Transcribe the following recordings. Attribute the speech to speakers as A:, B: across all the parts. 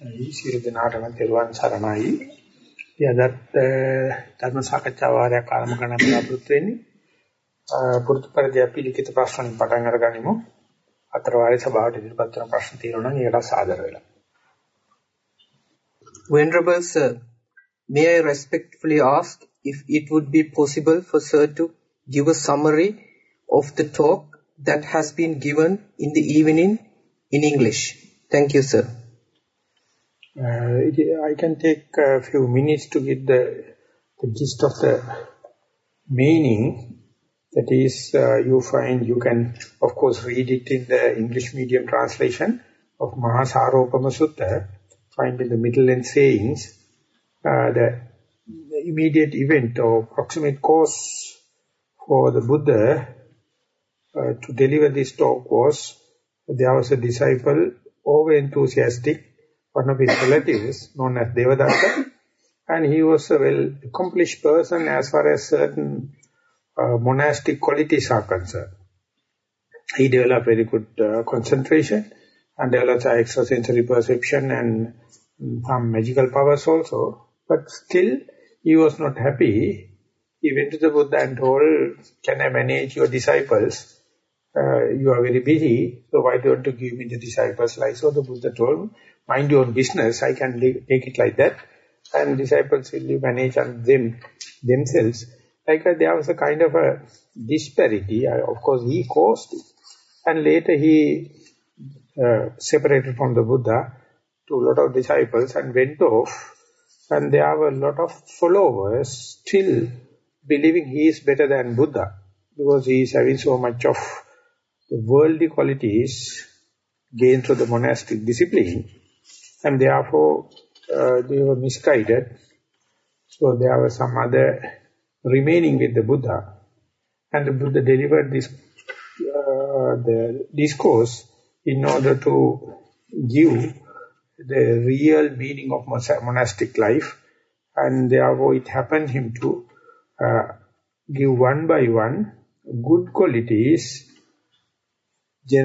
A: සියලු දෙනාටම තෙරුවන් සරණයි. යදත් ධර්ම සාකච්ඡා වාරයක් ආරම්භ කරන්න බලාපොරොත්තු වෙන්නේ. පුරුදු පරිදි අපි ලිඛිත ප්‍රශ්න පටන් අරගනිමු. අතර වාරේ සභාවට ඉදිරිපත් කරන ප්‍රශ්න තියෙනවා නම් ඒකට සාදර වෙලා.
B: Venerable sir, may I respectfully ask if it would be possible for sir to give a summary of the talk that has been given in the evening in English. Thank you, sir.
A: Uh, I can take a few minutes to get the, the gist of the meaning. That is, uh, you find, you can, of course, read it in the English medium translation of Mahasaropama Sutta, find in the middle and sayings, uh, the, the immediate event or proximate cause for the Buddha uh, to deliver this talk was, there was a disciple over enthusiastic one of his relatives known as Devadatta and he was a well accomplished person as far as certain uh, monastic qualities are concerned. He developed very good uh, concentration and developed extrasensory perception and some magical powers also. But still, he was not happy. He went to the Buddha and told, can I manage your disciples? Uh, you are very busy, so why don't you give me the disciples? Like so, the Buddha told, mind your own business, I can take it like that. And disciples will manage on them themselves. Like uh, there was a kind of a disparity. Of course, he caused it. And later he uh, separated from the Buddha to a lot of disciples and went off. And there were a lot of followers still believing he is better than Buddha. Because he is having so much of the worldly qualities gained through the monastic discipline and therefore uh, they were misguided. So there were some other remaining with the Buddha. And the Buddha delivered this uh, the discourse in order to give the real meaning of monastic life. And therefore it happened him to uh, give one by one good qualities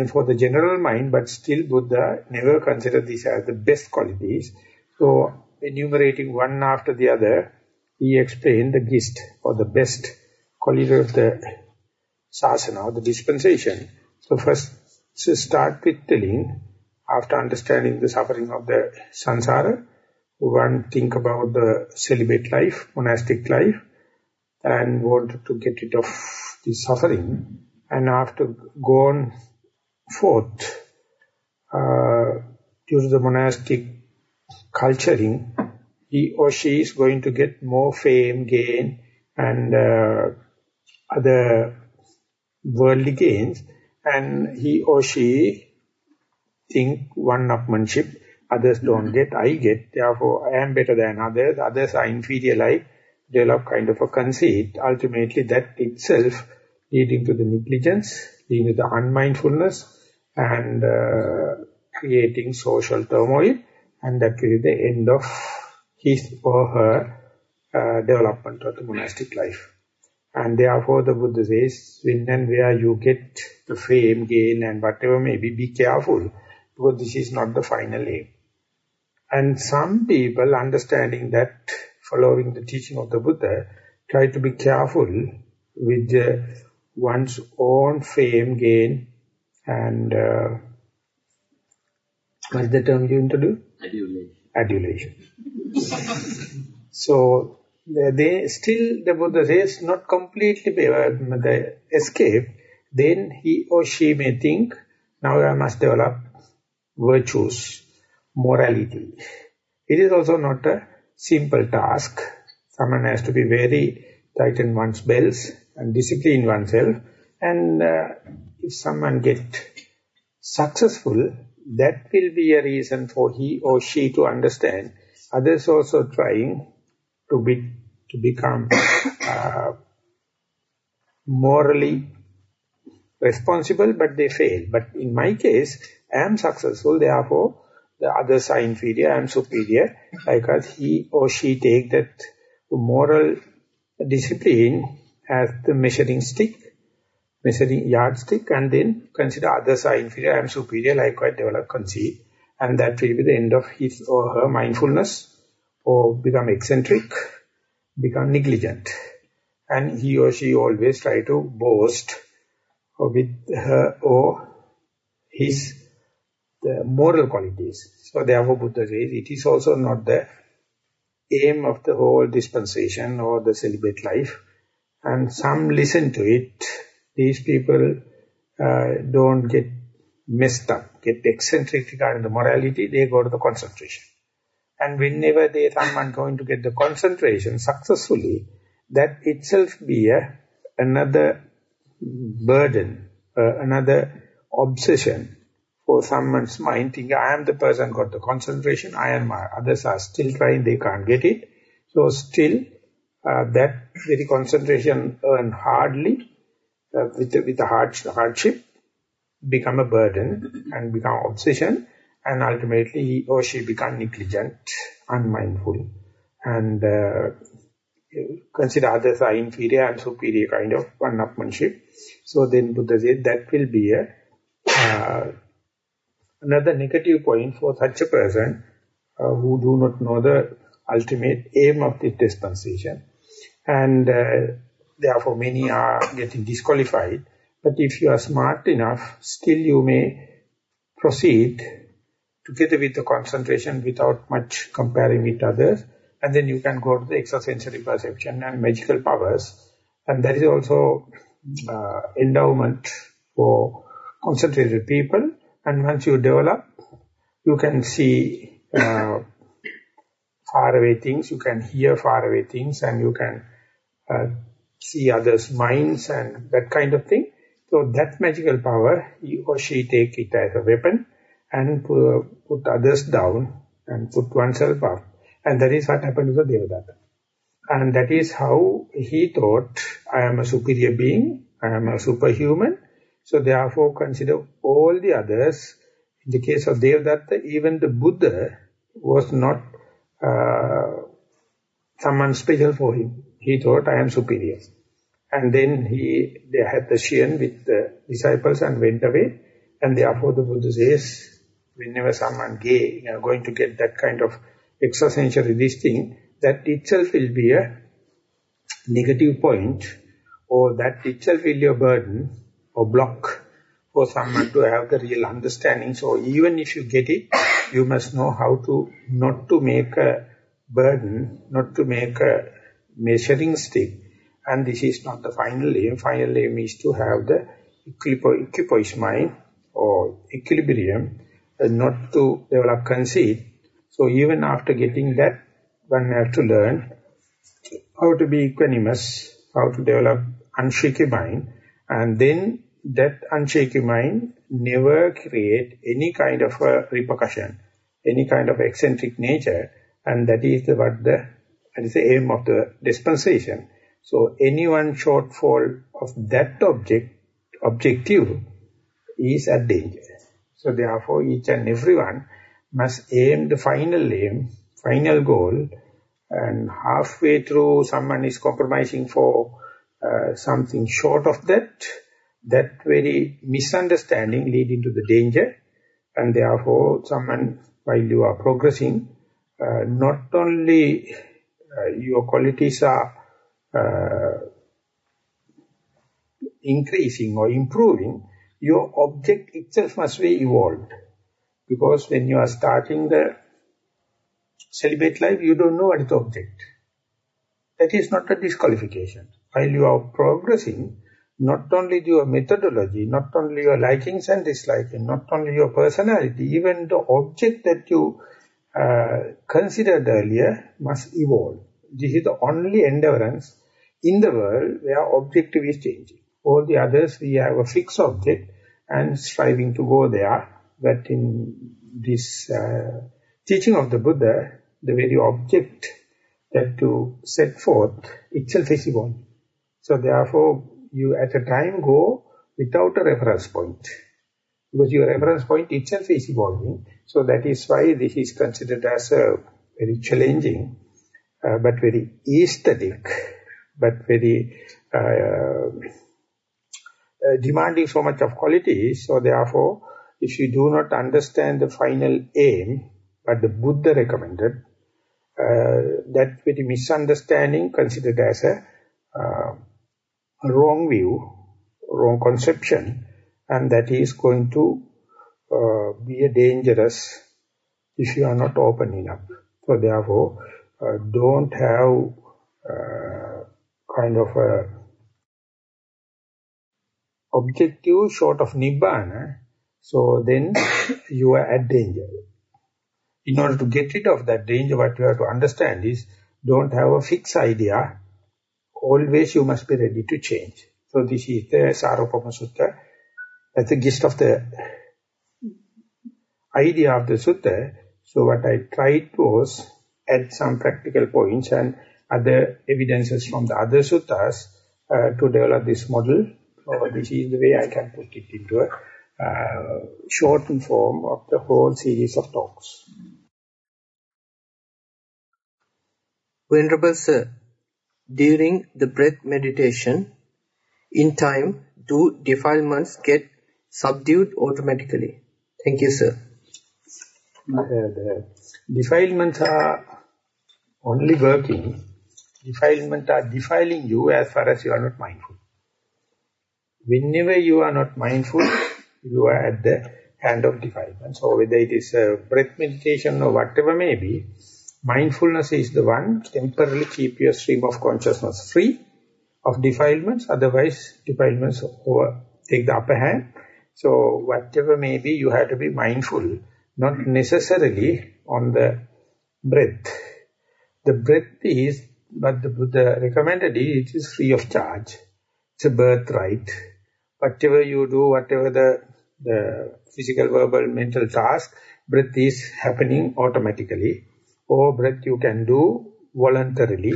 A: for the general mind, but still Buddha never considered these as the best qualities. So, enumerating one after the other, he explained the gist or the best quality of the sasana or the dispensation. So first, so start with telling, after understanding the suffering of the samsara, one think about the celibate life, monastic life, and wanted to get rid of the suffering. And after gone Fourth, uh, due to the monastic culturing, he or she is going to get more fame, gain, and uh, other worldly gains, and he or she think one-upmanship, others don't get, I get, therefore I am better than others, others are inferior like, develop kind of a conceit, ultimately that itself leading to the negligence, leading to the unmindfulness, and uh, creating social turmoil and that will be the end of his or her uh, development of the monastic life. And therefore the Buddha says, when and where you get the fame, gain and whatever may be, be careful because this is not the final aim. And some people understanding that, following the teaching of the Buddha, try to be careful with uh, one's own fame, gain and uh, what's the term you introduce?
C: Adulation.
A: Adulation. so they still, the Buddha says, not completely uh, the escape, then he or she may think, now I must develop virtues, morality. It is also not a simple task. Someone has to be very tighten one's belts and discipline oneself. And uh, if someone get successful, that will be a reason for he or she to understand. Others also trying to be to become uh, morally responsible, but they fail. But in my case, I am successful, therefore the others are inferior, I am superior, because he or she take that moral discipline as the measuring stick measuring yardstick and then consider others are inferior, I am superior, likewise develop conceit. and that will be the end of his or her mindfulness, or become eccentric, become negligent. And he or she always try to boast with her or his the moral qualities. So therefore Buddha says it is also not the aim of the whole dispensation or the celibate life. And some listen to it. These people uh, don't get messed up, get eccentric regarding the morality, they go to the concentration. And whenever they someone going to get the concentration successfully, that itself be a, another burden, uh, another obsession for someone's mind, think I am the person got the concentration, I am my others are still trying, they can't get it. So still uh, that very concentration earn hardly uh, with, with a hard, hardship become a burden and become obsession and ultimately he or she become negligent, unmindful and uh, consider others are inferior and superior kind of one-upmanship. So then Buddha said that will be a uh, another negative point for such a person uh, who do not know the ultimate aim of this dispensation. And uh, therefore many are getting disqualified. But if you are smart enough, still you may proceed together with the concentration without much comparing with others. And then you can go to the extrasensory perception and magical powers. And that is also uh, endowment for concentrated people. And once you develop, you can see uh, far away things, you can hear faraway things, and you can uh, see others' minds and that kind of thing. So that magical power, he or she take it as a weapon and put, others down and put oneself up. And that is what happened to the Devadatta. And that is how he thought, I am a superior being, I am a superhuman, so therefore consider all the others. In the case of Devadatta, even the Buddha was not uh, someone special for him. He thought, I am superior. And then he they had the Shian with the disciples and went away. And therefore the Buddha says, whenever someone gay, you know, going to get that kind of this thing, that itself will be a negative point or that itself will be a burden or block for someone to have the real understanding. So even if you get it, you must know how to, not to make a burden, not to make a measuring stick. And this is not the final aim. Final aim is to have the equipoise mind or equilibrium, and not to develop conceit. So even after getting that, one has to learn how to be equanimous, how to develop unshaky mind, and then that unshaky mind never create any kind of a repercussion, any kind of eccentric nature, and that is what the that is the aim of the dispensation. So any one shortfall of that object objective is a danger. So therefore each and everyone must aim the final aim, final goal, and halfway through someone is compromising for uh, something short of that, that very misunderstanding leading to the danger, and therefore someone, while you are progressing, uh, not only your qualities are uh, increasing or improving, your object itself must be evolved. Because when you are starting the celibate life, you don't know what is the object. That is not a disqualification. While you are progressing, not only your methodology, not only your likings and disliking, not only your personality, even the object that you uh, considered earlier must evolve. This is the only endurance in the world where objective is changing. All the others, we have a fixed object and striving to go there. But in this uh, teaching of the Buddha, the very object that to set forth itself is evolving. So therefore, you at a time go without a reference point. Because your reference point itself is evolving. So that is why this is considered as a very challenging, uh, but very aesthetic, but very uh, uh, demanding so much of quality. So therefore, if you do not understand the final aim, but the Buddha recommended, uh, that very misunderstanding considered as a, uh, wrong view, wrong conception, and that is going to uh, be a dangerous if you are not open enough. So therefore, uh, don't have uh, kind of a objective short of Nibbana, so then you are at danger. In order to get rid of that danger, what you have to understand is, don't have a fixed idea. Always you must be ready to change. So this is the Sarvabhauma Sutta. That's the gist of the idea of the Sutta. So what I tried was add some practical points and other evidences from the other suttas uh, to develop this model. So this is the way I can put it into a uh, shortened form of the whole series of talks.
B: Venerable Sir, during the breath meditation, in time, do defilements get subdued automatically? Thank you, sir.
A: Uh, the defilements are only working. Defilements are defiling you as far as you are not mindful. Whenever you are not mindful, you are at the hand of defilement. So whether it is a breath meditation or whatever may be, mindfulness is the one temporarily keep your stream of consciousness free of defilements, otherwise defilements over, take the upper hand. So whatever may be, you have to be mindful, not necessarily on the breath. The breath is, but the Buddha recommended it, it is free of charge. It's a birthright. Whatever you do, whatever the the physical, verbal, mental task, breath is happening automatically. Or breath you can do voluntarily.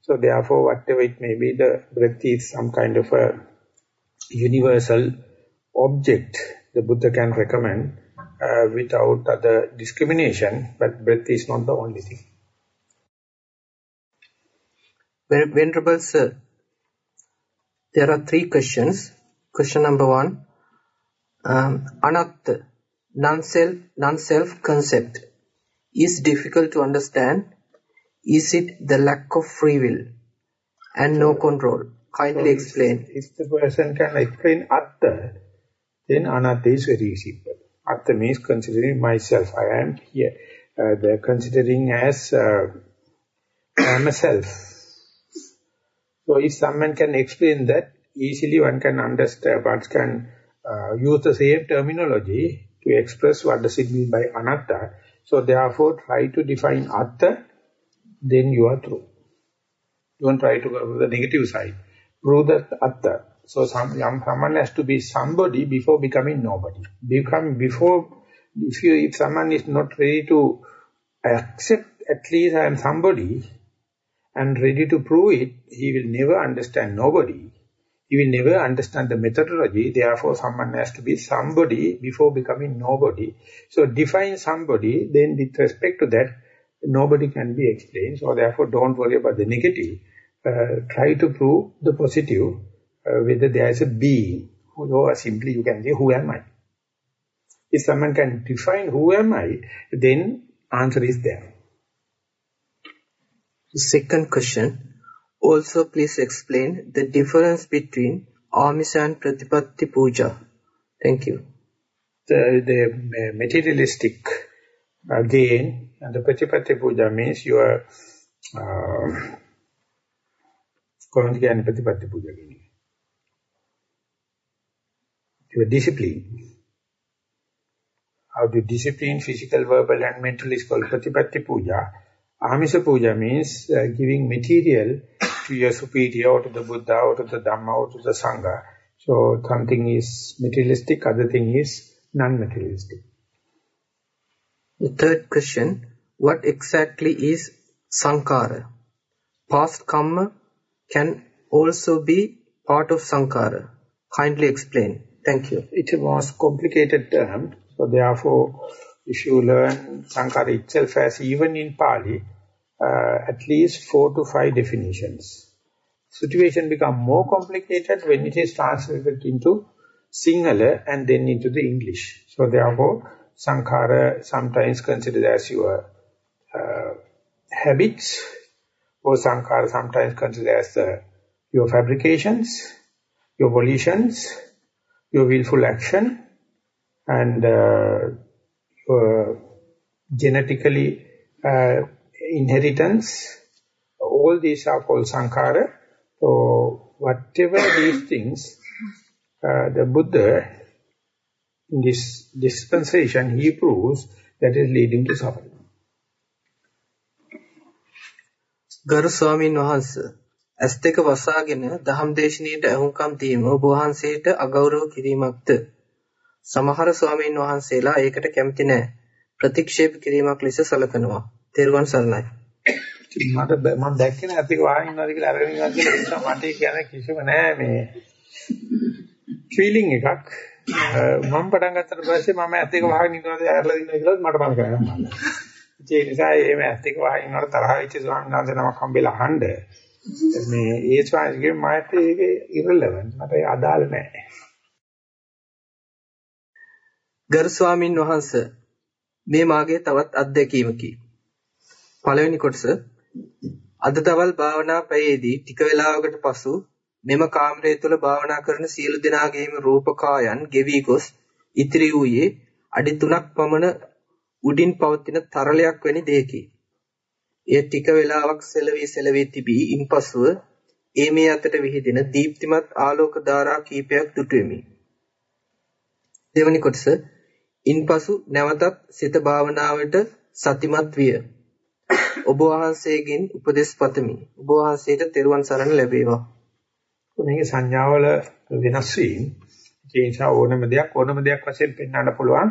A: So therefore, whatever it may be, the breath is some kind of a universal object the Buddha can recommend uh, without other discrimination, but breath is not the only thing.
B: Venerable Sir, there are three questions. Question number one, um, anatta, non-self non-self concept, is difficult to understand. Is it the lack of free will and no control? Kindly explain.
A: If the person can explain atta, then anatta is very simple. Atta means considering myself. I am here. Uh, are considering as uh, I am a. So if someone can explain that, easily one can understand, one can uh, use the same terminology to express what does it mean by anatta. So therefore, try to define atta, then you are through. Don't try to go to the negative side. Prove that atta. So some, someone has to be somebody before becoming nobody. Become before, if you if someone is not ready to accept at least I am somebody and ready to prove it, he will never understand nobody He will never understand the methodology. Therefore, someone has to be somebody before becoming nobody. So define somebody, then with respect to that, nobody can be explained. So therefore, don't worry about the negative. Uh, try to prove the positive, uh, whether there is a being, or simply you can say, who am I? If someone can define who am I, then answer is there.
B: Second question, also, please explain the difference between Amisa and Pratipatti Puja. Thank you.
A: The, the materialistic uh, gain and the Pratipatti Puja means you are uh, කොහොමද කියන්නේ ප්‍රතිපත්ති පූජා කියන්නේ? Your discipline. How to discipline physical, verbal and mental is called Pratipatti Puja. Amisa Puja means uh, giving material to your superior or to the Buddha or to the Dhamma or to the Sangha. So something is materialistic, other thing is non-materialistic.
B: The third question, what exactly is Sankara? Past karma can also be part of Sankara. Kindly explain. Thank you.
A: It's a most complicated term. So therefore, if you learn Sankara itself as even in Pali, uh, at least four to five definitions. Situation become more complicated when it is translated into Sinhala and then into the English. So therefore, Sankara sometimes considered as your uh, habits, or Sankhara sometimes considered as uh, your fabrications, your volitions, your willful action, and uh, your genetically uh, inheritance, all these are called Sankhara. So whatever these things, uh, the Buddha, in this dispensation, he proves that is leading to suffering.
B: ගරු ස්වාමීන් වහන්ස ඇස් දෙක වසාගෙන දහම් දේශනාවට අහුම්කම් දීම ඔබ වහන්සේට අගෞරව කිරීමක්ද? සමහර ස්වාමීන් වහන්සේලා ඒකට කැමති නැහැ ප්‍රතික්ෂේප කිරීමක් ලෙස සැලකනවා. තෙරුවන් සරණයි.
A: මට මම දැක්කේ නැහැ අතික වාහන ඉන්නවාද කියලා අරගෙන ඉන්නවා කියලා. ඒ නිසා මට කියන කිසිම නෑ මේ ෆීලිං එකක්. මම පටන් ගත්තට පස්සේ මම අතික වාහන ඉන්නවාද ඇරලා ඉන්නවා කියලා මට මම. කරන්නේ ඒ නිසා මේ ඇතික වාහන ඉන්නවට තරහ වෙච්ච ස්වාමීන් වහන්සේ නමක් හම්බෙලා අහන්න. මේ ඒ ස්වාමීන්ගේ මාත් ඒක ඉරලෙවන්ට් මට අදාළ නෑ
B: ගරු ස්වාමින් වහන්සේ මේ මාගේ තවත් අත්දැකීමකි. පළවෙනි කොටස අද දවල් භාවනා පැයේදී ටික වේලාවකට පසු මෙම කාමරය තුල භාවනා කරන සියලු දෙනාගේම රූපකායන් ගෙවි ගොස් ඉතිරි වූයේ අඩි 3ක් පමණ උඩින් පවතින තරලයක් වැනි දෙයකි. එය ටික වේලාවක් සෙලවී සෙලවී තිබී ඉන්පසුව ඒ මේ අතට විහිදෙන දීප්තිමත් ආලෝක ධාරා කීපයක් දුටුවෙමි. දෙවැනි කොටස ඉන්පසු නැවතත් සිත භාවනාවට සතිමත් විය. ඔබ වහන්සේගෙන් උපදෙස් පතමි. ඔබ වහන්සේට තෙරුවන් සරණ ලැබේවා.
A: මේකේ සංඥාවල වෙනස් වීම ඒ නිසා ඕනම දෙයක් ඕනම දෙයක් වශයෙන් පෙන්වන්න පුළුවන්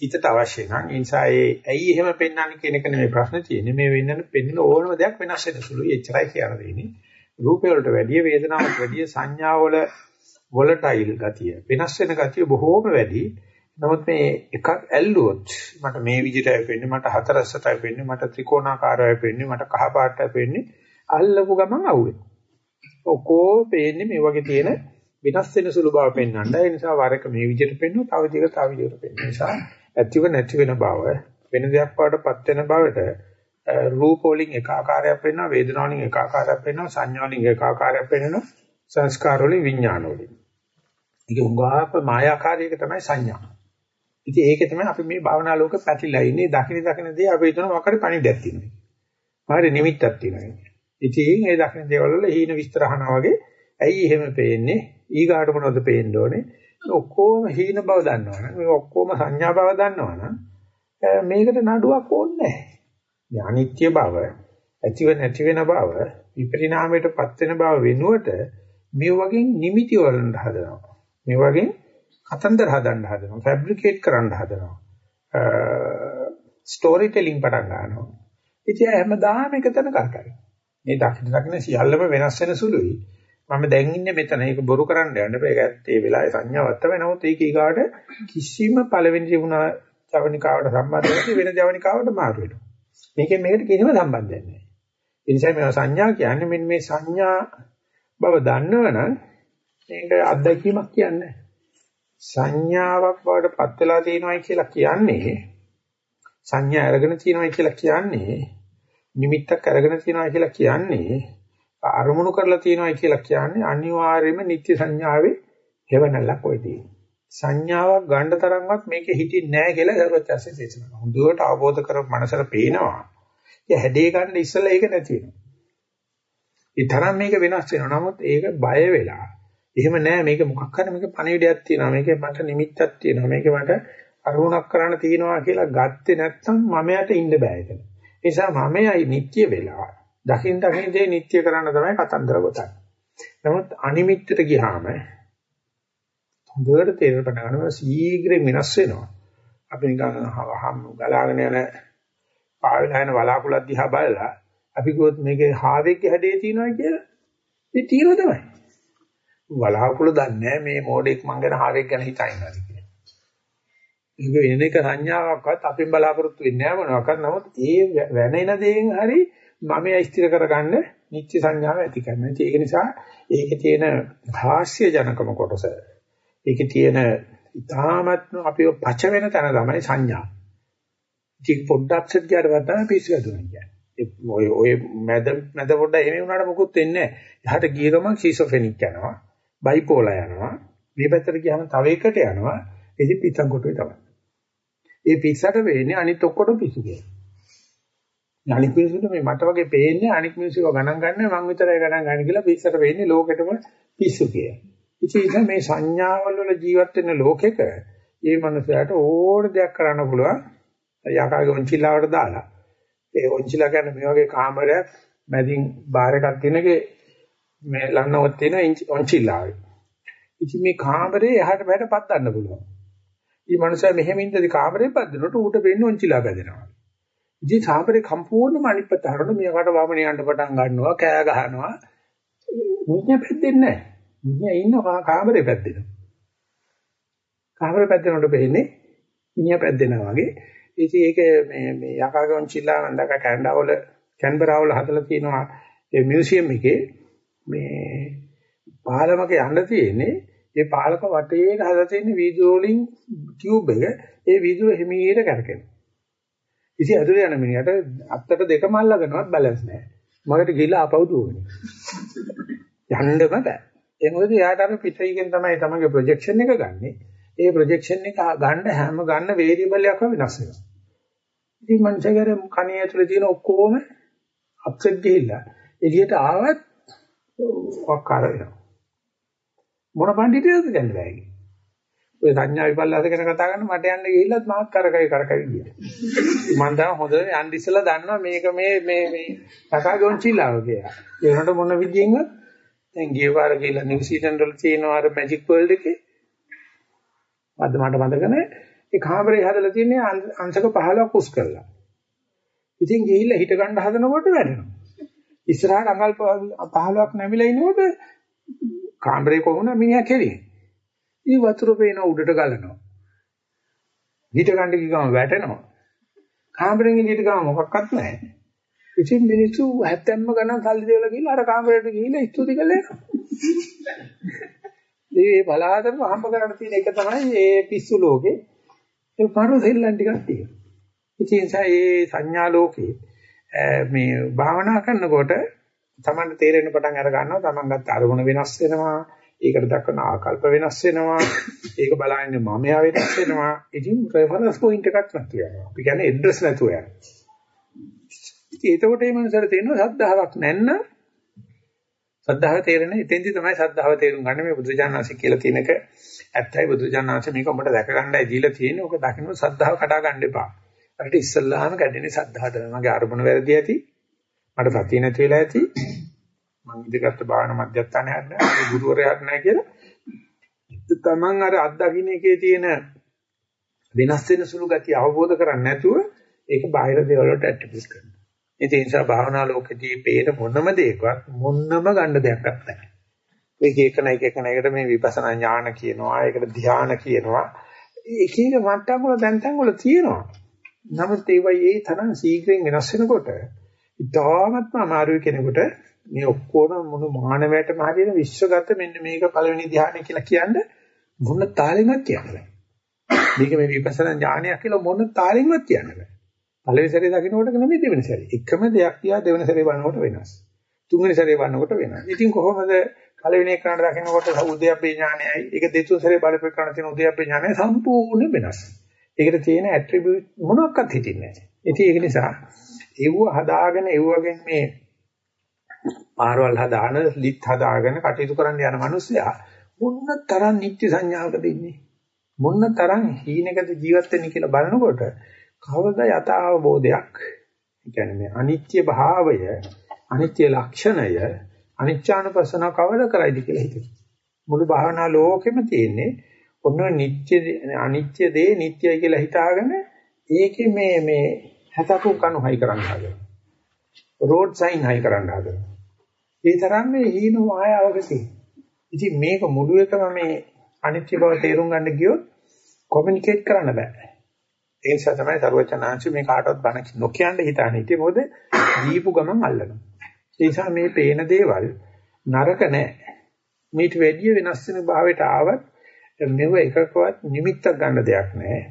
A: හිතට අවශ්‍ය නම් ඒ නිසා ඒ ඇයි එහෙම පෙන්වන්නේ කියන එක නෙමෙයි ප්‍රශ්නේ තියෙන්නේ. මේ වෙන්නන පෙන්වන ඕනම දෙයක් වෙනස් වෙන සුළුයි. එච්චරයි කියන දෙන්නේ රූපය වලට වැඩිය වේදනාවට වැඩිය සංඥාවල වොලටයිල් ගතිය වෙනස් වෙන ගතිය බොහෝම වැඩි. නමුත් මේ එකක් ඇල්ලුවොත් මට මේ විදිහටයි වෙන්නේ මට හතරස්සටයි වෙන්නේ මට ත්‍රිකෝණාකාරයි වෙන්නේ මට කහ පාටයි වෙන්නේ අල්ලපු ගමන් අහුවෙනවා. ඔකෝ පේන්නේ මේ වගේ තියෙන වෙනස් වෙන සුළු බව පෙන්වන්න. ඒ නිසා වරක මේ විදිහට පෙන්වුවා තව දිගට තව විදිහට පෙන්වන නිසා ඇතිව නැති වෙන බව වෙන දෙයක් වඩපත් වෙන බවට රූප වලින් එක ආකාරයක් වෙනවා වේදනා වලින් එක ආකාරයක් වෙනවා සංඥා වලින් එක ආකාරයක් වෙනවා සංස්කාර වලින් විඥාන වලින්. ඒක උගාප මායාකාරයක තමයි සංඥා. ඉතින් ඒකේ තමයි අපි මේ භාවනා ලෝකෙ පැතිලා ඉන්නේ. දකින දකින දේ අපි හිතන මොකද පණිඩක් තියෙනවා. මාරි නිමිත්තක් තියෙනවා. ඉතින් ඒ දකින දේවල් වල හීන විස්තර අහනවා වගේ ඇයි එහෙම පේන්නේ? ඊගාට මොනවද පේන්න ඕනේ? ඔක්කොම හීන බව දන්නවනම් මේ ඔක්කොම සංඥා බව දන්නවනම් මේකට නඩුවක් ඕනේ නැහැ. අනිත්‍ය බව, ඇතිව නැති වෙන බව, විපරිණාමයටපත් වෙන බව වෙනුවට මේ වගේ නිමිති වලට හදනවා. මේ වගේ කතන්දර හදන්න හදනවා ෆැබ්‍රිකේට් කරන්න හදනවා ස්ටෝරි ටෙලිං පටන් ගන්නවා ඉතින් හැමදාම එක තැන කරකැවෙන මේ දකින්න දකින්න සියල්ලම වෙනස් වෙන සුළුයි මම දැන් ඉන්නේ මෙතන. ඒක බොරු කරන්න යන්න බෑ. ඒක ඇත්තේ වෙලාවේ සංඥාවක් තමයි නමුත් ඒක ඊගාට කිසිම පළවෙනි ජීවුණා ජවනිකාවට සම්බන්ධ නැති වෙන ජවනිකාවට මාරු වෙනවා. මේකෙන් මේකට කිසිම සම්බන්ධයක් නැහැ. ඒ නිසා මේ සංඥා කියන්නේ මෙන්න මේ සංඥා බව දන්නවනම් මේක අත්දැකීමක් කියන්නේ සංඥාවක් බවට පත් වෙලා තියෙනවයි කියලා කියන්නේ සංඥා අරගෙන තියෙනවයි කියලා කියන්නේ නිමිත්තක් අරගෙන තියෙනවයි කියලා කියන්නේ අරමුණු කරලා තියෙනවයි කියලා කියන්නේ අනිවාර්යයෙන්ම නිත්‍ය සංඥාවේ හේවණලක් ඔය තියෙන්නේ. සංඥාවක් ගන්න තරම්වත් මේකේ හිටින්නේ නැහැ කියලා සර්වචස්සේ දේශනා කරනවා. හොඳට අවබෝධ කර මනසට පේනවා. ඒ හැඩේ ගන්න ඉස්සෙල්ලා ඒක නැති වෙනවා. ඒ තරම් මේක වෙනස් වෙනවා. නමුත් ඒක බය වෙලා එහෙම නෑ මේක මොකක් හරි මේක පණිවිඩයක් තියෙනවා මේකේ මට නිමිත්තක් තියෙනවා මේකේ මට අරුණක් කරන්න තියෙනවා කියලා ගත්තේ නැත්නම් මමයට ඉන්න බෑ ඒක. ඒ නිසා මමයි නිට්ටය වෙලා දකින් දකින් දේ නිට්ටය කරන්න තමයි කතන්දර ගොතන්නේ. නමුත් අනිමිත්තට ගියාම හොඳට තේරෙන්න පටන් ගන්නවා සීඝ්‍රයෙන් වෙනස් වෙනවා. අපි නිකන් හම් ගලාගෙන යන පාවෙලා යන වලාකුළක් දිහා බලලා අපි කිව්වොත් මේකේ හාවෙක්ගේ හැඩේ තියෙනවා කියලා. ඒ තියෙනවා තමයි. වලාකුළු දන්නේ මේ මෝඩෙක් මං ගැන හාවෙක් ගැන හිතා ඉන්නවාද කියලා. ඒක වෙන එක සංඥාවක්වත් අපෙන් බලාපොරොත්තු වෙන්නේ නැහැ මොනවාක්වත්. නමුත් ඒ වෙනෙන දේෙන් හරි මම ස්ථිර කරගන්න නිත්‍ය සංඥාව ඇති කරනවා. ඒක නිසා ඒකේ තියෙන හාස්‍ය ජනකම කොටස ඒකේ තියෙන ඉතාමත්ම අපිව පච වෙන තැන තමයි සංඥා. ඉතින් පොඩ්ඩක් සෙත් ගියාට වඩා පිස්සු වැදුණා කියන්නේ. ඔය ඔය මැද මැද පොඩ්ඩක් එහෙම වුණාට මොකුත් වෙන්නේ නැහැ. එහාට ගිය ගමන් ෂිසොෆෙනික් යනවා. බයිපෝලා යනවා. මේ පැත්තට ගියාම තව එකට යනවා. ඉතින් පිටං කොටුවේ තමයි. ඒ පිස්සට වෙන්නේ අනිත් ඔක්කොටම පිස්සු කියලා. අනිත් මිනිස්සුන්ට මේ මට වගේ පේන්නේ අනිත් මිනිස්සුව ගණන් ගන්න මම විතරයි ගණන් ගන්න කියලා පිස්සට වෙන්නේ ලෝකෙටම පිස්සු කියලා. ඉතින් මේ සංඥාවල් වල ජීවත් වෙන ලෝකෙක මේ මනුස්සයාට ඕන දෙයක් කරන්න පුළුවන්. යකාගේ ඔන්චිලාවට දාලා. ඒ ඔන්චිලා කියන්නේ මේ වගේ කාමරයක් මැදින් බාර් එකක් තියෙනකේ මේ ලන්නවත් තියෙන ඔන්චිලාවේ. ඉතින් මේ කාමරේ එහාට මෙහාට පත්තන්න පුළුවන්. මේ මනුස්සයා මෙහෙම ඉඳි කාමරේ පද්දනකොට ඌට වෙන්නේ ඔන්චිලා බැදෙනවා. ඉතින් කාමරේ සම්පූර්ණයෙන්ම අනිත් පැත්ත හරවන මෙයාට වමනේ යන්න පටන් ගන්නවා කෑ ගහනවා. මුඤ්ඤ පැද්දෙන්නේ නැහැ. මුඤ්ඤ ඉන්නවා කාමරේ පැද්දෙනවා. කාමරේ පැද්දෙනකොට වෙන්නේ මිනිහා පැද්දෙනවා වගේ. ඉතින් ඒක මේ මේ යකාගේ ඔන්චිලා වන්දක කැනඩා වල කැන්බරා වල හදලා තියෙනවා ඒ මියුසියම් එකේ මේ පාලමක යන්න තියෙන්නේ ඒ පාලක වටේට හදලා තියෙන වීදුරු වලින් ටියුබ් එක ඒ වීදුරු හිමීර කරකිනවා. ඉතින් ඇතුලේ යන මිනිහට අත්තට දෙකම අල්ලගෙනවත් බැලන්ස් නැහැ. මගට ගිහිල්ලා ආපහු දුවන්නේ. යන්නම බෑ. ඒ මොකද යාට අර පිටයිගෙන් තමයි තමගේ ප්‍රොජෙක්ෂන් එක ගන්නෙ. ඒ ප්‍රොජෙක්ෂන් එක ගන්න හැම ගන්න වේරියබල් එකක් වෙනස් වෙනවා. ඉතින් මනුස්සයගර කණේ ඇතුලේ තියෙන ඔක්කොම අප්සෙට් ගිහිල්ලා එළියට ආවත් ඔක්කාර වෙනවා. මොන පඬිතුයද දැන් බෑගේ. ඔය සංඥා විපල්ලාස ගැන කතා කරන මට යන්න ගිහිල්ලත් මාත් කරකයි කරකයි ගියේ. මම දැන් හොඳ යන්න ඉස්සලා දන්නවා මේක මේ මේ මේ කකා ගොන්චිලාව කියලා. ඒ උනට මොන විදියෙන්වත් දැන් ගිය පාර ගිහලා නිව්සීලන්ත වල තියෙනවා අර මැජික් වර්ල්ඩ් එකේ. අද මට මතක නැහැ. ඒ කාමරේ හදලා තියන්නේ අංශක 15ක් උස් කරලා. ඉතින් ගිහිල්ලා හිට ගන්න හදනකොට වැටෙනවා. ඉස්සරහට අඟල් 15ක් නැමිලා ඉනකොට කාමරේ කොහොමද මිනිහා කෙරේ. ඊ වතුර පේන උඩට ගලනවා. හිට ගන්න ගිහම වැටෙනවා. කාමරෙන් එළියට ගම මොකක්වත් නැහැ. ඉතින් මිනිස්සු 70ම ගණන් සල්ලි දෙවලා ගිහලා අර කාමරේට ගිහිල්ලා ස්තුති කළා එනවා. මේ බලාදම හම්බ කරන්න තියෙන එක තමයි මේ පිස්සු ලෝකේ. ඒ පාරු දෙල්ලන් ටිකක් තියෙනවා. ඉතින් ඒ සංඥා ලෝකේ මේ භාවනා කරනකොට තමන්ට තේරෙන පටන් අර ගන්නවා තමන් ගත්ත අරමුණ වෙනස් වෙනවා ඒකට දක්වන ආකල්ප වෙනස් වෙනවා. ඒක බලන්නේ මමයා වෙනස් වෙනවා. ඉතින් රෙෆරන්ස් පොයින්ට් එකක් නැතු වෙනවා. අපි කියන්නේ ඇඩ්‍රස් නැතුව යනවා. ඉතින් එතකොට මේ මනසට තේරෙනවා සද්ධාාවක් නැන්න. සද්ධාව තේරෙන ඉතින්දි තමයි සද්ධාව තේරුම් ගන්න මේ බුදුජානනාංශ කියලා තියෙනක ඇත්තයි බුදුජානනාංශ මේක උඹට දැක ගන්නයි දීලා තියෙන්නේ. ඕක දකින්න සද්ධාව කඩා ගන්න එපා. අපිට ඉස්සල්ලාම කැඩෙන්නේ සද්ධාව තමයි මගේ අරමුණ වැරදි ඇති. මට සතිය නැති වෙලා ඇති. මම ඉඳගත්ත භාවනා මධ්‍යස්ථානයක් නැහැ ගුරුවරයෙක් නැහැ කියලා තමන් අර අත්දකින්න එකේ තියෙන වෙනස් වෙන සුළු ගතිය අවබෝධ කරන්නේ නැතුව ඒක බාහිර දේවල් වලට ඇට්‍රිබියුට් කරනවා. ඒ නිසා භාවනා ලෝකෙදී පේන මොනම දෙයකවත් මොනම ගන්න දෙයක් නැහැ. ඒක එක නැක එක නැකට මේ විපස්සනා ඥාන කියනවා, ඒකට ධ්‍යාන කියනවා. එක එක මට්ටම් වල දැන් තැන් වල තියෙනවා. නමුත් ඒවයි ඒ තරම් ශීඝ්‍රයෙන් වෙනස් වෙනකොට ඉතාමත්ම අමාරුයි කෙනෙකුට මේ ඔක්කොම මොන මානවයටම හරියන විශ්වගත මෙන්න මේක පළවෙනි ධ්‍යානය කියලා කියන්නේ මොන තාලෙන්වත් කියන්නේ මේක මේ විපස්සනා ඥානයක් කියලා මොන තාලෙන්වත් කියන්නේ නැහැ. පළවෙනි සැරේ දකින්නකොට නෙමෙයි දෙවෙනි සැරේ. එකම දෙයක් තියා දෙවෙනි සැරේ බලනකොට වෙනස්. තුන්වෙනි සැරේ බලනකොට වෙනස්. ඉතින් කොහොමද පළවෙනි එකකට දකින්නකොට උද්‍යප්පේ ඥානයයි ඒක දෙතුන් සැරේ බලපෑකන තියෙන උද්‍යප්පේ ඥානය සම්පූර්ණ වෙනස්. ඒකට තියෙන ඇට්‍රිබියුට් මොනක්වත් හිතින්නේ නැහැ. ඉතින් ඒක නිසා ඒව හදාගෙන ඒවගෙන් මේ පාරවල් හදාන ලිත් හදාගෙන කටයුතු කරන්න යන මිනිස්සයා මොන්න තරම් නිත්‍ය සංඥාවකද ඉන්නේ මොන්න තරම් හීනකද ජීවත් වෙන්නේ කියලා බලනකොට කවදා යත අවබෝධයක් කියන්නේ මේ අනිත්‍ය භාවය අනිත්‍ය ලක්ෂණය අනිච්චානුපස්සන කවද කරයිද කියලා හිතෙනවා මුළු භාවනා ලෝකෙම තියෙන්නේ ඔන්න නිත්‍ය අනිත්‍ය දේ නිට්ටයයි කියලා හිතාගෙන ඒකේ මේ මේ හැතපු කණු හයි කරන්න හදනවා. රෝඩ් සයින් හයි කරන්න හදනවා. ඒ තරම් මේ හීන මායාවක තියෙනවා. ඉතින් මේක මුළු එකම මේ අනිත්‍ය බව තේරුම් ගන්න ගියොත් කොමියුනිකේට් කරන්න බෑ. ඒ නිසා තමයි සරුවචනාංශ මේ කාටවත් බණ නොකියන්න හිතානේ. ඉතින් මොකද දීපු ගමන් අල්ලනවා. ඒ නිසා මේ පේන දේවල් නරක නෑ. මේට වැඩිය වෙනස් වෙන භාවයට ආවත් මෙව එකකවත් නිමිත්තක් ගන්න දෙයක් නැහැ.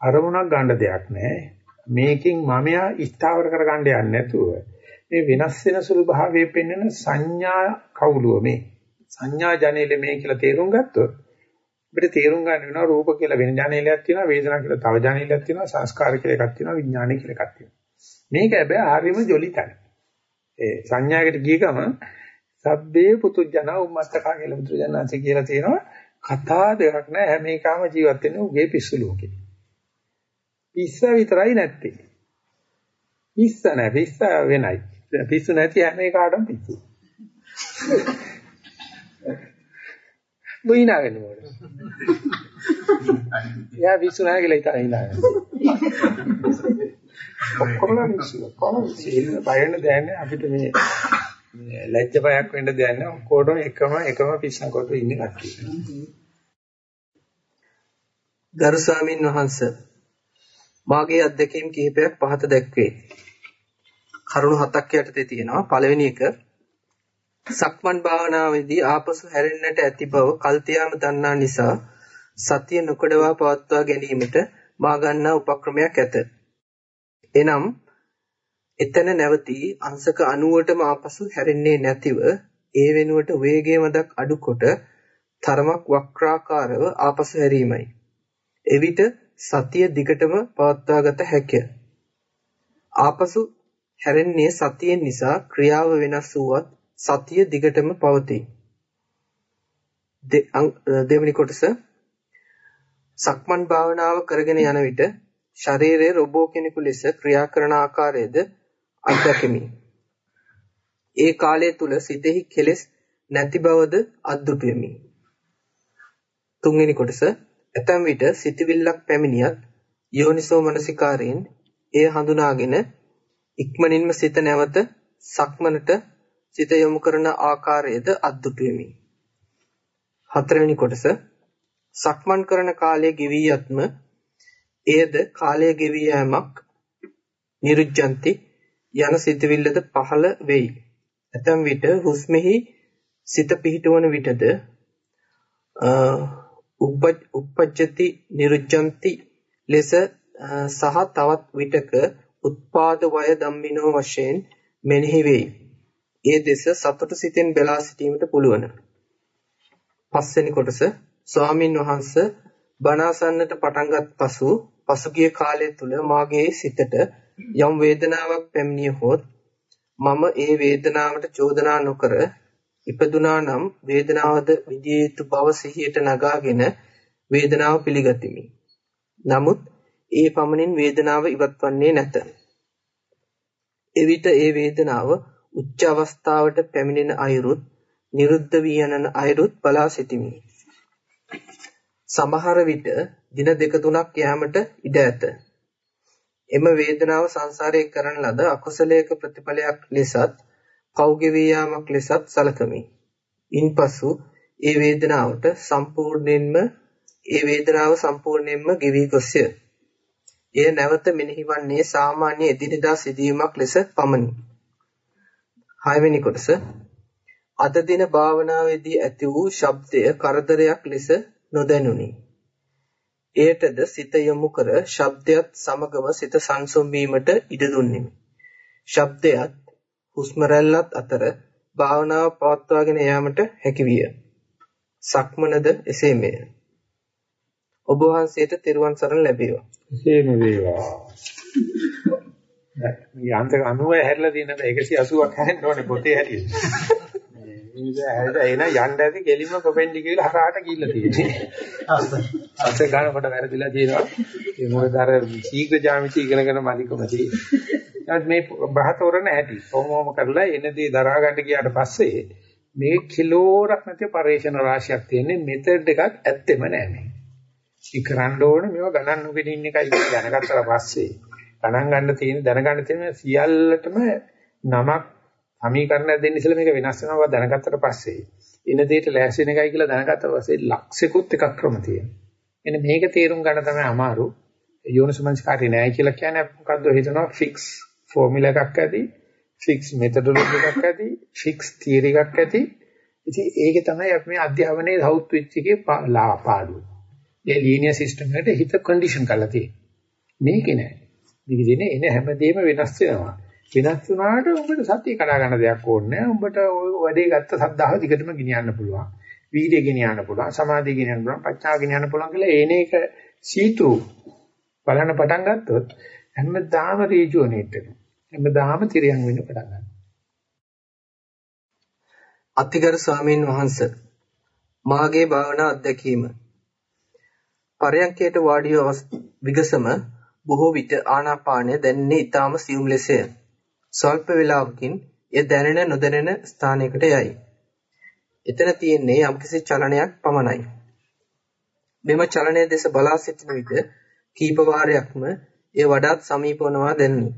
A: අරමුණක් ගන්න දෙයක් නැහැ. මේකෙන් මමයා ස්ථාවර කරගන්න යන්නේ නැතුව මේ වෙනස් වෙන සුළු භාවයේ පෙන්වන සංඥා කවුලුව මේ? සංඥා ජනේලෙ මේ කියලා තේරුම් ගත්තොත් අපිට තේරුම් ගන්න වෙනවා රූප කියලා වෙන ජනේලයක් තියෙනවා වේදනා කියලා තව ජනේලයක් තියෙනවා සංස්කාර කියලා එකක් තියෙනවා විඥානය කියලා එකක් තියෙනවා. මේක හැබැයි හරියම ජොලිතයි ඒ සංඥාකට ගිය ගමන් සබ්බේ පුතුජන උම්මත්තකා කියලා බුදුජානන්සේ කියලා තියෙනවා. කතා දෙකක් නෑ හැම එකම ජීවත් වෙන්නේ උගේ පිස්සු ලෝකේ. පිස්ස විතරයි නැත්තේ. පිස්ස නෑ පිස්ස වෙනයි. පිස්සු නැති හැම එකකටම පිස්සු බොයිනා වෙන්න ඕනේ. යා විශ්ුණා කියලා හිතා ඉන්නවා. ඔක්කොම මිනිස්සු කොහොමද සීල බයන්න දැනන්නේ අපිට මේ මේ ලැජ්ජ බයක් වෙන්න දෙන්නේ ඔක්කොටම එකම එකම පිස්සන් කොට ඉන්නේ කට්ටිය.
B: ගරු ස්වාමින් වහන්සේ මාගේ අත්දැකීම් කිහිපයක් පහත දැක්වේ. කරුණු හතක් යටතේ තියෙනවා. පළවෙනි එක සක්මන් භාවනාවේදී ආපසු හැරෙන්නට ඇති බව කල්තියාම දන්නා නිසා සතිය නොකඩවා පවත්වා ගැනීමට මා ගන්නා උපක්‍රමයක් ඇත. එනම් එතන නැවතී අංශක 90ටම ආපසු හැරෙන්නේ නැතිව ඒ වෙනුවට වේගය මදක් අඩු කොට තරමක් වක්‍රාකාරව ආපසු හැරීමයි. එවිට සතිය දිගටම පවත්වාගත හැකිය. ආපසු හැරෙන්නේ සතියෙන් නිසා ක්‍රියාව වෙනස් වුවත් සතිය දිගටම පවතී. දෙවෙනි කොටස සක්මන් භාවනාව කරගෙන යන විට ශරීරයේ රොබෝ කෙනෙකු ලෙස ක්‍රියා කරන ආකාරයද අත්දැකෙමි. ඒ කාලය තුල සිතෙහි කෙලෙස් නැති බවද අද්දුටුවෙමි. තුන්වෙනි කොටස ඇතැම් විට සිතවිල්ලක් පැමිණියත් යෝනිසෝ මනසිකාරයෙන් එය හඳුනාගෙන ඉක්මනින්ම සිත නැවත සක්මනට සිත යොමු කරන ආකාරයද අද්දුටුවෙමි. හතරවෙනි කොටස සක්මන් කරන කාලයේ ගෙවි යත්ම එයද කාලයේ ගෙවි යෑමක් නිරුජ්ජන්ති යන සිතවිල්ලද පහළ වෙයි. ඇතම් විට හුස්මෙහි සිත පිහිටවන විටද උපජ්ජති නිරුජ්ජන්ති ලෙස සහ තවත් විටක උත්පාද වය ධම්මිනෝ වශයෙන් මෙනෙහි වෙයි. ඒ දෙස සතුට සිතෙන් බලා සිටීමට පුළුවන්. පස්වෙනි කොටස ස්වාමින් වහන්සේ බණාසන්නට පටන්ගත් පසු පසුගිය කාලය තුල මාගේ සිතට යම් වේදනාවක් පැමිණිය හොත් මම ඒ වේදනාවට චෝදනා නොකර ඉපදුනා නම් වේදනාවද විදිය යුතු බව සිහියට නගාගෙන වේදනාව පිළිගතිමි. නමුත් ඒ පමණින් වේදනාව ඉවත් වන්නේ නැත. එවිට ඒ වේදනාව උච්ච අවස්ථාවට පැමිණෙන අයුරුත් නිරුද්ධ වී යන අයුරුත් බලා සිටිමි. සමහර විට දින දෙක තුනක් යාමට ඉඩ ඇත. එම වේදනාව සංසාරයේ කරන ලද අකුසලයක ප්‍රතිඵලයක් ලෙසත් පෞගෙවී යාමක් ලෙසත් සැලකමි. ඉන්පසු ඒ වේදනාවට සම්පූර්ණයෙන්ම ඒ වේදනාව සම්පූර්ණයෙන්ම ගෙවි ගොස්ය. එය නැවත මෙනෙහිවන්නේ සාමාන්‍ය එදිනෙදා සිදුවීමක් ලෙස පමණි. හයවෙනි කොටස අද දින භාවනාවේදී ඇති වූ ශබ්දය කරදරයක් ලෙස නොදැනුනි. එයටද සිත යොමු කර ශබ්දයත් සමගම සිත සංසුම් වීමට ඉඩ දුන්නෙමි. ශබ්දයත් හුස්ම අතර භාවනාව පවත්වාගෙන යාමට හැකියිය. සක්මනද එසේමය. ඔබ වහන්සේට තෙරුවන් සරණ ලැබේවා.
A: එසේම වේවා. මේ අන්ත 90 හැරිලා තියෙන 180ක් හැරෙන්න ඕනේ පොතේ හැටියට. මේ ඉතින් හැරිලා එන යන්න ඇති කෙලින්ම කොපෙන්ඩි කියලා හරහාට ගිහිල්ලා තියෙන්නේ. අස්සේ ගන්න කොට වැරදිලා තියෙනවා. ඒ මොකද අර ශීඝ්‍ර ජ්‍යාමිති ඉගෙනගෙන මදිකම තියෙන්නේ. මේ බ්‍රහතෝරණ ඇති. කොහොමම කරලා එන දේ දරා ගන්න ගියාට පස්සේ මේ කිලෝරක් නැති පරිේශන රාශියක් තියෙන්නේ මෙතඩ් එකක් ඇත්තෙම නෑ මේ. ඒ කරන්න ඕනේ මේවා ගණන් නොගෙන ඉන්න එකයි දැනගත්තට පස්සේ ගණන් ගන්න තියෙන දැනගන්න තියෙන සියල්ලටම නමක් සමීකරණයක් දෙන්න ඉස්සෙල්ලා මේක වෙනස් වෙනවා දැනගත්තට පස්සේ ඉන දෙයට ලෑස්ති වෙන එකයි කියලා දැනගත්තට පස්සේ ලක්ෂිකුත් එකක් ක්‍රම තියෙනවා. එන්න මේක තේරුම් ගන්න තමයි අමාරු. යෝනිසමංස්කාරය නෑ කියලා කියන්නේ මොකද්ද හිතනවා ෆික්ස් ෆෝමියුලා එකක් ඇති, ෆික්ස් මෙතඩොලොජි එකක් ඇති, ෆික්ස් තියරි එකක් ඇති. ඉතින් ඒකේ තමයි අපි මේ අධ්‍යාපනයේ සවුත් වෙච්ච එකේ පාඩුව. ඒ linear system එකට හිත condition කරලා තියෙනවා. මේකේ නෑ. විවිධිනේ එන හැමදේම වෙනස් වෙනවා. වෙනස් වුණාට උඹට සතිය කඩා ගන්න දෙයක් ඕනේ නෑ. උඹට වැඩේ ගත්ත සද්ධාව දිගටම ගෙනියන්න පුළුවන්. වීර්ය ගෙනියන්න පුළුවන්. සමාධිය ගෙනියන්න පුළුවන්. ප්‍රඥාව ගෙනියන්න පුළුවන් කියලා ඒන එක සීතු බලන්න පටන් ගත්තොත් හැමදාම රීජුවනේට් වෙනවා. හැමදාම තිරයන් වෙන්න පටන් ගන්නවා.
B: අතිගරු ස්වාමීන් වහන්ස මාගේ භාවනා අත්දැකීම පරයන්කයට වාඩි විගසම බොහෝ විට ආනාපානය දැනෙන්නේ ඊටාම සියුම් ලෙසය. ස්වල්ප වේලාවකින් එය දැනෙන නොදැනෙන ස්ථානයකට යයි. එතන තියෙන්නේ යම්කිසි චලනයක් පමණයි. මෙම චලනයේ දෙස බලා සිටින විට කීප වාරයක්ම එය වඩාත් සමීප වනවා දැනුනි.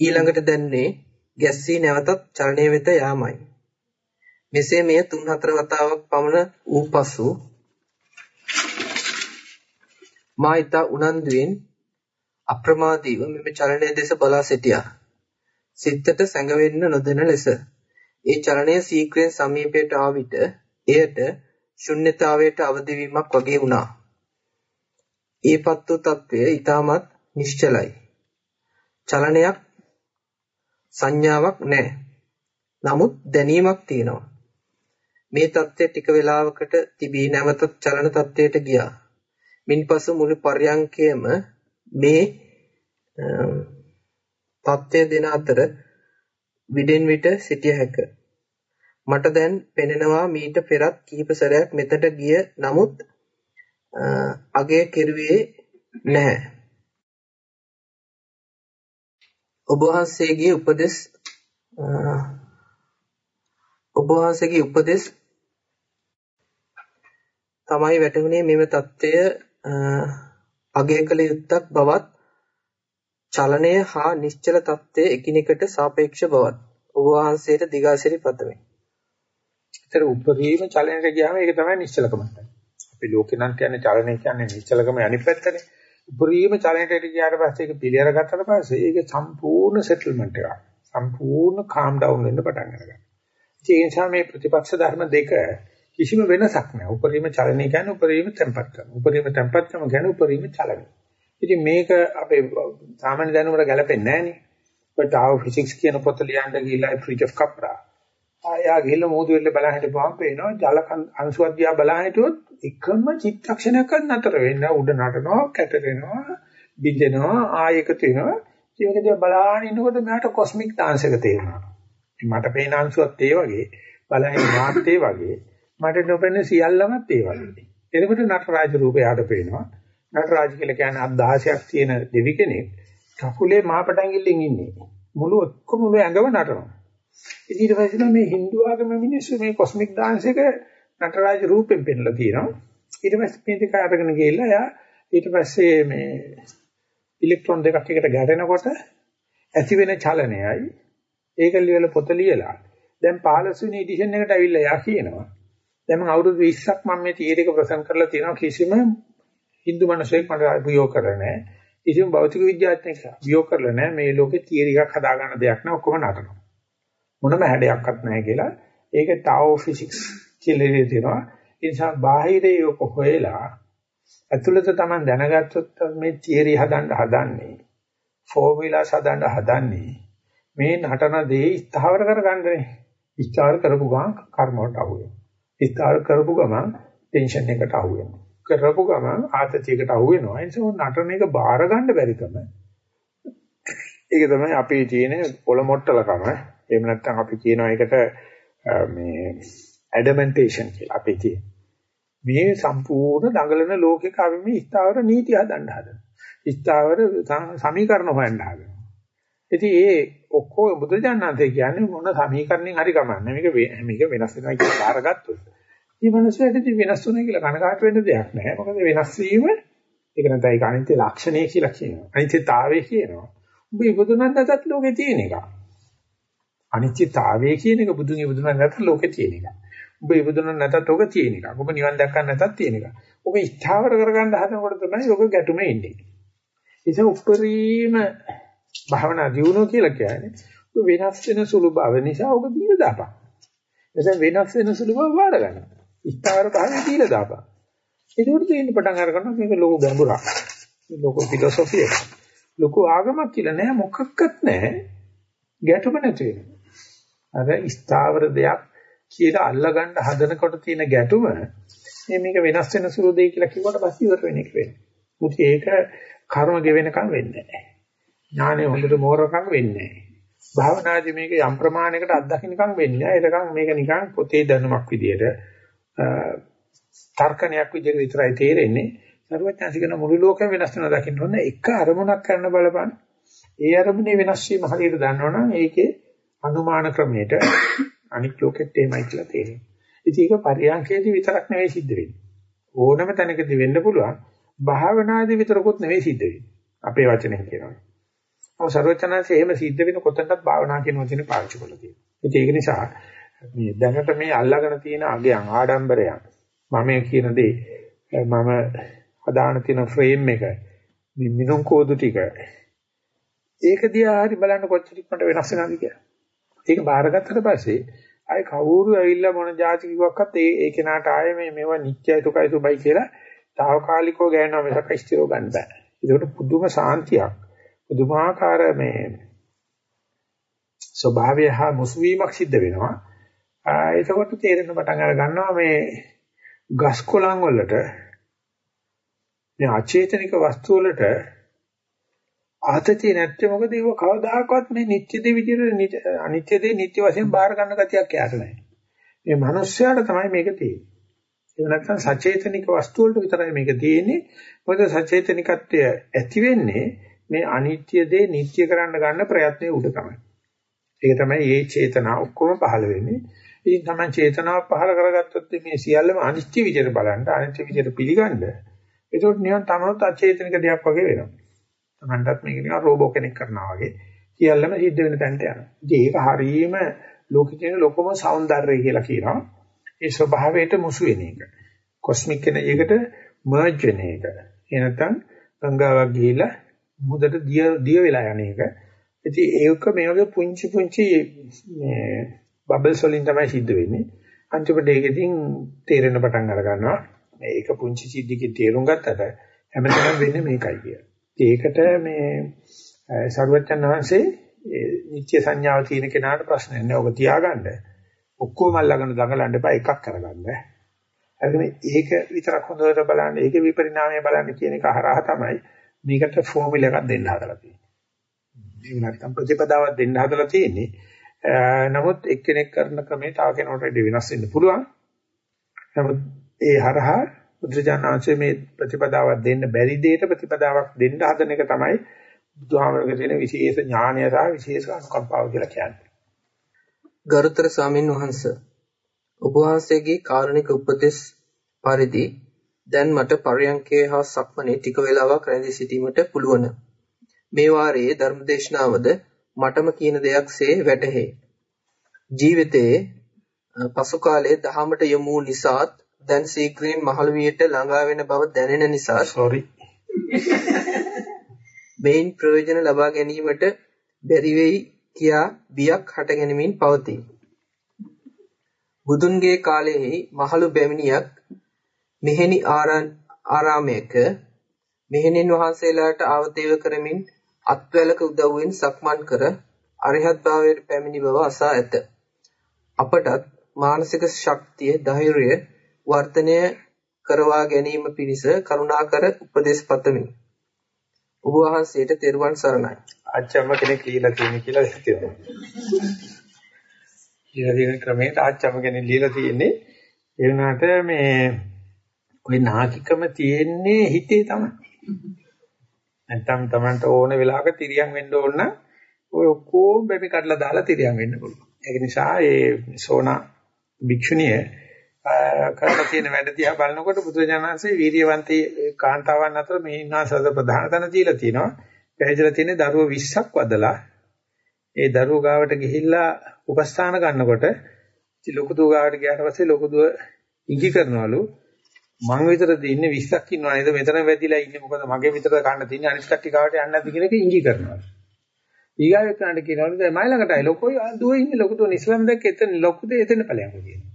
B: ඊළඟට දැන්නේ ගැස්සී නැවතත් චලනය වෙත යාමයි. මෙසේ මෙය 3-4 වතාවක් පමණ වූ පසු මා ඉතා උනන්දුයෙන් අප්‍රමාදීව මෙම චලනය දෙස බලා සිටියා. සිතට සැඟවෙන්න නොදෙන ලෙස ඒ චලනය සීක්‍රෙන් සමීපයට ආ විට එයට ශුන්්‍යතාවයට අවදිවීමක් වගේ වුණා. ඒපත් වූ తත්වය ඊටමත් නිශ්චලයි. චලනයක් සංඥාවක් නැහැ. නමුත් දැනීමක් තියෙනවා. මේ தත්ත්වය ටික වේලාවකට තිබී නැවතත් චලන தත්ත්වයට ගියා. මින්පසු මුළු පර්යංකයම මේ தත්ත්වය දෙන අතර විඩෙන් විට සිටිය හැක. මට දැන් පෙනෙනවා මීට පෙරත් කීප සැරයක් මෙතට ගිය නමුත් අගය කෙරුවේ නැහැ. ඔබ වහන්සේගේ උපදෙස් ඔබ වහන්සේගේ උපදෙස් තමයි වැටහුනේ මෙම தත්ත්වය අගය කළ යුත්තක් බවත් චලනය හා නිශ්චල தත්ත්වය එකිනෙකට සාපේක්ෂ බවත් ඔබ වහන්සේට දිගාසිරි පතමි.
A: ඒතර උපරිම චලනයට ගියාම ඒක තමයි නිශ්චලකම. අපි ලෝකේ නම් කියන්නේ චලනය කියන්නේ නිශ්චලකම අනිත් පැත්තනේ. උපරිම චලනයට ගියාට පස්සේ ඒක පිළිඅර ගත්තට පස්සේ ඒක සම්පූර්ණ සෙටල්මන්ට් එකක්. සම්පූර්ණ කාම් ඩවුන් වෙන්න පටන් ගන්නවා. ඒ නිසා මේ ප්‍රතිපක්ෂ ධර්ම දෙක කිසිම වෙනසක් නැහැ. උපරිම චලනය කියන්නේ උපරිම tempat කරන. උපරිම tempat කරන කියන්නේ උපරිම චලනය. ඉතින් මේක අපේ සාමාන්‍ය දැනුමට ගැලපෙන්නේ නැහැ නේ. but our physics කියන පොත ලියන්න ගිහිල්ලා Fridge of Capra. ආයා ගිහිල්ලා මොහොත වෙල්ල බලන් හිටපුවාම පේනවා ජල අංශුවක් දිහා බලන් හිටියොත් එකම චිත්තක්ෂණයක්වත් නතර වෙන්නේ උඩ නටනවා, කැටරෙනවා, බින්දෙනවා, ආයෙක තියෙනවා. ඒක දිහා බලාගෙන ඉන්නකොට මට කොස්මික් ඩාන්ස් එක තේරෙනවා. මට පේන අංශුවත් ඒ වගේ, බලහින් මාත් ඒ වගේ. මට නොපෙනෙන සියල්ලමත් ඒ වගේ. එතකොට නටරාජ රූපය ආඩ පේනවා. නටරාජ කියලා කියන්නේ අත් 16ක් තියෙන දෙවි කෙනෙක්. කකුලේ මාපටංගිල්ලෙන් ඉන්නේ. මුළු ඔක්කොම මුළු ඇඟම නටනවා. ඊට පස්සේ මේ Hindu ආගම මිනිස්සු මේ කොස්මික් ඩාන්ස් එක නටරාජ රූපෙන් පෙන්ලා තියෙනවා. ඊට පස්සේ මේ දෙක අරගෙන ගිහිල්ලා එයා ඊට පස්සේ මේ ඉලෙක්ට්‍රෝන දෙකක් එකට ගැටෙනකොට ඇති වෙන චලනයයි ඒක ලියලා පොත ලියලා දැන් 15 වෙනි එඩිෂන් එකට ඇවිල්ලා යා කියනවා දැන් මම අවුරුදු 20ක් මම මේ තියරි එක ප්‍රසන්ට් කරලා තියෙනවා කිසිම Hindu මිනිසෙක් මට අභියෝග කරලා නැහැ. කිසිම භෞතික විද්‍යාඥයෙක් අභියෝග කරලා නැහැ මේ ලෝකේ තියරි එකක් හදාගන්න දෙයක් නෑ ඔක්කොම නටනවා. මොනම හැඩයක්වත් නැහැ කියලා. ඒක ටාෝ ෆිසික්ස් කියලා තියෙනවා. ඒ නිසා බාහිරේ ඔක හොයලා ඇතුළත Taman දැනගත්තොත් මේ තියරි හදන්න හදන්නේ. ෆෝමියුලාස් හදන්න හදන්නේ. මේ නටන දේ ස්ථාවර කරගන්නනේ. විචාර කරපු ගමන් කර්ම වලට අහු වෙනවා. ඉස්තාර කරපු ගමන් ටෙන්ෂන් එකට අහු වෙනවා. කරපු ගමන් ආතතියකට අහු වෙනවා. ඒ නිසා නටන එක බාර ගන්න බැරි කම. ඒක තමයි අපේ තියෙන පොළොමොට්ටලකම. එහෙම නැත්නම් අපි කියනවා ඒකට මේ ඇඩමන්ටේෂන් කියලා අපේ තියෙන. මේ සම්පූර්ණ දඟලන ලෝකෙක අපි මේ ස්ථාවර නීති හදන්න හදනවා. ස්ථාවර සමීකරණ හොයන්න හදනවා. ඉතින් ඒ ඔක්කොම බුදුජානනාථේ කියන්නේ මොන සමීකරණෙන් හරි ගමන්නේ. මේක මේක වෙනස් වෙනවා කියලා බාරගත්තොත්. මේ මනුස්සයාට ඉතින් වෙනස් වෙනවා කියලා කනකාට වෙන්න දෙයක් නැහැ. මොකද වෙනස් වීම ඒක නැත්නම් ඒක අනිත්‍ය ලක්ෂණය කියලා කියනවා. අනිත්‍යතාවය කියනවා. ඔබ ඉබදුනන් නැතත් ලෝකේ තියෙන එක. අනිත්‍යතාවය කියන එක බුදුන් ඉබදුනන් නැතත් ලෝකේ තියෙන එක. ඔබ ඉබදුනන් නැතත් ඔක තියෙන එක. ඔබ නිවන් දැක්කන් නැතත් තියෙන එක. ඔබ ස්ථාවර කරගන්න හදනකොට තමයි ඔක ගැටුමේ ඉන්නේ. ඒක උපරිම භාවනා දියුණුව කියලා කියන්නේ වෙනස් වෙන සුළු බව නිසා ඔබ දීලා දාපන්. එතෙන් වෙනස් වෙන සුළු බව වාර ගන්න. ස්ථාවර භාවය දීලා දාපන්. ඒකෝට තේින්න පටන් අර ගන්නවා මේක ලෝක ගැඹුරක්. ලෝක ෆිලොසොෆි එක. ලෝක ආගමක් කියලා නෑ මොකක්වත් නෑ. ගැටුම නැති වෙනවා. අර ස්ථාවර දෙයක් කියලා අල්ලගන්න හදනකොට තියෙන ගැටුම මේ මේක වෙනස් වෙන සුළු දෙයක් කියලා කිව්වට පස්සේ ඉවර වෙන එක වෙන්නේ. මුත් ඒක කර්ම ගෙවෙනකම් වෙන්නේ නැහැ. ඥානෙ හොඳට මෝරකම් වෙන්නේ නැහැ. භාවනාදී මේක යම් ප්‍රමාණයකට අත්දකින්නකම් වෙන්නේ නැහැ. එතකන් මේක නිකන් පොතේ දැනුමක් විදියට තර්කණයක් විදියට විතරයි තේරෙන්නේ. සරුවත්‍යංශිකන මුළු ලෝකෙම වෙනස් වෙනවා දකින්න ඕන එක අරමුණක් කරන්න බලපන්. ඒ අරමුණේ වෙනස් වීම හරියට දන්නවනම් ඒකේ අනුමාන ක්‍රමයට අනිත් ලෝකෙත් එහෙමයි කියලා තේරෙනවා. ඉතින් ඒක පරියන්කේදී විතරක් නෙවෙයි සිද්ධ වෙන්නේ. ඕනම තැනකදී වෙන්න පුළුවන්. භාවනාදී විතරකුත් නෙවෙයි සිද්ධ වෙන්නේ. අපේ වචනේ කියනවා. ඔව් ਸਰවචනanse එහෙම සිද්ධ වෙන කොතනකත් භාවනා කියන වචනේ පාවිච්චි කරලා තියෙනවා. ඒක නිසා මේ දැනට මේ අල්ලාගෙන තියෙන අගයන් ආඩම්බරයන් මම කියන දේ මම අදාන තියෙන ෆ්‍රේම් එක මේ මිනුම් කෝදු ටික ඒක දිහා හරි බලන්න කොච්චර ඉක්මනට වෙනස් වෙනවද කියලා. ඒක බාරගත්තට පස්සේ ආයි කවුරු ඇවිල්ලා මොන જાති කිව්වක්වත් ඒ ඒ කෙනාට ආයේ මේ මේවා නිත්‍යයි දුකයි සුබයි කියලා తాවකාලිකව ගෑනවා මිසක් ස්ථිරව ගන්න බෑ. ඒකට පුදුම සාන්තියක් පුදුමාකාර මේ ස්වභාවය හා මුස්වීමක් සිද්ධ වෙනවා. එතකොට තේරෙන පටන් අර ගන්නවා මේ ගස් කොළන් වලට මේ අචේතනික වස්තු වලට ආතතිය නැත්තේ මොකද ඒව කවදාකවත් මේ නිත්‍ය දේ විදිහට අනිත්‍ය දේ නිත්‍ය වශයෙන් බාර ගන්න ගතියක් යාට නැහැ. මේ මිනිස්යාට තමයි මේක තියෙන්නේ. ඒ නැත්නම් සචේතනික වස්තු වලට විතරයි මේක තියෙන්නේ. මොකද සචේතනිකත්වය ඇති වෙන්නේ මේ අනිත්‍ය දේ නිත්‍ය කරන්න ගන්න ප්‍රයත්නයේ උඩ තමයි. ඒක තමයි මේ චේතනා ඔක්කොම පහළ වෙන්නේ. ඉතින් තමයි චේතනාව පහළ කරගත්තොත් මේ සියල්ලම අනිත්‍ය විදිහට බලන්න, අනිත්‍ය විදිහට පිළිගන්න. ඒකට නිකන් තමනොත් අචේතනික දෙයක් වගේ වෙනවා. තමන්ටත් මේක නිකන් රෝබෝ කෙනෙක් කරනවා වගේ සියල්ලම සිද්ධ වෙන තැනට යනවා. ඉතින් ඒක හරීම ලෝකේ තියෙන ලොකම సౌందර්යය කියලා කියනවා. ඒ ස්වභාවයට මුසු වෙන එක. කොස්මික් කෙන එකට මර්ජ් වෙන එක. ඒ නැත්නම් ගංගාවක් ගිහිලා මුහුදට දිය දිය වෙලා යන එක. ඉතින් ඒක මේ වගේ පුංචි පුංචි මේ බබල්ස් වලින් තමයි සිද්ධ වෙන්නේ. අන්තිමට ඒකෙන් තේරෙන පටන් අර ගන්නවා. මේක පුංචි සිද්ධියකින් තේරුම් ගත්තට හැමතැනම වෙන්නේ මේකයි කියලා. ඒකට මේ සරුවච්චන් වහන්සේ නිත්‍ය සංඥාව තියෙන කෙනාට ප්‍රශ්නයක් නෑ. ඔබ තියාගන්න. ඔක්කොම අල්ලගෙන දඟලන්න එපා එකක් කරගන්න. අරගෙන ඒක විතරක් හොඳට බලන්න, ඒකේ විපරිණාමය බලන්න කියන එක හරහා තමයි මේකට ෆෝමියුලා එකක් දෙන්න හදලා තියෙන්නේ. මේ නැත්තම් ප්‍රතිපදාවක් දෙන්න හදලා තියෙන්නේ. නමුත් එක්කෙනෙක් කරන ක්‍රමේ තව කෙනෙකුට වෙනස් වෙන්න පුළුවන්. නමුත් ඒ හරහා බුදුජානනාංශයේ මේ ප්‍රතිපදාවක් දෙන්න බැරි දෙයට ප්‍රතිපදාවක් දෙන්න හදන එක තමයි බුදුහාමරගේ තියෙන විශේෂ ඥානය සහ විශේෂ අනුකම්පාව කියලා කියන්නේ.
B: ගරුතර ස්වාමීන් වහන්ස ඔබ වහන්සේගේ කාරුණික උපදෙස් පරිදි දැන් මට පරයන්කේ හා සක්මනේ ටික වේලාවක් රැඳී සිටීමට පුළුවන්. මේ වාරයේ ධර්මදේශනාවද මටම කියන දෙයක්සේ වැටහේ. ජීවිතයේ පසු කාලයේ දහමට යොමු නිසාත් දැන් ශීඝ්‍රයෙන් මහලුවියට ළඟා වෙන බව දැනෙන නිසා
A: sorry
B: මේන් ප්‍රයෝජන ලබා ගැනීමට බැරි වෙයි කියා බියක් හටගෙනමින් පවතී. බුදුන්ගේ කාලයේ මහලු බැමිණියක් මෙහෙණි ආරාමයක මෙහෙණින් වහන්සේලාට ආවදේව කරමින් අත්වැලක උදව්වෙන් සක්මන් කර අරිහත් භාවයට පැමිණි බව අසා ඇත. අපටත් මානසික ශක්තිය ධෛර්යය වර්ධනය කරවා ගැනීම පිණිස කරුණාකර උපදෙස් පතමි. ඔබ වහන්සේට තෙරුවන් සරණයි.
A: ආච්චම්ම කෙනෙක් লীලා තියෙන කියලා හිතෙනවා. ඊළඟ ක්‍රමයට ආච්චම්ම කෙනෙක් লীලා තියෙන්නේ ඒ වුණාට මේ ওই නාකිකම තියෙන්නේ හිතේ තමයි. නැත්තම් Tamanට ඕන වෙලාවක තිරියන් වෙන්න ඕන නම් ඔය ඔක්කොම බැමි කඩලා දාලා තිරියන් වෙන්න පුළුවන්. ඒක නිසා ඒ සෝනා භික්ෂුණිය කරලා තියෙන වැඩ දිහා බලනකොට බුදුරජාණන්සේ වීර්යවන්තී කාන්තාවන් අතර මේ ඉන්නාසද ප්‍රධාන තැන දීලා තියෙනවා. පැහැදිලා තියෙන දරුවෝ 20ක් වදලා ඒ දරුවෝ ගාවට ගිහිල්ලා උපස්ථාන ගන්නකොට ඉතින් ලොකු දුව ගාවට ගියාට පස්සේ ලොකු දුව ඉඟි කරනවලු මං විතරද ඉන්නේ 20ක් ඉන්නවා නේද මෙතන වැදිලා ඉන්නේ මොකද මගේ විතරද කන්න තියෙන්නේ අනිත් කට්ටිය ගාවට යන්න නැති කියන එක ඉඟි කරනවා. ඊගාවෙත් කනට කියනවලු දැන් මයි ළඟටයි ලොකෝයි දුව ඉන්නේ ලොකු දුව ඉස්ලාම් දැක්ක එතන ලොකුද එතන ඵලයන්කෝ කියනවා.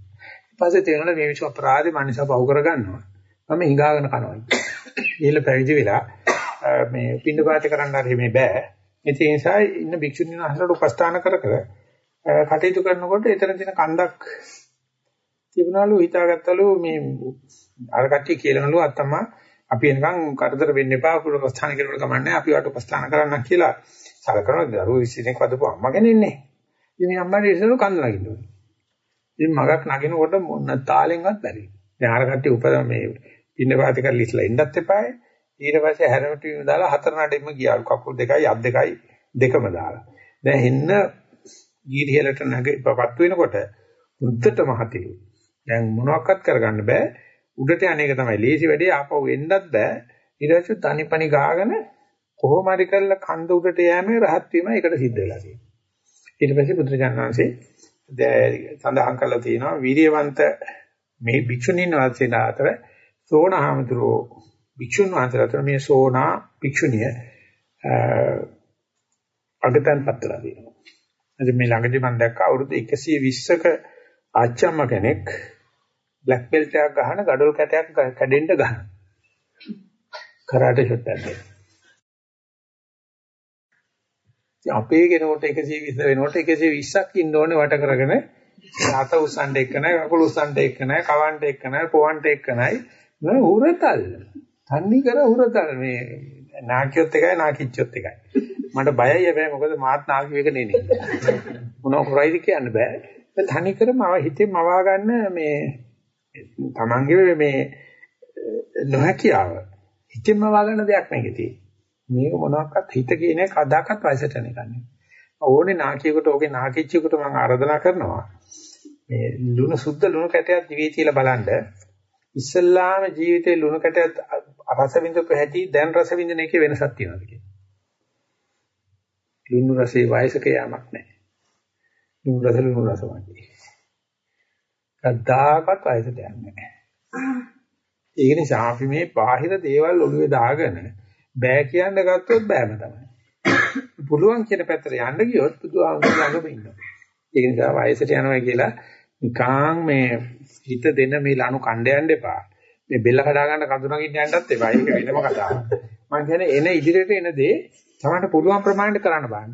A: පස්සේ තේරෙනවා මේ මිනිස්සු අපරාධේ මනුෂ්‍ය පව කරගන්නවා. මම හිඟාගෙන කනවා. ඊළ පැවිදි වෙලා මේ පින්න පාත කරන්න හරි මේ බෑ. ඒ නිසා ඉන්න භික්ෂුණීන් වහන්සේලාට උපස්ථාන කර කර කටයුතු කරනකොට එතන තියෙන කන්දක් තිබුණාලු හිතාගත්තලු මේ අර කට්ටිය කියලානලු අත්තම අපි එනකන් කරදර වෙන්න එපා උපස්ථාන කෙරුවට කමන්නේ අපි වට උපස්ථාන කරන්න කියලා සලකනවා දරුවෝ 20 දෙනෙක් වදපු අම්මා කෙනෙක් නේ. ඉතින් අම්මාට ඉස්සෙල්ලා කන්ද නගින්න ඕනේ. ඉතින් මගක් නගිනකොට මොන තාලෙන්වත් බැරි. දැන් අර කට්ටිය උපද මේ පින්න පාති කරලා ඉස්ලා ඉන්නත් එපායි. ඊට පස්සේ හැරමිට වීම දාලා හතර නඩෙම ගියාලු කකුල් දෙකයි අත් දෙකයි දෙකම දාලා. දැන් හෙන්න ගීරිහෙලට නැගෙපපත් වෙනකොට උද්දට මහතිලු. දැන් මොනවත් කරගන්න බෑ. උඩට අනේක තමයි ලේසි වැඩේ ආපහු එන්නත් බෑ. ඊට පස්සේ තනිපනි ගාගෙන කොහොම හරි කරලා කන්ද උඩට යෑමේ රහත් වීම ඒකට සිද්ධ වෙලා තියෙනවා. ඊට පස්සේ බුදුරජාණන් වහන්සේ සඳහන් කරලා තියෙනවා වීරියවන්ත මේ භික්ෂුණීන් වහන්සේලා අතර සෝණහාමුදුරෝ භික්ෂුන් වහන්සේලා අතර මේ සෝනා භික්ෂුණිය අගතන් පත්‍රලා දෙනවා. එතකොට මේ ළඟදී මම දැක්ක අවුරුදු 120ක ආච්චම්ම කෙනෙක් බ්ලැක් බෙල්ට් එකක් ගහන gadol කැටයක් කැඩෙන්න ගහන. කරාටේ ෂොට් එකක්. දෙනවා. අපේ කෙනෙකුට 120 වෙනකොට 120ක් ඉන්න ඕනේ වට කරගෙන. අත උස්සන්න එක්ක නැහැ කකුල උස්සන්න එක්ක නැහැ කවන්න එක්ක නැහැ පොවන්න එක්ක නැහැ. නෝ උරතල් තන්නේ කර උරතල් මේ නාකියොත් එකයි නාකිච්චොත් එකයි. මට බයයි හැබැයි මොකද මාත් නාකි එක නෙනේ මොනවා කරයිද කියන්න බෑ. ඒ තනි කර මම හිතේ මවා ගන්න මේ තමන්ගේ මේ නොහැකියාව හිතෙන් මවා ගන්න දෙයක් නෙකේ තියෙන්නේ මේක මොනවාක්වත් හිත කියන එක කදාකත් වයසට යනකන්නේ. ඕනේ නාකියෙකුට ඕකේ නාකිච්චෙකුට මම ආරාධනා කරනවා. මේ ලුණු සුද්ධ ලුණු කැටයක් දිවේ තියලා බලන්න. ඉස්සල්ලාම ජීවිතේ ලුණු කැටයක් රස විඳපු හැටි දැන් රස විඳින එකේ වෙනසක් තියෙනවද කියලා. ලුණු රසේ වයසක යාමක් නැහැ. ලුණු රස ලුණු රස වගේ. කද්දාකත් වයසට යන්නේ නැහැ. ඒ නිසා අපි මේ බාහිර දේවල් ඔළුවේ දාගෙන බෑ කියන්න ගත්තොත් බෑම තමයි. පුළුවන් කියන පැත්තට යන්න ගියොත් බුදුහාමුදුරුවෝ ළඟම ඉන්නවා. ඒ නිසා වයසට යනවා කියලා නිකාං මේ හිත දෙන මේ ලනු කණ්ඩ යන්න එපා. මේ බෙල්ල කඩා ගන්න කඳුනකින් යන්නත් එපා. ඒක වෙනම කතාවක්. මම කියන්නේ එන ඉදිරියට එන දේ තමයි පුළුවන් ප්‍රමාණයට කරන්න බෑ.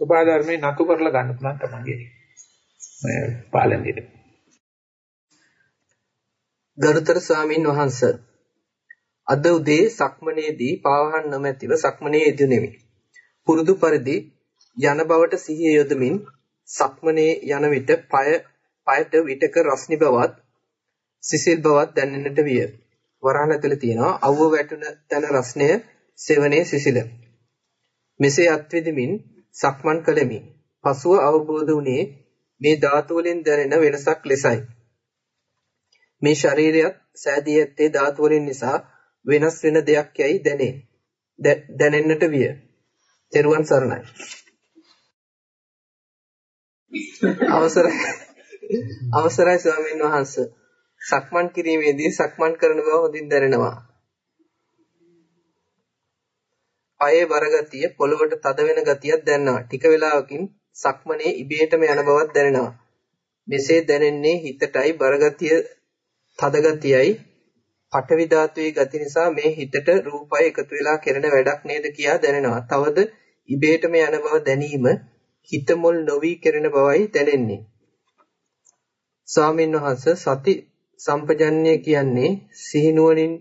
A: සෝභා ධර්මේ නතු කරලා ගන්න පුළුවන් තමයි. මේ පාලනයේ.
B: ගරුතර ස්වාමීන් වහන්ස අද උදේ සක්මනේදී පාවහන් නොමැතිව සක්මනේ යෙදුණෙමි. පුරුදු පරිදි යන බවට සිහිය යොදමින් සක්මනේ යන විට পায় পায়ට විටක රස්නි බවත් සිසිල් බවත් දැනෙන්නට විය. වරහන් ඇතුලේ තියෙනවා අවුව වැටුන තන රස්නය සෙවනේ සිසිල. මෙසේ අත්විදමින් සක්මන් කළෙමි. පසුව අවබෝධ වුණේ මේ ධාතු වලින් දැනෙන වෙනසක් ලෙසයි. මේ ශරීරයත් සෑදී ඇත්තේ ධාතු වලින් නිසා වෙනස් වෙන දෙයක් යයි දැනේ. දැනෙන්නට විය. තෙරුවන් සරණයි. අවසරයි අවසරයි ස්වාමීන් වහන්ස. සක්මන් කිරීමේදී සක්මන් කරන බව හොඳින් දැනෙනවා. පයේ බරගතිය පොළවට තද වෙන ගතියක් දැනෙනවා. ටික වෙලාවකින් සක්මනේ ඉබේටම යන බවක් දැනෙනවා. මෙසේ දැනෙන්නේ හිතටයි බරගතිය තද ගතියයි පඨවි ධාතුවේ ගති නිසා මේ හිතට රූපය එකතු වෙලා කෙරෙන වැඩක් නේද කියා දැනෙනවා. තවද ඉබේටම යන බව දැනීම හිත මුල් නොවි කෙරෙන බවයි දැනෙන්නේ. ස්වාමීන් වහන්සේ සති සම්පජන්ණය කියන්නේ සිහිනුවණින්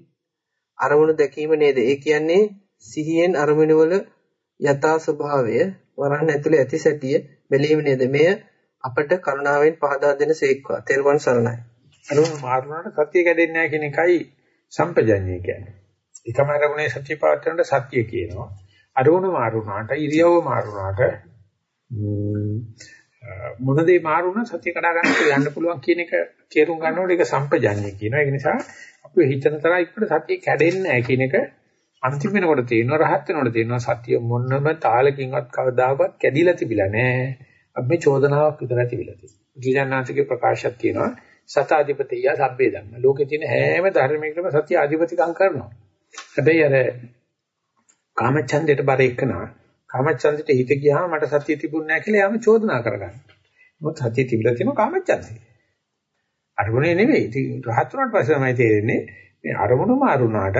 B: අරමුණු දැකීම නේද? ඒ කියන්නේ සිහියෙන් අරමුණු වල යථා ස්වභාවය වරන් ඇතුලේ ඇති සැටිය බැලීම නේද? මෙය අපට කරුණාවෙන් පහදා දෙන සේක්වා. තෙරුවන් සරණයි.
A: අරුණ මාරුණාට සත්‍ය කැඩෙන්නේ නැහැ කියන එකයි සම්පජඤ්ඤය කියන්නේ. එකම අරමුණේ සත්‍ය පවත්වනට සත්‍ය කියනවා. අරමුණ මාරුණාට ඉරියව්ව මාරුණාට මොන දේ මාරුණා සත්‍ය කඩා ගන්නට යන්න පුළුවන් කියන එක තේරුම් ගන්නකොට ඒක සම්පජඤ්ඤය කියනවා. ඒ නිසා අපි හිතන තරම් ඉක්මනට සත්‍ය කැඩෙන්නේ නැහැ කියන එක අන්තිම වෙනකොට තේරෙනවා රහත් වෙනකොට තේරෙනවා සත්‍ය මොනම තාලකින්වත් කවදාකවත් කැඩිලා තිබිලා නැහැ. අපි මේ චෝදනාවක් විතරයි තිබිලා තියෙන්නේ. විජයනාථගේ ප්‍රකාශයක් තියෙනවා සතාධිපතිය සබ්බේ ධම්ම. ලෝකේ තියෙන හැම ධර්මයකම සත්‍ය අධිපතිකම් කරනවා. හැබැයි අර කාමච්ඡන්දයට බර එක්කනා කාමච්ඡන්දයට හිත ගියාම මට සත්‍ය තිබුණ නැහැ කියලා යාම චෝදනා කරගන්න. මොකද සත්‍ය තිබිලා තියෙන කාමච්ඡන්දේ. අරමුණේ නෙවෙයි. ඉතින් රහත් වුණාට පස්සේ තමයි තේරෙන්නේ මේ අරමුණු මාරුණාට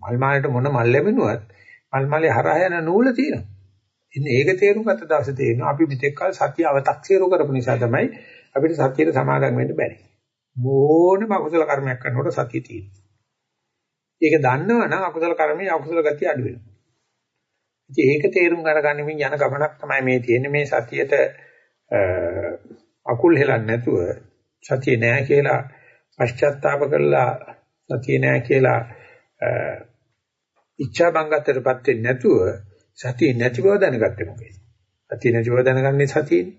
A: මල් මාලට මොන මල් ලැබෙනුවත් මල් මාලේ හරහා යන නූල තියෙනවා. ඉතින් ඒක තේරුම් ගත්ත දවසේ තේරෙනවා අපි මෙතෙක් කල සතිය අව탁සිරු කරපු නිසා තමයි අපිට සතියේ සමාදම් වෙන්න බැරි. මොනම අකුසල කර්මයක් කරනකොට සතිය තියෙනවා. ඒක දන්නවනම් අකුසල කර්මයේ අකුසල ගතිය අඩු වෙනවා. ඉතින් ඒක තේරුම් ගන්නගන්නමින් යන ගමනක් තමයි මේ තියෙන්නේ මේ සතියට අකුල් හෙලන්නේ නැතුව සතිය නෑ කියලා පශ්චාත්තාප කරලා සතිය නෑ කියලා ඉච්ඡා බංගතරපත් වෙන්නේ නැතුව සතිය නැති බව දැනගත්තේ මොකේද? සතිය නැති බව දැනගන්නේ සතියනේ.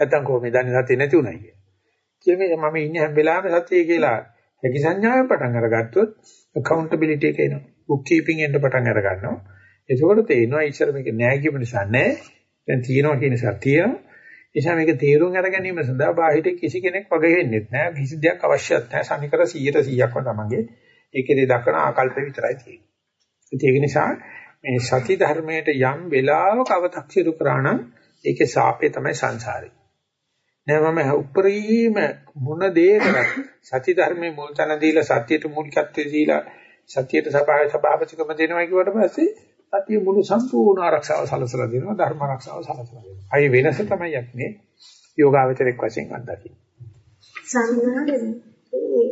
A: නැත්තම් කොහොමද දන්නේ සතිය නැති උනායි කියලා. කියන්නේ මම ඉන්නේ හැම වෙලාවෙම සතිය කියලා හැකි සංඥාවෙන් පටන් අරගත්තොත් accountability එක එනවා. book keeping එන්න පටන් අර ගන්නවා. එතකොට තේරෙනවා ඉස්සර මේක නෑ කියපු නිසා නෑ. දැන් තියෙනවා කියන නිසා තියෙනවා. නිසා මේක තේරුම් අර ගැනීම සඳහා බාහිර කිසි කෙනෙක් වගේ වෙන්නේ නැහැ. කිසි දෙයක් අවශ්‍යත් නැහැ. සමිකර 100ට 100ක්ම තමන්ගේ ඒකේ දක්වන ආකල්ප විතරයි තියෙන්නේ. ඒක නිසා මේ සති ධර්මයට යම් වෙලාවක අව탁සිරු කරා නම් ඒකේ සාපේ තමයි සංසාරේ. නෑ මම උපරිම මොන දේ කරත් සති ධර්මයේ මුල් තැන දීලා සතියට මූලිකත්වයේ දීලා සතියට සබාවේ සභාපතිකම දෙනවා කියවට පස්සේ සතිය මුළු සම්පූර්ණ ආරක්ෂාව සලසලා දෙනවා ධර්ම ආරක්ෂාව සලසලා දෙනවා. අයි වෙනස තමයි යන්නේ යෝගාවචරයක් වශයෙන් අත්දකින්න.
C: සම්මානනේ ඒ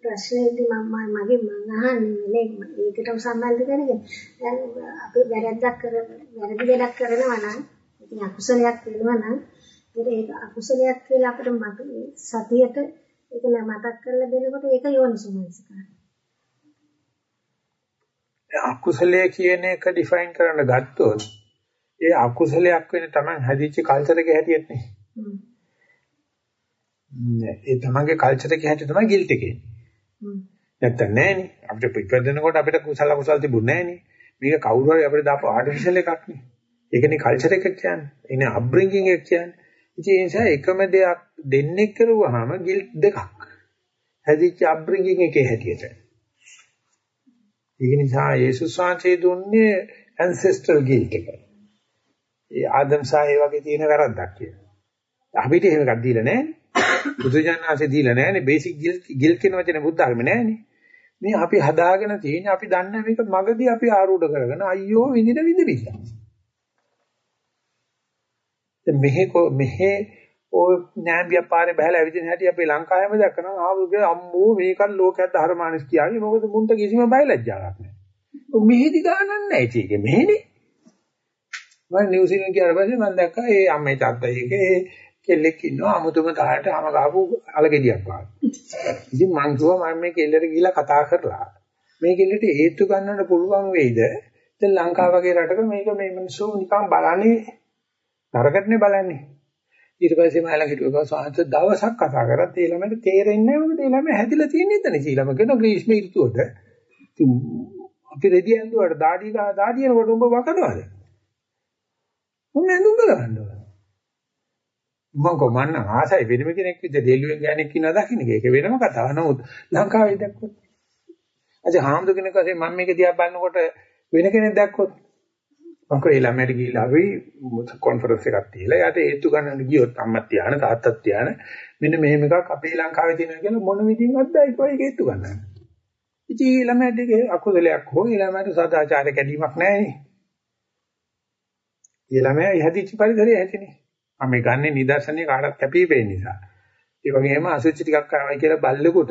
C: ප්‍රශ්නේදී මම මගේ මම අහන්නේ නේ ඒකටම සම්බන්ධ කරගෙන දැන් අපි වැරද්දක් කර වැරදි දෙයක් කරනවා නම් ඉතින් අකුසලයක් වෙනවා නම් ඒක අකුසලයක් කියලා අපිට මත සතියට ඒක මතක් කරලා දෙනකොට ඒක යෝනිසමනසිකාරය.
A: අකුසලයේ කියන එක ඩිෆයින් කරන්න ගත්තොත් ඒ අකුසලයක් වෙන තමයි හැදිච්ච කල්චර් එක හැටියෙත් නේ. ඒ තමන්ගේ කල්චර් එක හැටියට තමයි ගිල්ට් එකේ. නැත්තම් නෑනේ. අපිට පිටවෙන්නකොට අපිට කුසල කුසල තිබුණේ නෑනේ. මේක කවුරු හරි අපිට දාපු ආටිෆිෂල් එකක් නේ. ඒකනේ කල්චර් එක කියන්නේ. ඒනේ අප්බ්‍රින්ගින් එක කියන්නේ. ඉතින් ඒ නිසා එකම දෙයක් දෙන්නේ කරුවාම ගිල්ට් දෙකක්. හැදිච්ච අප්බ්‍රින්ගින් එකේ හැටියට. ඒක නිසා යේසුස් වහන්සේ දුන්නේ ancestral guilt එක. ඒ ආදම් සාහේ වගේ තියෙන වැරද්දක් කියලා. අපිට එහෙම එකක් දීලා නැහැ. බුදුජානනාංශේ දීලා නැහැනේ බේසික් ගිල් කියන වචනේ බුද්ධ ආගමේ නැහැනේ. මේ අපි හදාගෙන තියෙන්නේ අපි දන්නේ මේක මගදී අපි ආරූඪ කරගෙන අයියෝ විඳින විඳින්න. දැන් මෙහෙ මෙහෙ ඔය නෑම්බිය පාරේ බහලා ඇවිදින හැටි අපි ලංකාවේම දැක්කනම් ආවුගේ අම්මෝ මේකත් ලෝකයක් ධර්මානිස් කියාවි මොකද මුන්ට කිසිම බයලජ්ජාවක් නැහැ. මෙහෙදි ගානක් නැහැ ඒකේ මෙහෙනේ. මම නිව්සීලන්ත ගියාට පස්සේ මම දැක්කා ඒ අම්මේ තාත්තයි එකේ කෙල්ලෙක් ඉන්නවා අමුතුම තාලට හැම ගහපු අලගෙඩියක් වගේ. ඉතින් මං කිව්වා මම මේ කෙල්ලට ගිහිල්ලා කතා කරලා මේ කෙල්ලට හේතු ගන්නන්න පුළුවන් වෙයිද? දැන් ලංකාව වගේ රටක මේක මේ මිනිස්සු නිකන් බලන්නේ නරකටනේ බලන්නේ. ඊට පස්සේ මම ළඟ හිටුවා සාහන්ත දවසක් කතා කරත් ඒ ළමයට තේරෙන්නේ නැහැ මොකද ඒ ළමයා හැදිලා තියෙන්නේ එතන සීලම කියන ග්‍රීෂ්ම ඍතුවද. ඉතින් අපි රෙදි ඇඳුවට දාඩි ගා දාඩියනකොට උඹ වකනවාද? උන් ඇඳුම් ගලවන්නවා. මම කොමන්න ආසයි වෙනම කෙනෙක් විදිහට දෙල්ලුවෙන් ගෑණෙක් ඉන්නවා දකින්න එක. ඒක වෙනම කතාවක්. නමුත් ලංකාවේ දැක්කොත් අද හාමුදුර කෙනෙක් වශයෙන් මම මේක දිහා බලනකොට වෙන කෙනෙක් දැක්කොත් මම කොහේ ළමයට ගිහිල්ලා අපි කොන්ෆරන්ස් එකක් තියලා යාට හේතු ගන්නන්න ගියොත් අම්මත් තියාන තාත්තත් තියාන මෙන්න මෙහෙම එකක් අපේ ලංකාවේ තියෙනවා කියලා මොන විදිහින්වත් බෑ ඒක ඒක හේතු ගන්න. ඉතින් ළමයට අකුසලයක් හෝ ළමයට සදාචාර කැඩීමක් නැහැ නේ. ළමයා ඉහදිච්ච පරිසරයේ ඇතිනේ. මම මේ ගන්නේ නිදර්ශනය කාටත් කැපිපෙන නිසා. ඒ වගේම අසුචි ටිකක් ආවයි කියලා බල්ලෙකුට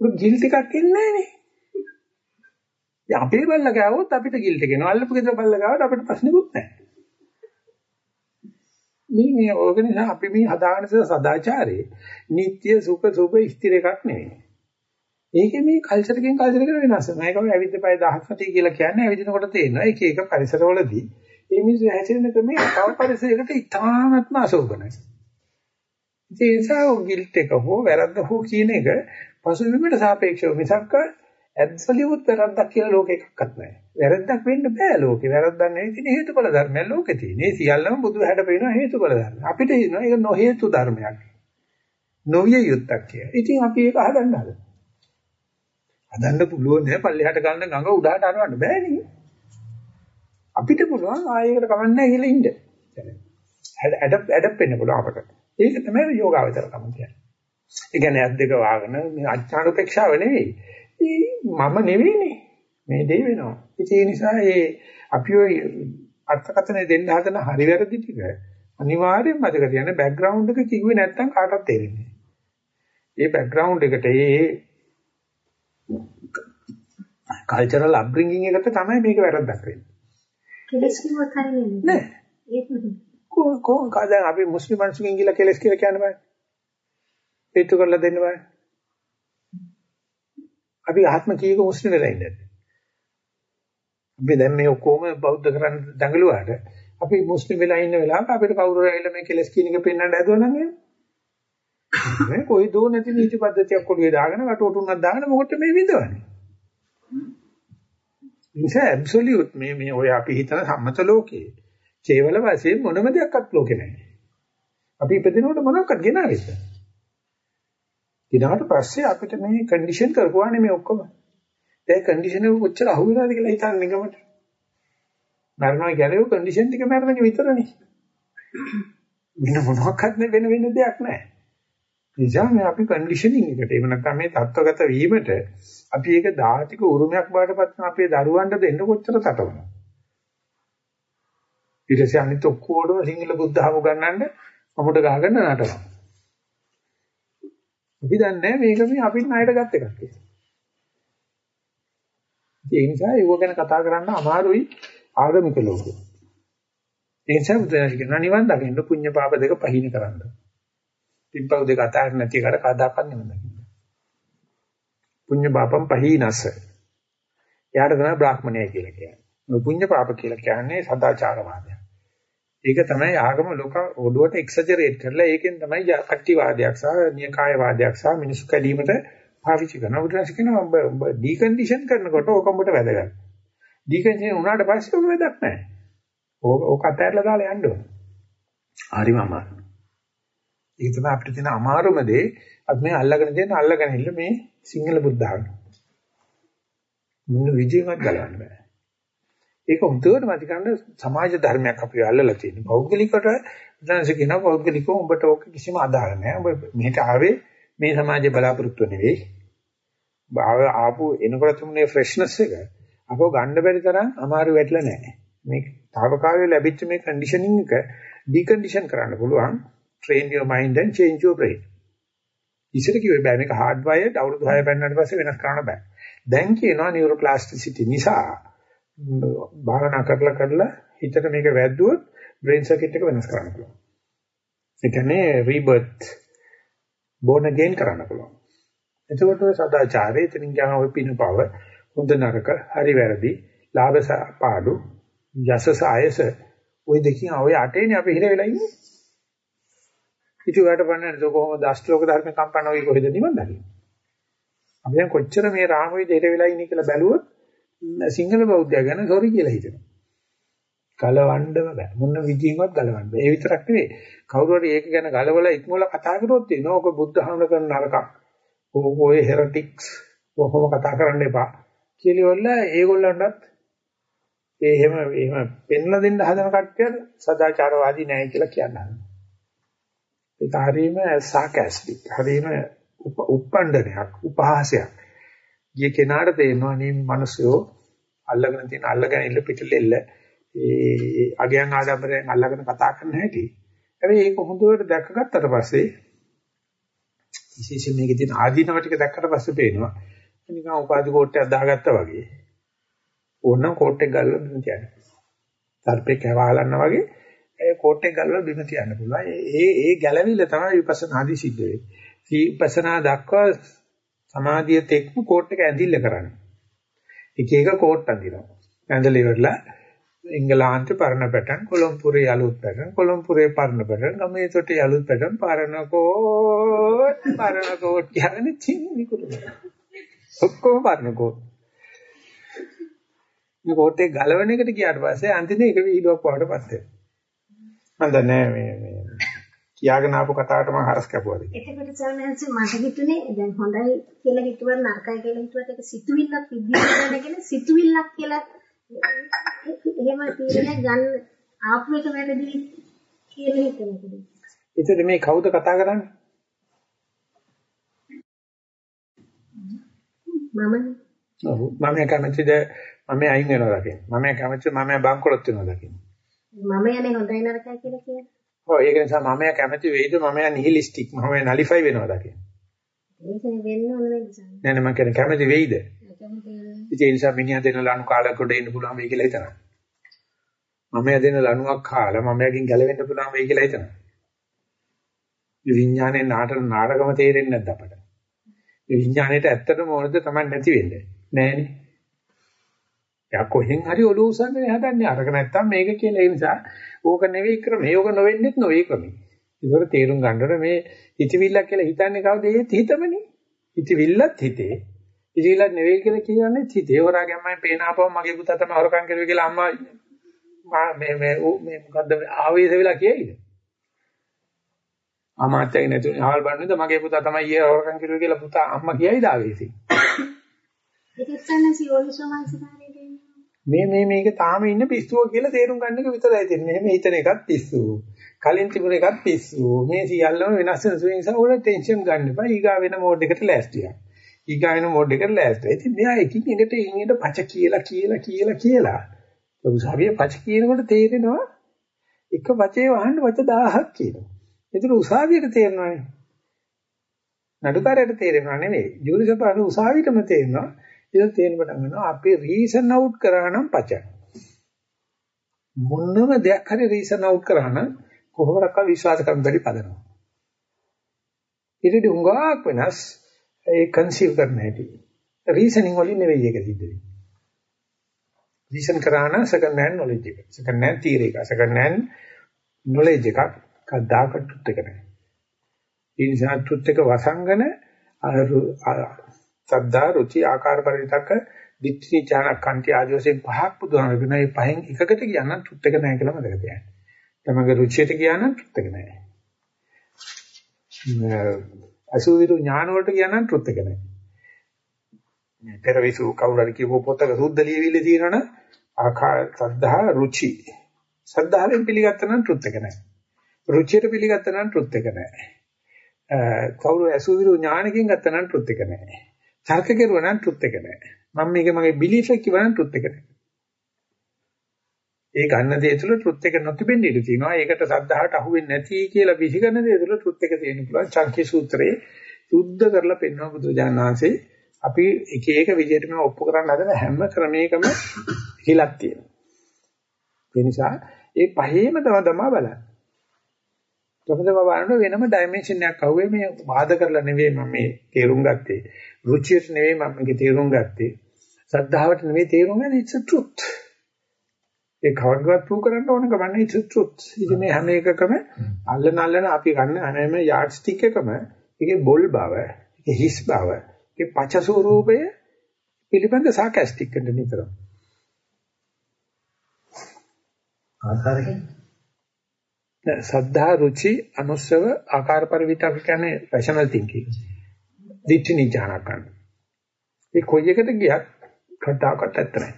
A: උරු ගිල් ටිකක් එන්නේ නැහනේ. අපේ බල්ලා ගාවොත් අපිට ගිල්ට කියනවා. අල්ලපු ගෙදර බල්ලා ගාවට අපිට ප්‍රශ්නෙකුත් නැහැ. මේ මේ ඕගනිසා අපි මේ හදාගෙන තියෙන සදාචාරයේ නিত্য සුඛ සුභ ස්ථිර එකක් නෙවෙයි. ඒකේ මේ කල්චර් එකෙන් කල්චර් එකට වෙනස්. මේකම ඇවිත් පය 17 කියලා කියන්නේ ඇවිදිනකොට තේරෙනවා. ඒක එක පරිසරවලදී මේ මිනිස්සු හැසිරෙන ක්‍රමේ තව පරිසරයකට ඉතාමත්ම අශෝභනයි. ඒ නිසා ගිල්ට් එක හෝ වැරද්ද හෝ කියන එක පසුබිමට සාපේක්ෂව මිසක් ඇබ්සලියුට් වැරද්දක් කියලා ලෝකෙ එකක්වත් නැහැ. වැරද්දක් වෙන්න බෑ ලෝකේ. වැරද්දක් නෙවෙයි තියෙන හේතුඵල ධර්මයක් ලෝකේ තියෙන. මේ සියල්ලම බුදු හැඩ පේන හේතුඵල ධර්ම. අපිට හිතනවා ඒක නොහේතු ධර්මයක්. නොවිය යුත්තක් කියලා. ඉතින් අපි ඒක හදන්න හදනවා. හදන්න පුළුවන් නෑ පල්ලෙහාට ගන්න ගඟ උඩහට අරවන්න බෑනේ. අපිට පුළුවන් ආයෙකට කමන්නේ කියලා ඉන්න. ඇඩප් ඇඩප් වෙන්න පුළුවන් අපට. ඒක තමයි යෝගාවචර කම කියන්නේ. ඒ කියන්නේ අත් දෙක වාගෙන මේ අඥාන උපේක්ෂාව නෙවෙයි. මම නෙවෙයිනේ. මේ දේ වෙනවා. ඒ නිසා ඒ අපි ඔය අර්ථකථන දෙන්න හදන හරි වැරදි ටික අනිවාර්යෙන්ම මතක තියාගන්න බෑග්ග්‍රවුන්ඩ් එක කිව්වේ නැත්තම් කාටවත් තේරෙන්නේ නැහැ. ඒ බෑග්ග්‍රවුන්ඩ් එකට ඒ කල්චරල් අප්බ්‍රින්ගින් එකට තමයි මේක වැරද්දක් වෙන්නේ.
C: කෙලස් කිව්වොත් හරියන්නේ
A: නෑ.
C: ඒක
A: කො කො කාදන් අපි මුස්ලිම් මිනිස්සුකින් ගිහලා කෙලස් කියලා කියන්න බෑ. ඒතු කරලා දෙන්න බෑ. අපි ආත්ම කීයක මුස්ලිම් වෙලා ඉන්නේ. අපි දැන් මේ ඔක්කොම බෞද්ධ කරන් දඟලුවාට අපි මුස්ලිම් වෙලා ඉන්න වෙලාවක අපිට කවුරු හරි ඇවිල්ලා මේ කෙලස් කියන එක පෙන්වන්න ඇදුවා නම් එහෙම. මේ කොයි දෝ නැති නීති පද්ධතියක් කොළුවේ දාගෙන වටුටුන්නක් දාගෙන මොකටද මේ විඳවන්නේ? නිසා ඇබ්සලියුට් මේ මේ ඔය අපි හිතන සම්මත ලෝකේ කේවල වශයෙන් මොනම දෙයක්වත් ලෝකේ නැහැ. අපි ඉපදිනකොට මොනවක්වත් ගෙනාවෙත් නැහැ. ඊට පස්සේ අපිට මේ කන්ඩිෂන් කරපුවානේ මේ ඔක්කොම. ඒ කන්ඩිෂන් එක කොච්චර අහු වෙනවද කියලා හිතන්න නිකමට. මරණය ගැලෙව කන්ඩිෂන් ටික මරණය විතරනේ. වෙන මොනවාක්වත් වෙන වෙන දෙයක් නැහැ. නිසා මේ අපි කන්ඩිෂනින් එකට එහෙම නැත්නම් මේ தත්වගත වීමට අපි ඒක දාතික උරුමයක් බාටපත් කරන අපේ දරුවන්ට දෙන්න කොච්චර තටවනවා. ඊට පස්සේ අනිත් ඔක්කොටම සිංහල බුද්ධහම ගන්නන්න අමුඩ ගහගෙන නටනවා. අපි දන්නේ මේක මේ අපින් ණයට ගත් එකක් කියලා. ඒ නිසා ඒව ගැන කතා කරන්න අමාරුයි ආගමික ලෝකෙ. ඒ නිසා බුදුරජාණන් කියනවා නිවන් දකින්න පුණ්‍ය පාප දෙක පහින කරන්න. පින්පව් දෙක අතර නැති එකට කවදාකවත් නිවන් දකින්න. පුණ්‍ය පාපම් පහිනස. යාට තමයි බ්‍රාහ්මණය කියලා කියන්නේ. පුණ්‍ය පාප කියලා කියන්නේ සදාචාරවාදය. ඒක තමයි ආගම ලෝක ඔළුවට එක්සජරේට් කරලා ඒකෙන් තමයි කට්ටිවාදයක් සහ නියකායවාදයක් සහ මිනිසු කැඩීමට පාවිච්චි කරනවා. බුදුරජාණන් කියනවා ඔබ ඔබ ඩිකන්ඩිෂන් කරනකොට ඕක උඹට වැදගත්. ඩිකන්ඩිෂන් වුණාට පස්සේ ඔබ වැදක් නැහැ. ඕක ඕක අතහැරලා දාලා යන්න ඕන. හරිම අමාරුයි. ඒක තමයි අපිට තියෙන අමාරුම දේ. අපි මේ අල්ලගෙන තියෙන අල්ලගෙන ඉන්න මේ සිංහල බුද්ධ ධර්ම. මොන විදිහකට ගලවන්න බෑ. ඒක හොඳට මතක ගන්න සමාජ ධර්මයක් අපිව අල්ලලා තියෙනවා. පෞද්ගලිකට දැනස කියන පෞද්ගලිකව උඹට ඕක කිසිම අදාළ නැහැ. ඔබ මෙහෙට ආවේ මේ සමාජයේ බලාපොරොත්තු නෙවෙයි. ආව ආපු එනකොට තිබුණේ ෆ්‍රෙෂ්නස් එක අපෝ ගන්න බැරි තරම් අමාරු වෙట్లా නැහැ. මේ తాවකාලිකව ලැබිච්ච මේ කන්ඩිෂනින් එක ඩිකන්ඩිෂන් කරන්න පුළුවන්. train your mind and change your brain. ඉස්සර කිව්වේ බෑ මේක hardwired අවුරුදු 6 පෙන්නනට පස්සේ වෙනස් කරන්න බෑ. දැන් කියනවා neuroplasticity නිසා භාවනා කරලා කරලා හිතට මේක වැද්දුවොත් brain circuit එක වෙනස් කරන්න පුළුවන්. ඒ කියන්නේ rebirth born again කරන්න පුළුවන්. එතකොට සදාචාරය එතනින් ගියාම ඔය පිනපව හොඳ නරක හරි වැරදි ලාභ පාඩු යසස ආයස ওই දෙකෙන් ඔය අටේනේ අපි හිර වෙලා ඉන්නේ. ඉතිවට පන්නන්නේ කොහොමද අෂ්ටලෝක ධර්ම කම්පන වෙයි කොහෙද නිවන් දකින්නේ. අපි දැන් කොච්චර මේ රාම වේද හිර වෙලා ඉන්නේ කියලා බැලුවොත් සිංහල බෞද්ධය ගැන සෝරි කියලා හිතෙනවා. ගලවන්නම බෑ. මොන විදිහින්වත් ගලවන්න බෑ. ඒ විතරක් නෙවෙයි. කවුරු හරි ඒක ගැන ගලවලා ඉක්මවලා කතා කරොත් එනවා. ඔක බුද්ධ හාමුදුර කරන නරකක්. ඔය හෙරටික්ස් කොහොම කතා කරන්න එපා. කියලිවල ඒගොල්ලන්ටත් ඒ එහෙම එහෙම පෙන්ලා දෙන්න හදන කට්ටිය සදාචාරවාදී නැහැ කියලා කියනවා. ඒක හරීම සාකැස්ටික්. හරීම උප්පණ්ඩනයක්, උපහාසයක්. ගිය කෙනාට තේරෙනවා මේ මිනිස්සු අල්ලගෙන තියෙන අල්ලගෙන ඉල්ල පිටලෙල්ල ඒ අගයන් ආඩම්බරයෙන් අල්ලගෙන කතා කරන හැටි. හැබැයි ඒක හොඳට දැකගත්තට පස්සේ විශේෂයෙන් මේකේ තියෙන ආදීනව ටික දැක්කට පස්සේ පේනවා නිකන් උපාධි කෝට්ටයක් දාගත්තා වගේ. ඕනනම් කෝට්ටයක් ගල්ලා බිම තියන්න. සර්පෙක් හැවහලන්නා වගේ ඒ කෝට්ටයක් ගල්ලා බිම තියන්න පුළුවන්. ඒ ඒ ගැළවිල්ල තමයි විපස්සනාදී සිද්ධ වෙන්නේ. විපස්සනා දක්වා සමාධිය තෙක්ම කෝට් එක ඇඳිල්ල කරන්නේ. එක එක කෝට් අඳිනවා. ඇඳලා ඉවරලා එංගලන්තේ පරණ පැටන් කොළඹපුරේ අලුත් පැටන් කොළඹපුරේ පරණ පැටන් ගමේ තොටේ අලුත් පැටන් පරණ කෝට් පරණ කෝට් කියන්නේ චින්නි කුරුම. ඔක්කොම පරණ කෝට්. මේ කෝට් එක ගලවන එකට ගියාට පස්සේ අන්තිමේ එක වීඩියෝක් වඩපත් වෙනවා. මම දන්නේ මේ මේ කියාගෙන ආපු කතාවට මම හරස් කැපුවා.
C: එතකොට සර්මහන්ස මට හිතුනේ දැන් හොඳයි කියලා හිතුවත් නරකයි කියලා හිතුවත් ඒක සිතුවිල්ලක් විදිහට කියන සිතුවිල්ලක් කියලා එහෙම තීරණයක් ගන්න ආපු එක වැරදි කියලා හිතනකොට.
A: එතකොට මේ කවුද කතා කරන්නේ?
C: මම
A: ඔව් මම කැමතිද මම අයින් වෙනවා දකින්න. මම කැමතිද මම බංකොලොත් වෙනවා දකින්න.
C: මම යන්නේ හොඳයි නරකයි කියලා කියන්නේ.
A: ඔව් ඒක නිසා මම කැමති වෙයිද මම නිහිලිස්ටික් මම නලිෆයි වෙනවා දකින්න.
C: ඒකනේ වෙන්න ඕන නේද?
A: නෑ නෑ මම කියන්නේ කැමති වෙයිද?
C: කැමති
A: ඒ නිසා මිනිහා දෙන ලණු කාලයක් උඩ ඉන්න පුළුවන් වෙයි කියලා හිතනවා. මම දෙන ලණුවක් කාලා මම යකින් ගැලවෙන්න පුළුවන් වෙයි කියලා හිතනවා. මේ විඥානේ නාටක නාටකම තේරෙන්නේ නැද්ද අපට? මේ විඥාණයට ඇත්තටම ඕනද තමයි නැති වෙන්නේ. නෑනේ. යා කොහෙන් හරි ඔලුව උසන්නේ හදන්නේ අරක නැත්තම් මේක කියලා ඒ නිසා ඕක නෙවෙයි ක්‍රමය. ඕක නොවෙන්නෙත් නොවේ ක්‍රමය. ඒකට තේරුම් ගන්නකොට මේ හිතවිල්ලක් කියලා හිතන්නේ කවුද? ඒත් හිතමනේ. හිතවිල්ලත් හිතේ. හිතවිල්ලක් නෙවෙයි කියලා කියන්නේ හිතේ. හොරාගේ අම්මයි පේනාපම මගේ පුතා තමයි හොරකම් කරුවේ කියලා අම්මා මේ මේ මේ මොකද්ද ආවේශ වෙලා කියයිද? අමාත්‍යයි නැතු හාල් බන්නේද මගේ පුතා තමයි ඊයේ හොරකම් කරුවේ කියලා පුතා අම්මා කියයිද ආවේශේ?
C: ඒකත් තමයි සියෝනිසෝමනසිකාරයේ දෙන්නේ.
A: මේ මේ මේක තාම ඉන්න පිස්සුව කියලා තේරුම් ගන්න එක විතරයි තියෙන්නේ. මෙහෙම හිතන එකත් පිස්සු. කලින් තිබුණ එකත් පිස්සු. මේ සියල්ලම වෙනස් වෙන සුව නිසා ඕන ටෙන්ෂන් ගන්න එපා. ඊගා වෙන මෝඩ් එකට ලෑස්තියක්. ඊගා වෙන මෝඩ් එකට ලෑස්තියි. ඉතින් මෙයා එකින් එකට එකින් එකට පච කියලා කියලා කියලා කියලා. උසාවියේ පච කියනකොට තේරෙනවා එක වචේ වහන්න වච 1000ක් කියනවා. ඒතර උසාවියට තේරෙනවානේ. නඩුකාරයට තේරෙනවා නෙවෙයි. ජූරි සභාවේ උසාවියටම තේරෙනවා. ඒක තේරෙන්න පටන් ගන්නවා. අපි රීසන් අවුට් කරා නම් පච. මොනම දෙයක් හරි රීසන් අවුට් කරා නම් කොහොමදක්වා විශ්වාස කරන්න බැරි පදනවා. ඊටදී උඟාක් වෙනස් ඒ කන්සීව් කරන්න හැටි. රීසනින් වලින් නෙවෙයි ඒක සිද්ධ වෙන්නේ. රීසන් කරා නම් සෙකන්ඩ් හෑන්ඩ් නොලෙජ් එක. සෙකන්ඩ් හෑන්ඩ් තියරි එක. සෙකන්ඩ් හෑන්ඩ් නොලෙජ් එකක් කද්දාකට ටුත් එක නැහැ. ඒ නිසා ටුත් එක වසංගන සද්දා රුචි ආකාර පරිවිතක දිට්ඨි ඥාන කන්ති ආදී වශයෙන් පහක් බුදුහාම වෙන මේ පහෙන් එකකට කියනනම් ටුත් එක නැහැ කියලා මතක තියාගන්න. තමගේ රුචියට කියනනම් ටුත් එක නැහැ. අසුවිරු ඥාන වලට කියනනම් ටුත් එක නැහැ. මේ පෙරවිසු කවුරු හරි කියපු පොතක සුද්ධ ලියවිල්ල තියෙනවනම් ආකාර සද්ධා රුචි. සද්ධාවෙන් පිළිගත්තා නම් ටුත් එක නැහැ. රුචියට පිළිගත්තා නම් ටුත් එක නැහැ. කවුරු අසුවිරු ඥානකින් ගත්තා නම් ටුත් එක නැහැ. තර්ක කරුවා නම් ට්‍රුත් එක නෑ. මම මේක මගේ බිලීෆ් එක කිව්වා නම් ට්‍රුත් එක නෑ. ඒ ගන්න දේ තුළ ට්‍රුත් එක නොතිබෙන්න ඉඩ තියෙනවා. ඒකට සද්ධාහට අහු වෙන්නේ නැති කියලා විසිකරන දේ තුළ ට්‍රුත් එක තියෙන්න පුළුවන්. චංකී සූත්‍රයේ සුද්ධ කරලා පෙන්වන බුදුජානක වහන්සේ අපි එක එක විදිහට මේ ඔප්පු කරන්න හදන හැම ක්‍රමයකම හිලක් තියෙනවා. ඒ නිසා ඒ පහේම තම තමා බලන්න. තොපදම බලනකොට වෙනම ඩයිමන්ෂන් එකක් අහුවේ මේ වාද කරලා නෙවෙයි මම මේ තේරුම් ගත්තේ. රුචියට නෙවෙයි මම මේක තේරුම් ගත්තේ. සද්ධාවට නෙවෙයි තේරුම් ගන්නේ it's a truth. ඒ කවදාවත් ප්‍රූව් කරන්න ඕන කමන්නේ it's a truth. ඉතින් මේ හැම එකකම අල්ලන අල්ලන අපි ගන්න හැම යාඩ් ස්ටික් එකම ඒකේ බොල් බව, ඒකේ හිස් බව, ඒකේ පච ස්වරූපය පිළිබඳ සාකස්ටික් වෙන්න නිතරම.
D: ආකාරයෙන්
A: සද්ධා රුචි අනුස්සව ආකාර පරිවිතක කියන්නේ රෂනල් තින්කින්. දිට්ඨි නිජාන ගන්න. මේ කොයි එකට ගියත් කතාවකට ඇත්ත නැහැ.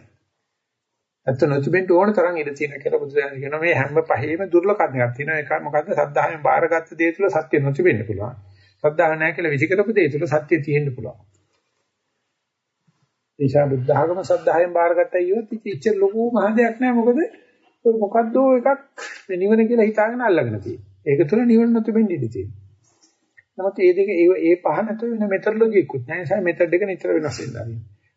A: ඇත්ත නොතිබෙන්න ඕන තරම් ඉඳ තියෙන කියලා බුදුදහම කියනවා මේ හැම පහේම දුර්ලභකම් එකක් තියෙනවා. ඒක මොකද්ද? සද්ධායෙන් බාරගත්ත දේ තුළ සත්‍ය නොතිබෙන්න පුළුවන්. සද්ධාහ නැහැ කියලා විසිකරපු දේ තුළ සත්‍ය තියෙන්න පුළුවන්. ඒෂා බුද්ධ ආගම සද්ධායෙන් බාරගත්තා කියොත් ඉච්චර ලොකු මහ දෙයක් නෑ මොකද ඔය මොකද්ද එකක් මේ නිවන කියලා හිතාගෙන අල්ලගෙන තියෙන්නේ. ඒක තුළ නිවන නොතිබෙන්න ඉඩ තියෙනවා. නමුත් මේ දෙක ඒ පහ නැතුව වෙන මෙතඩොලොජි එකකුත් නැහැ. ඒ නිසා මෙතඩ් එක නිතර වෙනස් වෙනවා.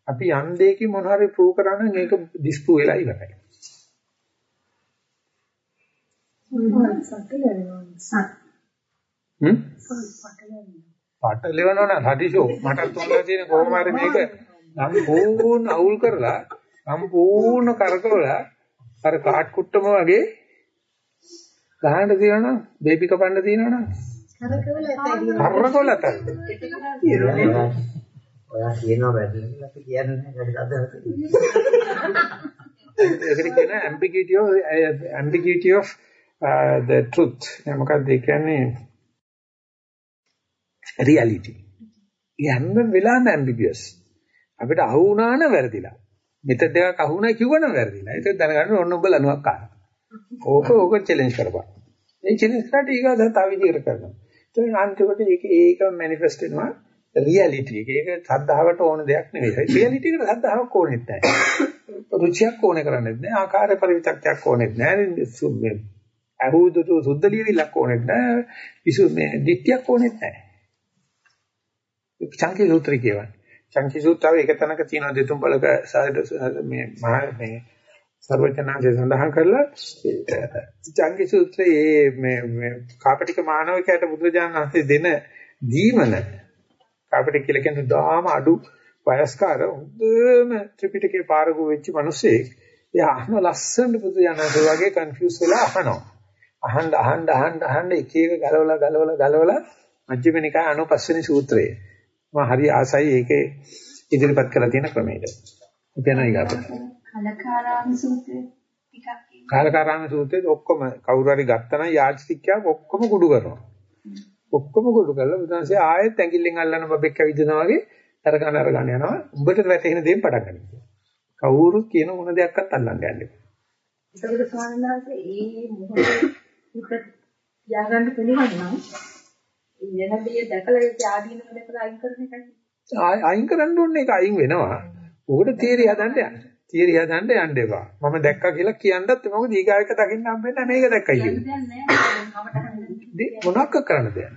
A: අපි යම් දෙයකින් මොන හරි ප්‍රූව් කරා නම් මේක ඩිස්ප්‍රූව් වෙලා ඉවරයි. හ්ම්? පාට ලෙවනවා නම් හදිසෝ මට තුන්ලා තියෙන කොහොම හරි මේක සම්පූර්ණ අවුල් කරලා සම්පූර්ණ කරකවලා අර කාට් කුට්ටම වගේ ගහන්න තියෙනවනම් බේබි කපන්න තියෙනවනම් කරකවල ඇතයි.
D: ඔයා කියනවා බැලුවා කියලා අපි කියන්නේ නැහැ අදහස.
A: ඒකට කියන ambiguity of ambiguity of uh, the truth. මොකක්ද ඒ කියන්නේ reality. යන්න වෙලාම ambiguous. අපිට අහු වුණා නම් වැරදිලා. මෙතන දෙකක් අහු වුණා කිව්වනම් වැරදිලා. ඒක දැනගන්න ඕන ඔබ ලනුවක් ආන. ඕක ඕක චැලෙන්ජ් කරපන්. මේ චැලෙන්ජ් කරලා ඊගා තව විදිහකට කරනවා. ඒ අන්තිමට ඒක ඒක මැනිෆෙස්ට් වෙනවා රියැලිටි එක. ඒක සද්ධාවට ඕන දෙයක් නෙවෙයි. රියැලිටි එකට සද්ධාවක් ඕනෙත් නැහැ. රුචියක් ඕනේ කරන්නේත් නැහැ. ආකාර පරිවිතක්යක් ඕනෙත් නැහැ. අහුදුතු සුද්ධ ලියවිලක් ඕනෙත් නැහැ. විසු මේ දිට්ඨියක් ඕනෙත් නැහැ. චංකී සූත්‍රය කියවන්නේ. චංකී සූත්‍රය එක තැනක තියෙනවා දෙතුන් බලක මේ මහා මේ සර්වඥාන්සේ සඳහන් කරලා චංකී සූත්‍රයේ මේ මේ කාපටික මානවිකයට බුදුරජාණන් වහන්සේ දෙන දීමන කාපටික කියලා කියන්නේ දාම අඩු වයස්කාර හොඳම ත්‍රිපිටකේ පාරගු වෙච්ච මිනිස්සෙක් එයා අහන ලස්සන බුදුරජාණන්සේ වගේ කන්ෆියුස් වෙලා අහනවා අහන්න අහන්න අහන්න අහන්න එක එක ගලවලා ගලවලා ගලවලා මජ්ක්‍ධිම නිකාය 95 වෙනි සූත්‍රයේ මම හරි ආසයි ඒකේ ඉදිරිපත් කරලා තියෙන ක්‍රමයට. කියනවා ඊගාට.
E: කලකාරාම සූත්‍රය ටිකක්
A: කාලකාරාම සූත්‍රයේ ඔක්කොම කවුරු හරි ගත්තා නම් යාචිතික්කයක් ඔක්කොම කුඩු කරනවා. ඔක්කොම කුඩු කරලා බුදුන්සේ ආයෙත් ඇඟිල්ලෙන් අල්ලන බබෙක් ඇවිදිනා වගේ අරගෙන අරගෙන යනවා. උඹට වැටෙන දේෙන් පටන් ගන්න. කවුරුත් කියන මොන දෙයක්වත් අල්ලන්න යන්නේ.
E: ඒකට ස්වාමීන් වහන්සේ ඒ මොහොතේ යාගන්න පිළිගන්න නම් වෙනදී දැකලා ඒ ආදීනව දැකලා අයින් කරන එකයි.
A: අයින් කරන්න ඕනේ ඒක අයින් වෙනවා. උකට තීරිය හදන්න යන්න. තීරිය හදන්න යන්න එපා. මම දැක්කා කියලා කියන්නත් මොකද ඊගායක දකින්න හම්බෙන්නේ මේක දැක්කයි කියන්නේ. මොනවක් කරන්න දෙයක්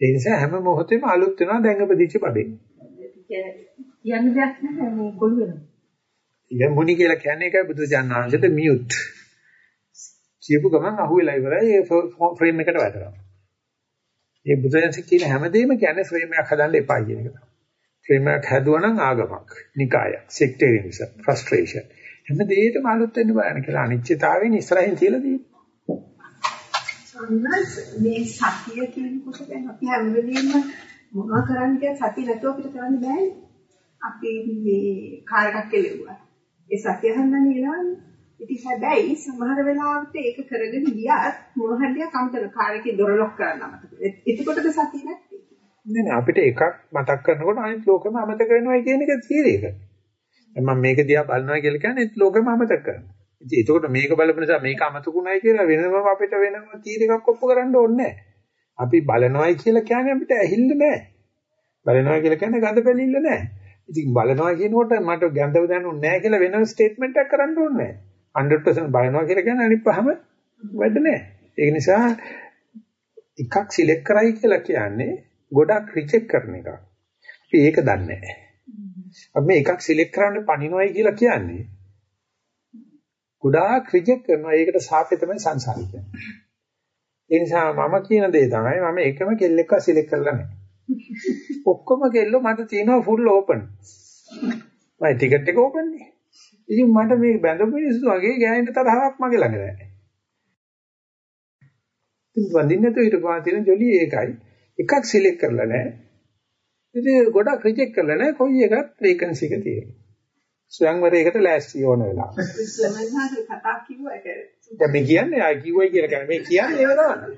A: ඒ නිසා හැම මොහොතෙම අලුත් වෙනවා දැන් අපදිච්ච පදේ.
E: කියන්න දෙයක් නැහැ මේ ගොළු වෙනවා.
A: ඉතින් මුනි කියලා කියන්නේ ඒකයි බුදුජානනාංශයට මියුට්. කියපු ගමන් අහුවෙලා ඉවරයි ඒ ෆ්‍රේම් එකට වැටෙනවා. මේ බුදුරජාණන් කියන හැමදේම කියන්නේ ෆ්‍රේම් එකක් හදන්න එපා කියන එක තමයි. ෆ්‍රේම් එකක් හැදුවා නම් ආගමක්, නිකායක්, සෙක්ටේරියනිසම්, ෆ්‍රස්ට්‍රේෂන්. හැමදේටම අලුත් වෙන්න බලන්න කියලා අනිත්‍යතාවයෙන් ඉස්සරහින් තියලා තියෙනවා.
E: මේ සතිය කියනකොට දැන් අපි හැම වෙලෙම මොනවා කරන්න කියලා සතිය නැතුව අපිට කරන්න බෑනේ. අපි මේ කාර්යයක් කෙලෙව්වා. ඒ සතිය හඳන්නේ නේද? ඉතින් හැබැයි සමහර වෙලාවට ඒක කරගෙන ගියත් මොන හරියක් අමතක කාර්යකේ දොර ලොක් කරන්න අමතක. එතකොටද සතිය නැත්තේ.
A: නෑ නෑ අපිට එකක් මතක් කරනකොට අනිත් ලෝකෙම අමතක වෙනවා කියන එක තීරේක. මම මේක දිහා බලනවා කියලා කියන්නේ ඒත් ලෝකෙම අමතක කරනවා. ඉතින් එතකොට මේක බලපු නිසා මේක අමතකුණයි කියලා වෙනම අපිට වෙනම තීරයක්ක් ඔප්පු කරන්න ඕනේ අපි බලනවායි කියලා කියන්නේ අපිට ඇහිල්ල නෑ. බලනවා කියලා කියන්නේ ගඳ බැලිල්ල නෑ. ඉතින් බලනවා කියනකොට මට ගඳව දැනුන්නේ නෑ කියලා වෙනම ස්ටේට්මන්ට් එකක් කරන්න ඕනේ නෑ. 100% බලනවා කියලා කියන්නේ අනිත් පහම වැඩ නැහැ. ඒ නිසා එකක් සිලෙක්ට් කරයි කියලා කියන්නේ ගොඩක් රිජෙක්ට් කරන එක. අපි ඒක දන්නේ නැහැ. අපි මේ එකක් සිලෙක්ට් කරන්න පණිනවයි කියලා කියන්නේ ගොඩාක් රිජෙක්ට් කරනවා. ඒකට සාපේ තමයි සංසාරي කියන්නේ. ඒ නිසා මම කියන දේ තමයි මම එකම කෙල්ලෙක්ව සිලෙක්ට් කරලා නැහැ. ඔක්කොම කෙල්ලෝ මට තියෙනවා ෆුල් ඕපන්. මයි ටිකට් එක ඕපන් නේ. ඉතින් මට මේ බැඳපු මිනිස්සු වගේ ගෑනිට තරහක් මගේ ළඟ නැහැ. ඉතින් වඳින්න නැතුව හිටපුවා තියෙන ජොලි ඒකයි. එකක් සිලෙක්ට් කරලා නැහැ. ඉතින් ගොඩක් රිජෙක්ට් කරලා නැහැ. කොයි එකත් වේකන්සි එක තියෙනවා. ස්වයංවරයකට ලෑස්ති ඕන වෙලාව.
E: ඉස්ලාමයන් කතා කිව්වා ඒක.
A: දැන් මේ කියන්නේ ආ කිව්වයි කියලා කියන්නේ මේ කියන්නේ ඒව තමයි.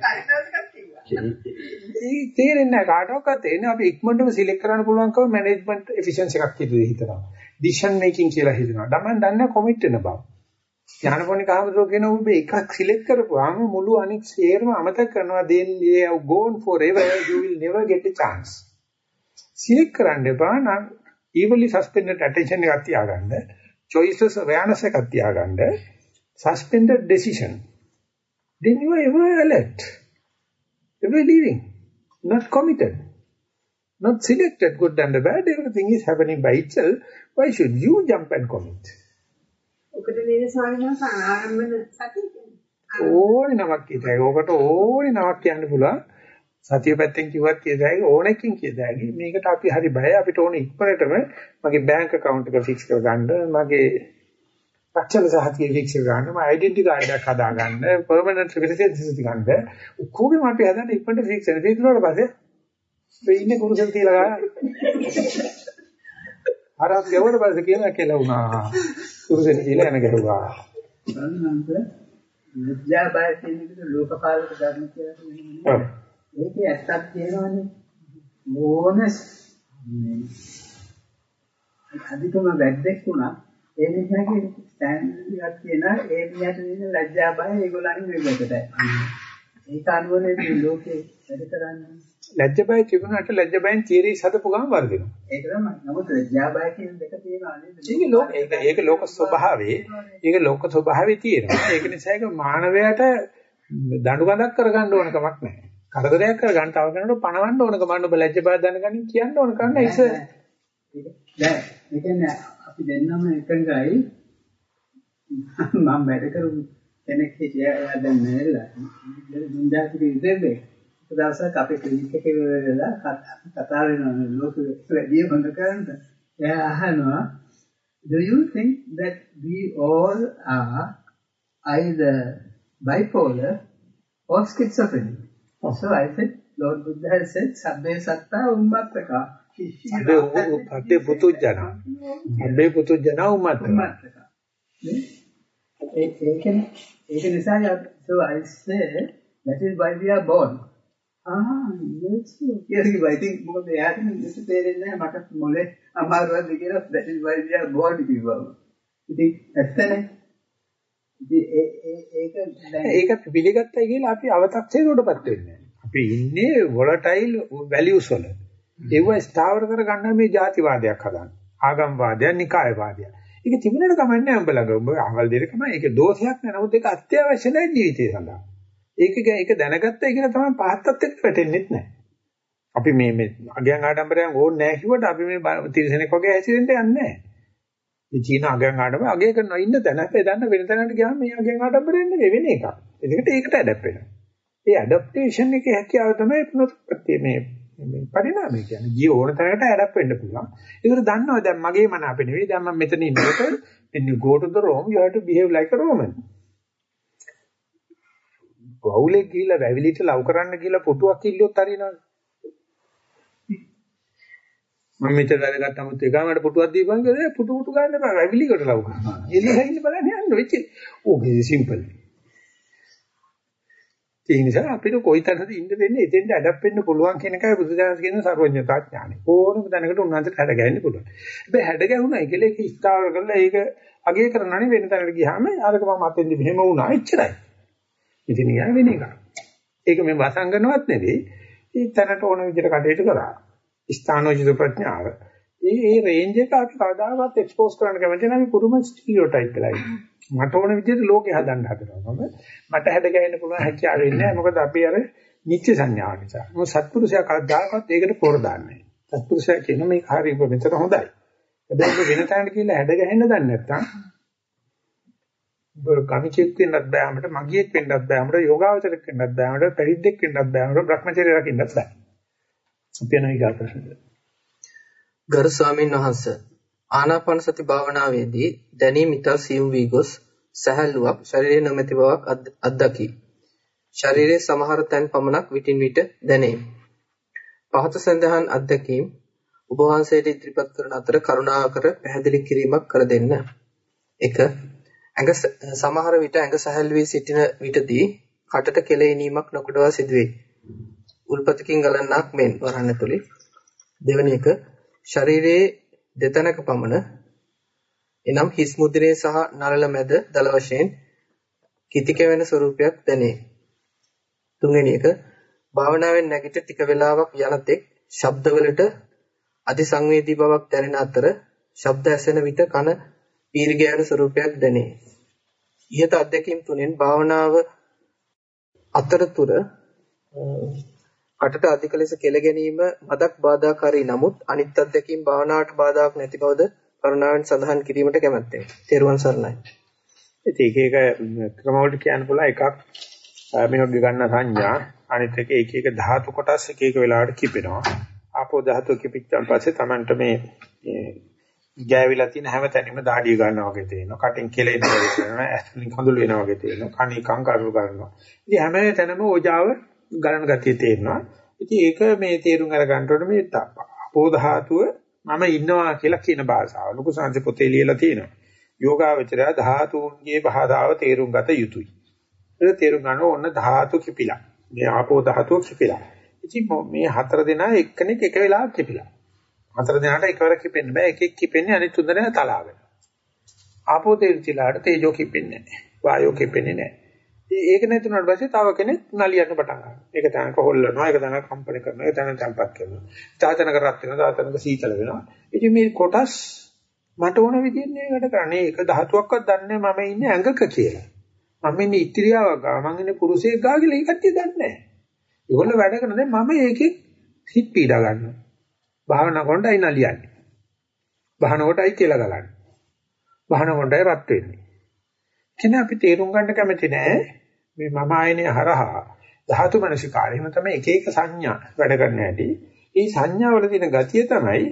A: තේරෙන්නේ නැහැ කාටවත් තේරෙන්නේ අපි ඉක්මනටම සිලෙක්ට් කරන්න පුළුවන්කම මැනේජ්මන්ට් එෆිෂියන්සි එකක් කියලා හිතනවා. ඩිසිෂන් මේකින් කියලා හිතනවා. Taman දන්නේ කොමිට් වෙන බව. ඥානපෝනික ආමතුරු කියන ඔබ එකක් සිලෙක්ට් කරපුවාම මුළු අනිත් සියරම අමතක කරනවා then they have gone forever you will never get a chance. Select කරන්න එපා නම් evenly suspended attention එකක් තියාගන්න choices awareness එකක් තියාගන්න suspended decision. Then you are ever alert ever living not committed not selected. Good and bad everything is happening by itself. Why should you jump and commit?
E: ඔකට නේද ස්වාමීන් වහන්සේ ආරම්භන සතිය කියන්නේ.
A: ඕනේ නමක් කියතයි. ඕකට ඕනේ නමක් කියන්න පුළුවන්. සතිය පැත්තෙන් කිව්වත් කියතයි ඕනෙකින් කියතයි. මේකට අපි හරි බයයි. අපිට ඕනේ ඉක්මනටම මගේ බැංක් account එක fix කරගන්න, මගේ රක්ෂණ සහතිය fix කරගන්න, මගේ identity card එකක් හදාගන්න, permanent residency ගන්න. ඔක්කොගෙම අපි හදන්න ඉක්මනට fix කරන. fix කරලා පස්සේ මේ ඉන්නේ කුරුසෙන් තියලා ගන්න. හරක් ගැවුවට පස්සේ කියලා කියලා වුණා. කුරුසෙන් තියලා යන ගැහුවා.
F: සංඝාන්ත ලැජ්ජා බය කියන එක ලෝකපාලක ධර්ම කියලා කියන්නේ. ඒකේ ඇත්තක් තියෙනවනේ. මොනස් අධිකම වැද්දෙක් වුණා ඒ නිසාගේ ස්ටෑන්ඩඩ් එකක් තියෙන ඒ මියට තියෙන ලැජ්ජා බය ඒගොල්ලන්ගේ වෙබ්සයිට් ඒක අනුවනේ මේ ලෝකේ වැඩ කරන්නේ
A: ලැජ්ජ බය තිබුණාට ලැජ්ජ බයෙන් තීරේ සතපු ගමන් වර්ධිනවා.
F: ඒක තමයි. නමුත් ලැජ්ජා බය කියන දෙක තියෙනවා නේද?
A: ඒක ලෝක ඒක ඒක ලෝක ස්වභාවයේ ඒක ලෝක ස්වභාවයේ තියෙනවා. ඒක නිසා ඒක මානවයාට දඬු ගඳක් කරගන්න ඕන කමක් නැහැ. කරදරයක් කරගන්න තව කෙනෙකුට පණවන්න ඕන කමක් ඔබ ලැජ්ජ බය දැනගන්න කියන්න ඕන කන්න ඉස
F: දැන් ඒ කියන්නේ අපි දෙන්නම එකඟයි මම වැඩ කරු කෙනෙක් හිටියා දැන් නෑලා දුන්දාතික ඉඳෙන්නේ දවසක් අපේ ක්ලිනික් එකේ වෙලා කතා වෙනවා ලෝක වැඩි බඳ කරන්න එයා අහනවා do you think that we all are either bipolar or schizophrenic so i said lord buddha has said sabbe satta ummattaka
A: අබ්බේ පුතුජන අබ්බේ පුතුජන උමත්
F: ummattaka ඒ ඒකනේ ඒක නිසා so i say that is why we are born ආ yes yes I think මොකද එයාට මිනිස්සු තේරෙන්නේ නැහැ මට මොලේ අමාරුවක්ද කියලා that is why we are born කිව්වම ඉතින් ඇත්තනේ
A: ඒක ඒක පිළිගත්තයි කියලා අපි අව탁සේකටපත් වෙන්නේ අපි ඉන්නේ volatile values වල. ඒව ස්ථාවර කරගන්න මේ ಜಾතිවාදයක් හදන්න ආගම්වාදයක් නිකායවාදයක්. ඒක තිබුණට කමන්නේ උඹ ළඟ. උඹ අහවල් දෙයක් තමයි ඒක දෝෂයක් නෑ. නමුත් ඒක අත්‍යවශ්‍ය නැහැ ජීවිතය සඳහා ඒක ඒක දැනගත්තයි කියලා තමයි පහත්තත් එක්ක වැටෙන්නෙත් නැහැ. අපි මේ මේ අගයන් ආඩම්බරයන් ඕනේ නැහැ කිව්වට අපි මේ තිරසනෙක් වගේ හැසිරෙන්න යන්නේ නැහැ. මේ චීන අගයන් ආඩම්බර අගය කරනවා ඉන්න තැන අපේ දන්න වෙන තැනකට ගියාම මේ අගයන් ආඩම්බරෙන් නෙවෙයි වෙන එකක්. ඒකට ඒකට ඇඩප් වෙනවා. ඒ ඇඩප්ටේෂන් එකේ හැකියාව තමයි ප්‍රති මේ මේ පරිණාමය කියන්නේ. ජීව ඕන තැනකට ඇඩප් වෙන්න පුළුවන්. ඒකට දන්නවා දැන් මගේ මන අපේ නෙවෙයි දැන් මම මෙතන ඉන්නකොට when you go to the Rome you have to behave like a Roman. වවුලේ ගිහිල්ලා වැවිලිට ලව් කරන්න කියලා පුටුවක් ඉල්ලුවොත් හරිනවද? මම මෙතන වැඩගත්තමුත් ඒකමකට පුටුවක් දීපන් කියලා පුටු පුටු ගන්න බෑ වැවිලිකට ලව් කරනවා. එළිය ඉන්න බලන්න යන්න වෙච්ච. ඕකේ සිම්පල්. ඒ නිසා අපිට කොයි තරහද ඉන්න දෙන්නේ එතෙන්ට ඇඩප් වෙන්න පුළුවන් කියන එකයි බුදුදහම කියන සර්වඥතා ඥානය. ඕනම දැනකට උන්වන්සට හැඩ ගැහෙන්න පුළුවන්. හැබැයි හැඩ ගැහුණා කියලා ඒක ස්ථාවර කරලා ඒක අගය කරනනේ වෙන තැනකට ගියාම ආරක මම අතෙන්දි මෙහෙම වුණා එච්චරයි. ඉතින් යා වෙන එක. ඒක මේ වසංගනවත් නෙවෙයි. ඒ තැනට ඕන විදිහට කටයුතු කරා. ස්ථානෝචිත ප්‍රඥාව. ඒ ඒ රේන්ජ් එක අපි කවදාවත් එක්ස්පෝස් කරන්න කැමති නැහැ. අපි පුරුම ස්ටීරියෝටයිප් වෙලා ඉන්නේ. මට ඕන විදිහට ලෝකේ හදන්න හදනවා. මම මට හැද ගහන්න පුළුවන් හැකියාව වෙන්නේ නැහැ. මොකද අපි අර නිත්‍ය සංඥාව නිසා. මොකද සත්පුරුෂයා කවදාකවත් ඒකට පොර දාන්නේ නැහැ. සත්පුරුෂයා කියන මේක හරි මෙතන හොඳයි. හැබැයි වෙන තැනකට කියලා හැද ගහන්න දන්නේ නැත්නම් ගමිකෙක් වෙන්නත් බෑ අපිට මගියෙක් වෙන්නත් බෑ අපිට යෝගාවචරයක් වෙන්නත් බෑ අපිට පැවිද්දෙක් වෙන්නත් බෑ අපිට භ්‍රමචර්ය රකින්නත් බෑ. අපි යන ඊගා ප්‍රශ්නද.
B: ගරු ස්වාමීන් වහන්ස ආනාපාන සති භාවනාවේදී දැනීම ඉතා සියුම් වී ගොස් සහැල්ලුවක් ශරීරයේ නොමැති බවක් අත්දකි. ශරීරයේ සමහර තැන් පමණක් විටින් විට දැනේ. පහත සඳහන් අත්දැකීම් ඔබ වහන්සේට ඉදිරිපත් කරන අතර කරුණාකර පැහැදිලි කිරීමක් කර දෙන්න. 1 ඇඟ සමහර විට ඇඟ සැහැල් වී සිටින විටදී කටට කෙලෙණීමක් නොකඩවා සිදුවේ. උල්පතකින් ගලන්නක් මෙන් වරන්න තුලි. දෙවැනි එක ශරීරයේ දෙතනක පමණ එනම් හිස් මුද්‍රේ සහ නළල මැද දල වශයෙන් කිතික වෙන ස්වරූපයක් දැනේ. තුන්වෙනි එක භාවනාවෙන් නැගිට ටික වේලාවක් යනතෙක් ශබ්දවලට අධිසංවේදී බවක් දැනෙන අතර ශබ්ද ඇසෙන විට කන පීරිගෑන ස්වරූපයක් දැනේ. ඉහත අධ්‍යක්ීම් තුනෙන් භාවනාව අතරතුර කටට අධික ලෙස කෙල ගැනීම මදක් බාධාකාරී නමුත් අනිත් අධ්‍යක්ීම් භාවනාවට බාධාක් නැති බවද කරුණාවෙන් සඳහන් කිරීමට කැමැත්තෙමි. තෙරුවන් සරණයි.
A: ඒක එක ක්‍රමවලට කියන්න පුළුවන් එකක් මේක ගන්න සංඥා අනිත් එක එක එක ධාතු කොටස් එක එක වෙලාවට කිපෙනවා. ආපෝ ධාතුව කිපිච්චන් පස්සේ Tamanට මේ ගෑවිලා තියෙන හැම තැනම දාඩිය ගන්නවා වගේ තේරෙනවා. කටින් කෙලෙන වගේ තේරෙනවා. ඇස්වලින් කඳුළු වෙනවා වගේ තේරෙනවා. කණි කංකරු කරනවා. ඉතින් හැම තැනම ඕජාව ගලන ගතිය තේරෙනවා. ඉතින් ඒක මේ තේරුම් අර ගන්නකොට මේ අපෝ ධාතුව මම ඉන්නවා කියලා කියන භාෂාව. ලොකු සංජ පොතේ ලියලා තියෙනවා. යෝගාවචරය ධාතුන්ගේ භාෂාව තේරුම් ගත යුතුයි. ඒක තේරුම් ගන්න ඕන ධාතු කිපිලා. මේ ආපෝ ධාතුව කිපිලා. ඉතින් මේ හතර දෙනා එක්කෙනෙක් එක වෙලාවක කිපිලා. හතර දෙනාට එකවර කිපෙන්න බෑ. එකෙක් කිපෙන්නේ අනිත් තුන් දෙනා තලාගෙන. ආපෝ තේරිලාට තේජෝ කිපෙන්නේ නැහැ. වායෝ කිපෙන්නේ නැහැ. ඒක නැතුණාට පස්සේ තව කෙනෙක් නලියන්න පටන් ගන්නවා. ඒක තනක හොල්ලනවා, ඒක තනක කම්පන කරනවා, ඒක තනක තැම්පත් කරනවා. තාතනක රත් වෙනවා, තාතනක සීතල වෙනවා. ඉතින් මේ කොටස් මට ඕන විදිහට නේ වැඩ කරන්නේ. ඒක ධාතුවක්වත් දන්නේ මම ඉන්නේ ඇඟක කියලා. මම ඉන්නේ ඉත්‍ත්‍යාවක් ගා, මම ඉන්නේ පුරුෂයෙක් ගා කියලා ඒකත් දන්නේ නැහැ. ඒගොල්ලෝ වැඩ කරන දැන් මම ඒකෙන් හිත පීඩා ගන්නවා. භාවනා කරනටයි නලියන්නේ. භාවන කොටයි කියලා ගලන්නේ. භාවන කොටයි රත් වෙන්නේ. එතන අපි තේරුම් ගන්න කැමති නෑ මේ මම ආයනේ හරහා ධාතු මනසිකාරය. එහෙම තමයි එක එක සංඥා වැඩ කරන්න ඇති. මේ සංඥාවල තියෙන ගතිය තමයි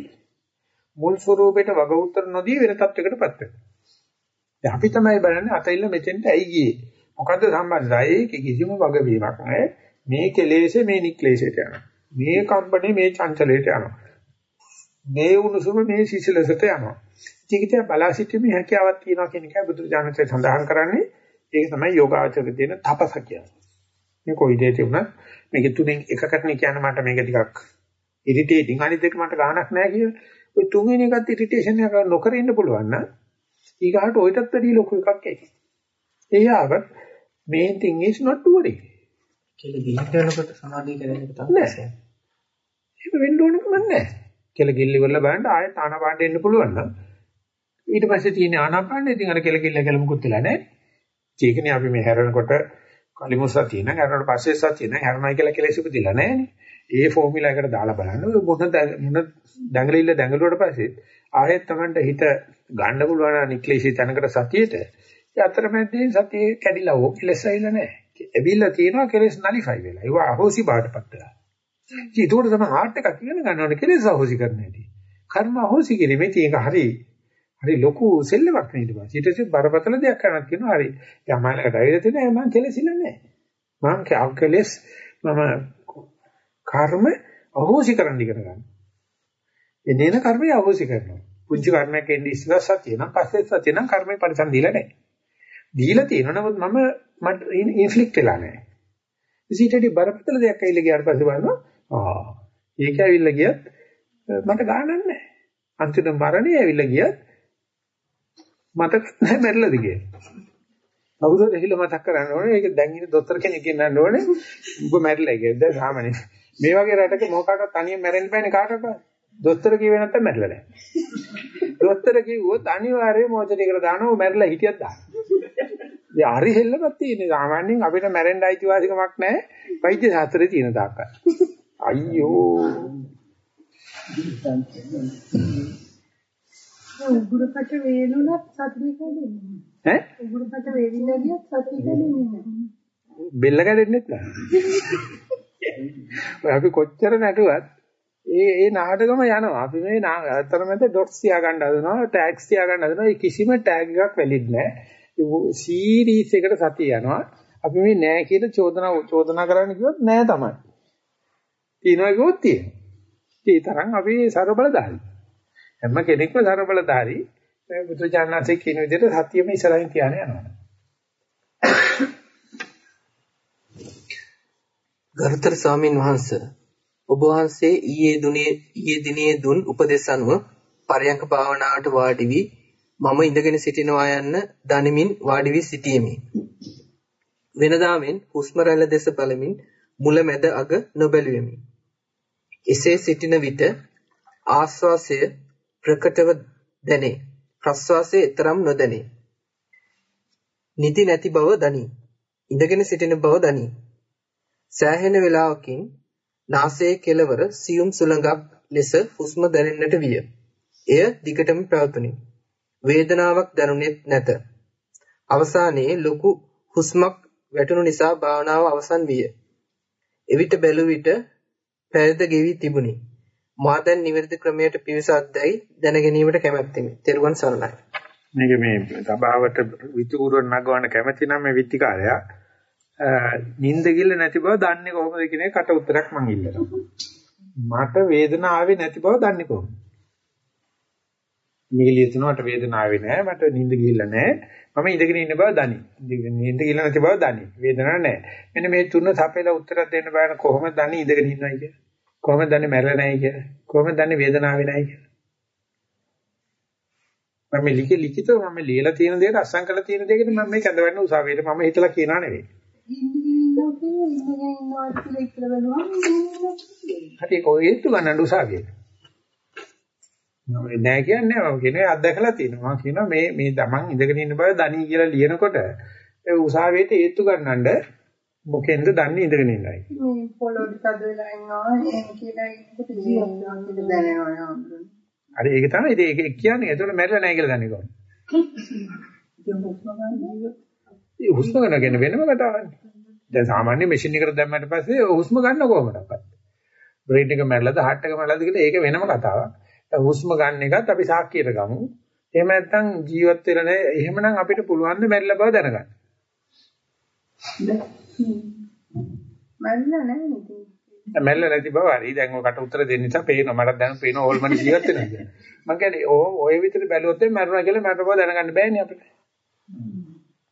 A: මුල් ස්වરૂපයට වග උත්තර නොදී වෙන තත්යකටපත් වෙනවා. දැන් අපි තමයි බලන්නේ අතිල්ල මෙතෙන්ට ඇයි ගියේ. මොකද්ද සම්බන්ධය? ඒක කිසිම වගවීමක් නැහැ. මේ කෙලෙසේ මේ නික්ලේශයට යනවා. මේ කම්පණේ මේ චංචලයට යනවා. මේ උණුසුම මේ සිසිලසට යනවා. ඒකිට බලා සිටීමේ හැකියාවක් තියෙනවා කියන එකයි බුදුරජාණන්සේ සඳහන් කරන්නේ. ඒක තමයි යෝගාචරයේ තියෙන තපස කියන්නේ. මේ කොයි දෙයක් තිබුණත් මේක තුනෙන් එකකට නේ කියන්න මට මේක ටිකක් ඉරිටේටිං අනිත් එක මට ගාණක් නැහැ කියලා. ඔය තුන්වෙනි එකත් ඉරිටේෂන් එක නොකර ඉන්න පුළුවන් නම් ඊගාට ඔයිටත් වැඩි ලොකු එකක් එයි. එයාව main thing is not to worry.
B: කියලා ගිහින් යනකොට සමාධිය කරන එක තමයි.
A: ඒක වෙන්න ඕනකම නැහැ. කියලා ගිල්ල ඉවරලා බලන්න ආයෙත් ආනාපානෙ එන්න පුළුවන් නම් ඊට පස්සේ තියෙන ආනාපානෙ ඉතින් අර කෙල කිල්ල කියලා මුකුත් වෙලා නැහැ. ඒකනේ අපි මේ හැරෙනකොට කලිමු සතිය නම් හැරෙනකොට පස්සේ සතිය නම් හැරණයි කියලා කෙලෙස් උපදිලා නැහැනේ. ඒ ෆෝමියුලා එකට දාලා බලන්න ඔය මොන මොන දඟලිල්ල දඟලුවට පස්සේ ආයෙත් Tamanට හිත ගන්න පුළුවන් නික්ලේශී තැනකට සතියේට ඒ අතරමැදදී සතිය කැඩිලා ඕක කෙලෙස් ඇවිල්ලා නැහැ. ඇවිල්ලා තියෙනවා කෙලෙස් නලිෆයි වෙලා. ඒවා අහෝසි බාටපත් වෙලා. ඉතින් ඒකට තමයි හાર્ට් එකක් ඉගෙන ගන්න ඕනේ කෙලෙස් අහෝසි කරන්න ඇති. කර්ම අහෝසි කිරීමේ තියෙන හරි හරි ලොකු සෙල්ලමක් නේද ඊට පස්සේ. ඊට පස්සේ බරපතල දෙයක් කරනත් කියනවා හරි. යමනකට ඇවිල්ලා තියෙනවා මම කෙලෙසිලා නැහැ. මම කෙලෙස් මම කර්ම අහෝසි කරන්න ඉගෙන ගන්න. එනේන කර්මය අහෝසි කරනවා. පුංචි කර්මයක් එන්නේ ඉස්සලා සතිය නම් පස්සේ සතිය නම් කර්මේ පරිසම් දීලා නැහැ. දීලා තියෙනවා නමුත් මම මට ඉන්ෆ්ලික්ට් වෙලා නැහැ. ඉතින් බරපතල දෙයක් ඇවිල්ලා ගියාට පස්සේ බලනවා ආ ඒක ඇවිල්ලා ගියත් මට ගානක් නැහැ. අන්තිම මරණය ඇවිල්ලා ගියත් මතක නැහැ මැරිලාද කියලා. අවුරුදු දෙකල මතක් කරගන්න ඕනේ. ඒක දැන් ඉන්නේ දොස්තර කෙනෙක් කියන්න ඕනේ. උඹ මැරිලා කියලා. දැන් සාමාන්‍ය. මේ වගේ රටක මොකකටවත් තනියෙන් මැරෙන්න බෑනේ කාටවත්. දොස්තර කිව්වේ නැත්තම් මැරිලා නැහැ. දොස්තර කිව්වොත් අනිවාර්යයෙන් මොචරියකට දානවා මැරිලා හිටියත් දානවා. ඒ හරි හෙල්ලමක් තියෙන්නේ. සාමාන්‍යයෙන් අපිට මැරෙන්න අයිතිවාසිකමක් නැහැ. වෛද්‍ය ශාස්ත්‍රයේ තියෙන තාක්කල්. අයියෝ.
E: උගුරකට වේලුණත් සතිය කැඩෙන්නේ.
A: ඈ?
E: ගියත් සතිය කැඩෙන්නේ නැහැ.
A: බෙල්ල කැඩෙන්නෙත් නැහැ. ඔය අපි කොච්චර නැටුවත් ඒ ඒ නාටකම යනවා. අපි මේ අතරමැද ඩොට්ස් තියා ගන්න හදනවා, ටැග්ස් තියා ගන්න හදනවා. කිසිම ටැග් එකක් වැලිඩ් නැහැ. සීරීස් එකට සතිය යනවා. අපි මේ නෑ කියලා චෝදනා චෝදනා කරන්න කිව්වොත් නෑ තමයි. තියෙනවා කිව්වොත් තියෙනවා. ඒ තරම් අපි ਸਰබලධාරී. හැම කෙනෙක්ම ਸਰබලධාරී. මේ බුදුචානන්සේ කියන විදිහට සතියම ඉස්සරහින් තියාගෙන යනවා.
B: ගරුතර ස්වාමින් වහන්සේ ඔබ වහන්සේ ඊයේ දුනේ ඊයේ දිනේ දුන් උපදේශ අනුව පරයන්ක භාවනාවට වාඩි වී මම ඉඳගෙන සිටිනවා යන්න දනිමින් වාඩි වී සිටීමි. වෙනදාමෙන් හුස්ම රැල්ල දෙස බලමින් මුල මැද අග නොබැලුවෙමි. එසේ සිටින විට ආස්වාසය ප්‍රකටව දැනේ. ප්‍රස්වාසය තරම් නොදැනේ. නිදි නැති බව දනී. ඉඳගෙන සිටින බව දනී. සෑහෙන වේලාවකින් නාසයේ කෙළවර සියුම් සුළඟක් ලෙස හුස්ම දැනෙන්නට විය. එය දිගටම පැවතුණි. වේදනාවක් දැනුනේත් නැත. අවසානයේ ලොකු හුස්මක් වැටුණු නිසා භාවනාව අවසන් විය. එවිට බැලු විට පැයද ගෙවි තිබුණි. මා දැන් නිවැරදි ක්‍රමයට පිවිසද්දයි දැන ගැනීමට කැමැත්තෙමි. තෙරුවන් සරණයි.
A: මේක මේ සභාවට විතුරුවන් නගවන්න කැමැති නම් මේ විත්තිකාරයා නිින්ද ගිල්ල නැති බව දන්නේ කොහොමද කියන එකට උත්තරයක් මම ඉල්ලනවා. මට වේදනාවේ නැති බව දන්නේ කොහොමද? මිගලිය තුනට වේදනාවේ නැහැ මට නිින්ද ගිහිල්ලා නැහැ මම ඉඳගෙන ඉන්න බව දනි. නිින්ද ගිහිල්ලා නැති බව දනි. වේදනාවක් නැහැ. මෙන්න මේ තුන සපේලා උත්තරයක් දෙන්න බෑන කොහොමද දන්නේ ඉඳගෙන ඉන්නවයි කියලා. කොහොමද දන්නේ මැරෙලා නැහැ කියලා. කොහොමද දන්නේ වේදනාවේ නැහැ කියලා. මම ලිඛිත ලිඛිතව මම ලියලා තියෙන දේට අස්සම් කරලා තියෙන දෙයකට මම මේ කැඳවන්න උසාවියට මම හිතලා කියනා නෙවෙයි.
E: කියලා.
A: හරි කොහෙත්තු ගන්න උසාවියේ. නෑ කියන්නේ මම කියන්නේ අත්දැකලා තියෙනවා. මම කියනවා මේ මේ තමන් ඉඳගෙන ඉන්න බව දණී කියලා ලියනකොට ඒ උසාවියට ඒත්තු ගන්නඳ මොකෙන්ද දන්නේ ඉඳගෙන ඉන්නයි.
E: මේ තද වෙලා ඉන්නවා එහෙම කියලා ඉන්නකොට ජීවත් දැනෙනවා?
A: හරි ඒක තමයි ඒක කියන්නේ. ඒතකොට මැරෙලා නැහැ කියලා දන්නේ කොහොමද? ඒ හුස්ම ගන්න ගැන වෙනම කතාවක්. දැන් සාමාන්‍ය මැෂින් එකට දැම්මට පස්සේ හුස්ම ගන්න කොහොමද? බ්‍රේන් එක මැරලාද හાર્ට් එක මැරලාද කියලා ඒක වෙනම කතාවක්. හුස්ම ගන්න එකත් අපි සාක්කියට ගමු. එහෙම නැත්නම් ජීවත් වෙලා නැහැ. එහෙමනම් අපිට පුළුවන් ද මැරිලා බව දැනගන්න.
E: මැරිලා නැහැ නේද?
A: මැරිලා නැති බව හරි. දැන් ඔකට උත්තර දෙන්න නිසා පේනවා. මට දැන් පේනවා ඕල්මන් ජීවත් වෙනවා කියලා. මම කියන්නේ ඕ ඔය විතර බැලුවොත් මැරුණා කියලා මැරෙන බව දැනගන්න බෑනේ අපිට.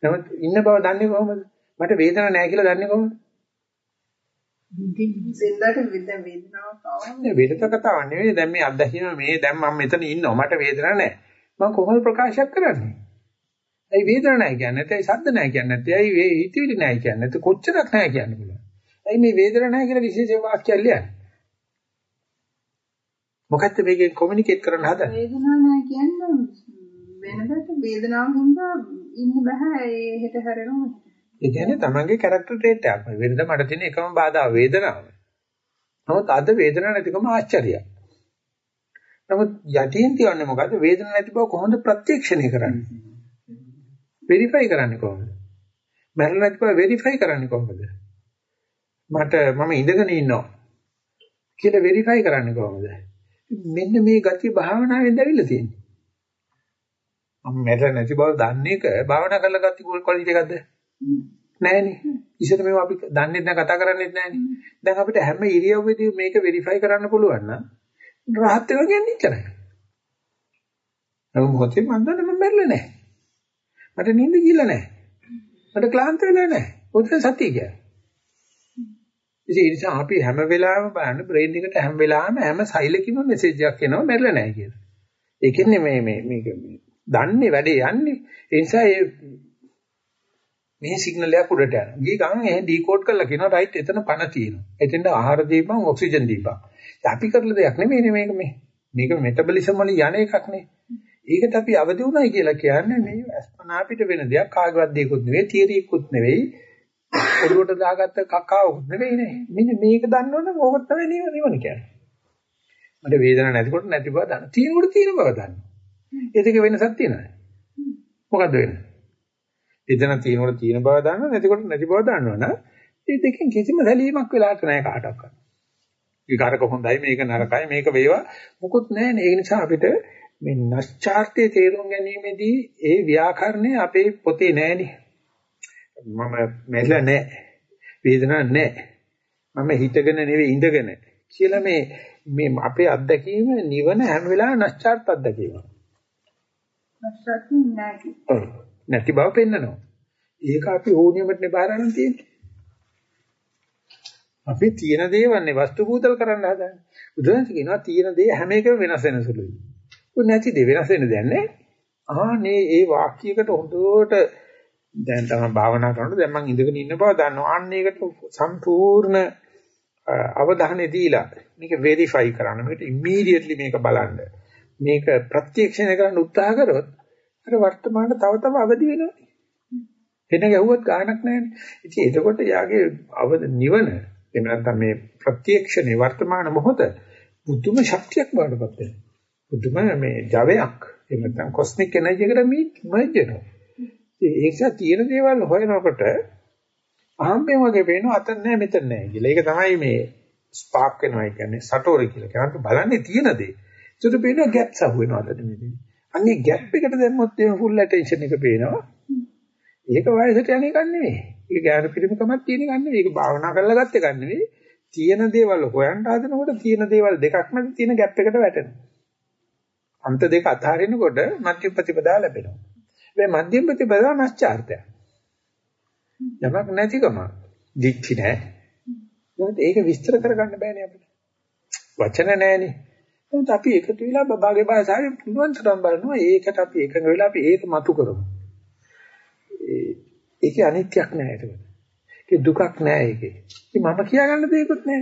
A: නමුත් ඉන්න බව දන්නේ කොහොමද? මට වේදනාවක් නැහැ කියලා දන්නේ කොහොමද?
E: සින්දට විද වේදනාවක් ආවම
A: මේ වේදක කතාවක් නෙවෙයි. දැන් මේ අත්දැකීම මේ දැන් මම මෙතන ඉන්නවා. මට වේදනාවක් නැහැ. මම කොහොමද ප්‍රකාශයක් කරන්නේ? ඇයි වේදනාවක් නැහැ කියන්නේ? නැත්නම් ශබ්ද නැහැ කියන්නේ? නැත්නම් ඇයි වේ හිතවිලි නැහැ කියන්නේ? නැත්නම් කොච්චරක් නැහැ කියන්න පුළුවන්? ඇයි මේ වේදනාවක් නැහැ කියලා විශේෂ වාක්‍යයක් ලියන්නේ? මොකක්ද මේකෙන් කොමියුනිකේට් කරන්න හදන්නේ?
E: වේදනාවක් නැහැ කියන්නේ වෙනකට වේදනාවක් හින්දා ඉන්න බෑ. ඒ හෙට හැරෙනවා
A: ඒ කියන්නේ තමන්ගේ කැරක්ටර් ට්‍රේට් එකක්. වෙනද මට තියෙන එකම බාධා වේදනාව. නමුත් අද වේදනාවක් නැතිකම ආශ්චර්යයක්. නමුත් යටින් තියන්නේ මොකද්ද? වේදනාවක් නැති බව කොහොමද ප්‍රත්‍යක්ෂණය කරන්නේ? වෙරිෆයි කරන්නේ කොහොමද? මරණ නැති බව වෙරිෆයි කරන්නේ කොහොමද? මට මම ඉඳගෙන ඉන්නවා කියලා වෙරිෆයි කරන්නේ කොහොමද? මෙන්න මේ ගතිය භාවනාවෙන් දැවිලා තියෙන්නේ. මම මැරෙන්නේ නැති බව දන්නේ එක භාවනා කරලා ගත්ත ක්වොලිටි එකක්ද? නෑනේ. ඉතින් මේවා අපි දන්නේ නැහැ කතා කරන්නේ නැහැනේ. දැන් අපිට හැම ඉරියව්වෙදී මේක වෙරිෆයි කරන්න පුළුවන් නම් රහත් වෙනවා කියන්නේ ඉච්චරයි. නමුත් මොකද මම දන්නේ මම මැරෙන්නේ නැහැ. මට නිින්ද ගිහලා නැහැ. මට ක්ලාන්ත වෙලා නැහැ. ඔතන සතිය කියන්නේ. ඉතින් ඒ නිසා අපි හැම වෙලාවෙම බලන්න බ්‍රේන් එකට හැම වෙලාවෙම හැම සෛලකින්ම මෙසේජ් එකක් එනවා මැරෙලා නැහැ කියලා. ඒ කියන්නේ මේ මේ මේක දන්නේ වැඩේ යන්නේ. ඒ නිසා ඒ මේ සිග්නල් එක උඩට යනවා. ගිය ගමන් එහෙන් ඩිකෝඩ් කරලා කියනවා රයිට් එතන පණ තියෙනවා. එතෙන්ට ආහාර දීපන් ඔක්සිජන් දීපන්. අපි කරලා දෙයක් නෙමෙයි මේක මේ. මේක මෙටබොලිසම් වල යන එකක් නේ. ඒකට අපි අවදි වුණයි කියලා කියන්නේ මේ අස්පනා අපිට වෙන දෙයක් කාගවත් දෙයක්වත් නෙවෙයි, තියරියක්වත් නෙවෙයි. ඔළුවට දාගත්ත කකාවකුත් නෙවෙයි නේ. මෙන්න මේක දන්නවනම් ඕක තමයි නිවන කියන්නේ. මට වේදනාවක් නැතිකොට නැති බව දන්න. තියෙනකොට තියෙන බව දන්න. ඒ දෙක වෙනසක් තියෙනවද? මොකද්ද වෙන්නේ? එදෙන තියෙනකොට තියෙන බව දන්නවා නැතිකොට නැති බව දන්නවනම් මේ දෙකෙන් කිසිම සැලීමක් වෙලාට නැහැ කාටවත්. ඒක අරක හොඳයි මේක නරකයි මේක වේවා මොකුත් නැහැ ඒ නිසා අපිට මේ නැස්චාර්ත්‍ය තේරුම් ගැනීමේදී ඒ ව්‍යාකරණය අපේ පොතේ නැහෙනේ. මම මෙල්ල නැහැ. වේදනාවක් නැහැ. මම හිතගෙන නෙවෙයි ඉඳගෙන කියලා මේ මේ අපේ අත්දැකීම නිවන හැම වෙලාවෙම නැස්චාර්ත් අත්දැකීමක්.
E: නැස්චාර්ත් නැහැ.
A: ඔව්. නැති බව පෙන්නනවා. ඒක අපි ඕනියමට නෙබාරනම් තියෙන්නේ. අපි තියෙන දේවල්නේ වස්තු භූතල කරන්න හදන්නේ. බුදුන්ස කියනවා තියෙන දේ හැම එකම වෙනස් වෙන සුළුයි. උන් නැති දේ වෙනස් වෙන දෙයක් නැහැ. ආනේ ඒ වාක්‍යයකට හොඳට දැන් තමයි භාවනා කරනකොට දැන් මම ඉඳගෙන ඉන්න බව දන්නවා. අන්න ඒකට සම්පූර්ණ අවධානය දීලා මේක වෙරිෆයි කරන්න. මේකට ඉමීඩියට්ලි මේක බලන්න. මේක ප්‍රත්‍යක්ෂණය කරන්න උත්සාහ කරොත් අර වර්තමානට තව තව අවදි වෙනවා. එන ගැහුවත් ගාණක් නැහැනේ. ඉතින් එතකොට යාගේ අවද නිවන එහෙම නැත්නම් මේ ප්‍රත්‍යක්ෂණේ වර්තමාන මොහොත බුදුම ශක්තියක් බවටපත් වෙනවා. බුදුම මේ ජවයක් එහෙම නැත්නම් කොස්මික් එනර්ජි එකට මේ මර්ජ් වෙනවා. ඒක නිසා තියෙන දේවල් හොයනකොට අහම්බෙන් වගේ පේනවා අතන නැහැ මෙතන නැහැ කියලා. ඒක තමයි මේ ස්පාර්ක් වෙනවා කියන්නේ සටෝරි කියලා. කරන්නේ බලන්නේ තියෙන දේ. ඒකට පේනවා ගැප්ස් අහු වෙනවා අතන මෙතන. අන්නේ ગેප් එකට දැම්මොත් එහෙම ෆුල් ඇටෙන්ෂන් එක පේනවා. ඒක වයසට යන එකක් නෙවෙයි. ඒක ඥාන පිරිමකමක් තියෙන එකක් නෙවෙයි. ඒක භාවනා කරලා ගත්ත එකක් නෙවෙයි. තියෙන දේවල් හොයන්න හදනකොට තියෙන දේවල් දෙකක් මැද තියෙන ગેප් එකට වැටෙනවා. අන්ත දෙක අතහරිනකොට මධ්‍ය ප්‍රතිපදා ලැබෙනවා. මේ මධ්‍ය ප්‍රතිපදා නැස්චාර්ත්‍ය. යමක් නැතිකම දික්ටි නෑ. මොකද ඒක විස්තර කරගන්න බෑනේ අපිට. වචන නෑනේ. නමුත් අපි එකතු වෙලා බබාගේ භාෂාවෙන් පුළුවන් තරම් බලනවා ඒකට අපි එකඟ වෙලා අපි ඒක මතු කරමු. ඒකේ අනිත්‍යක් නෑ ඒක. ඒක දුකක් නෑ ඒකේ. ඉතින් මම කියාගන්න දෙයක්වත් නෑ.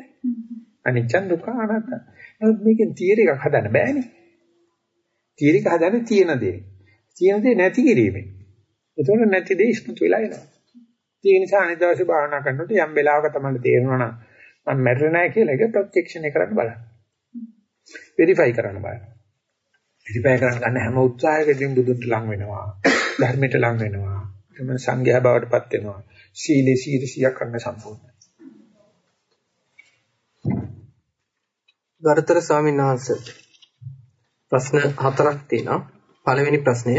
A: අනිච්ච දුක්ඛ අනාත්ම. නමුත් මේකෙන් තියරි එකක් හදන්න බෑනේ. තියරි එක හදන්නේ තියෙන දේ. තියෙන දේ නැති කිරීමෙන්. ඒතකොට නැති දේ ඉස්මතු වෙලා එනවා. ඒ නිසා අනිත් දවසේ භාවනා කරනකොට යම් වෙලාවක තමයි තේරෙනවා නම් මම මැරෙන්නේ නැහැ කියලා ඒක ප්‍රත්‍යක්ෂණය කරන්න බලන්න. වෙරිෆයි කරන්න බලන්න. වෙරිෆයි කරන්න ගන්න හැම උත්සාහයකදීම බුදුන්ට ලං වෙනවා. ධර්මයට ලං වෙනවා. එතන සංඝයා බවටපත් වෙනවා. සීලේ සීල සියක් කරන්න සම්පූර්ණයි.
B: ගරුතර ස්වාමීන් වහන්සේ ප්‍රශ්න හතරක් තියෙනවා. පළවෙනි ප්‍රශ්නය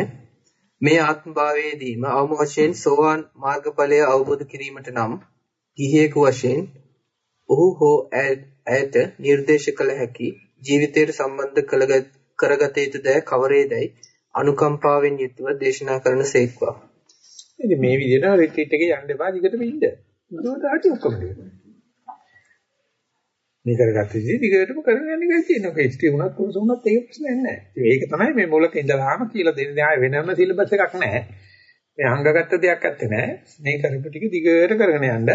B: මේ ආත්ම භාවයේදීම අවම වශයෙන් සෝවාන් මාර්ගඵලය අවබෝධ කිරීමට නම් ගිහියෙකු වශයෙන් ඔහු හෝ ඇයට නිර්දේශ කළ හැකි ජීවිතයට සම්බන්ධ කරගත යුතු දෑ කවරේදයි අනුකම්පාවෙන් යුතුව දේශනා කරන සේක්වා.
A: ඉතින් මේ විදිහට රිට්‍රීට් එකේ යන්න එපා දිගටම ඉන්න. මොකද ආටි ඔක්කොම දෙන්න. මේ කරගත්ත ඉතින් දිගටම කරගෙන යන්න එකයි තියෙනවා. ඒක ඉස්ටි වුණත් කුරුස වුණත් ඒක ප්‍රශ්නයක් නැහැ. ඒක තමයි මේ මොලක ඉඳලාම කියලා දෙන්නේ. ආය වෙනම සිලබස් එකක් නැහැ. මේ අංගගත්ත දෙයක් ඇත්තේ නැහැ. මේ කරපු ටික දිගට කරගෙන යන්න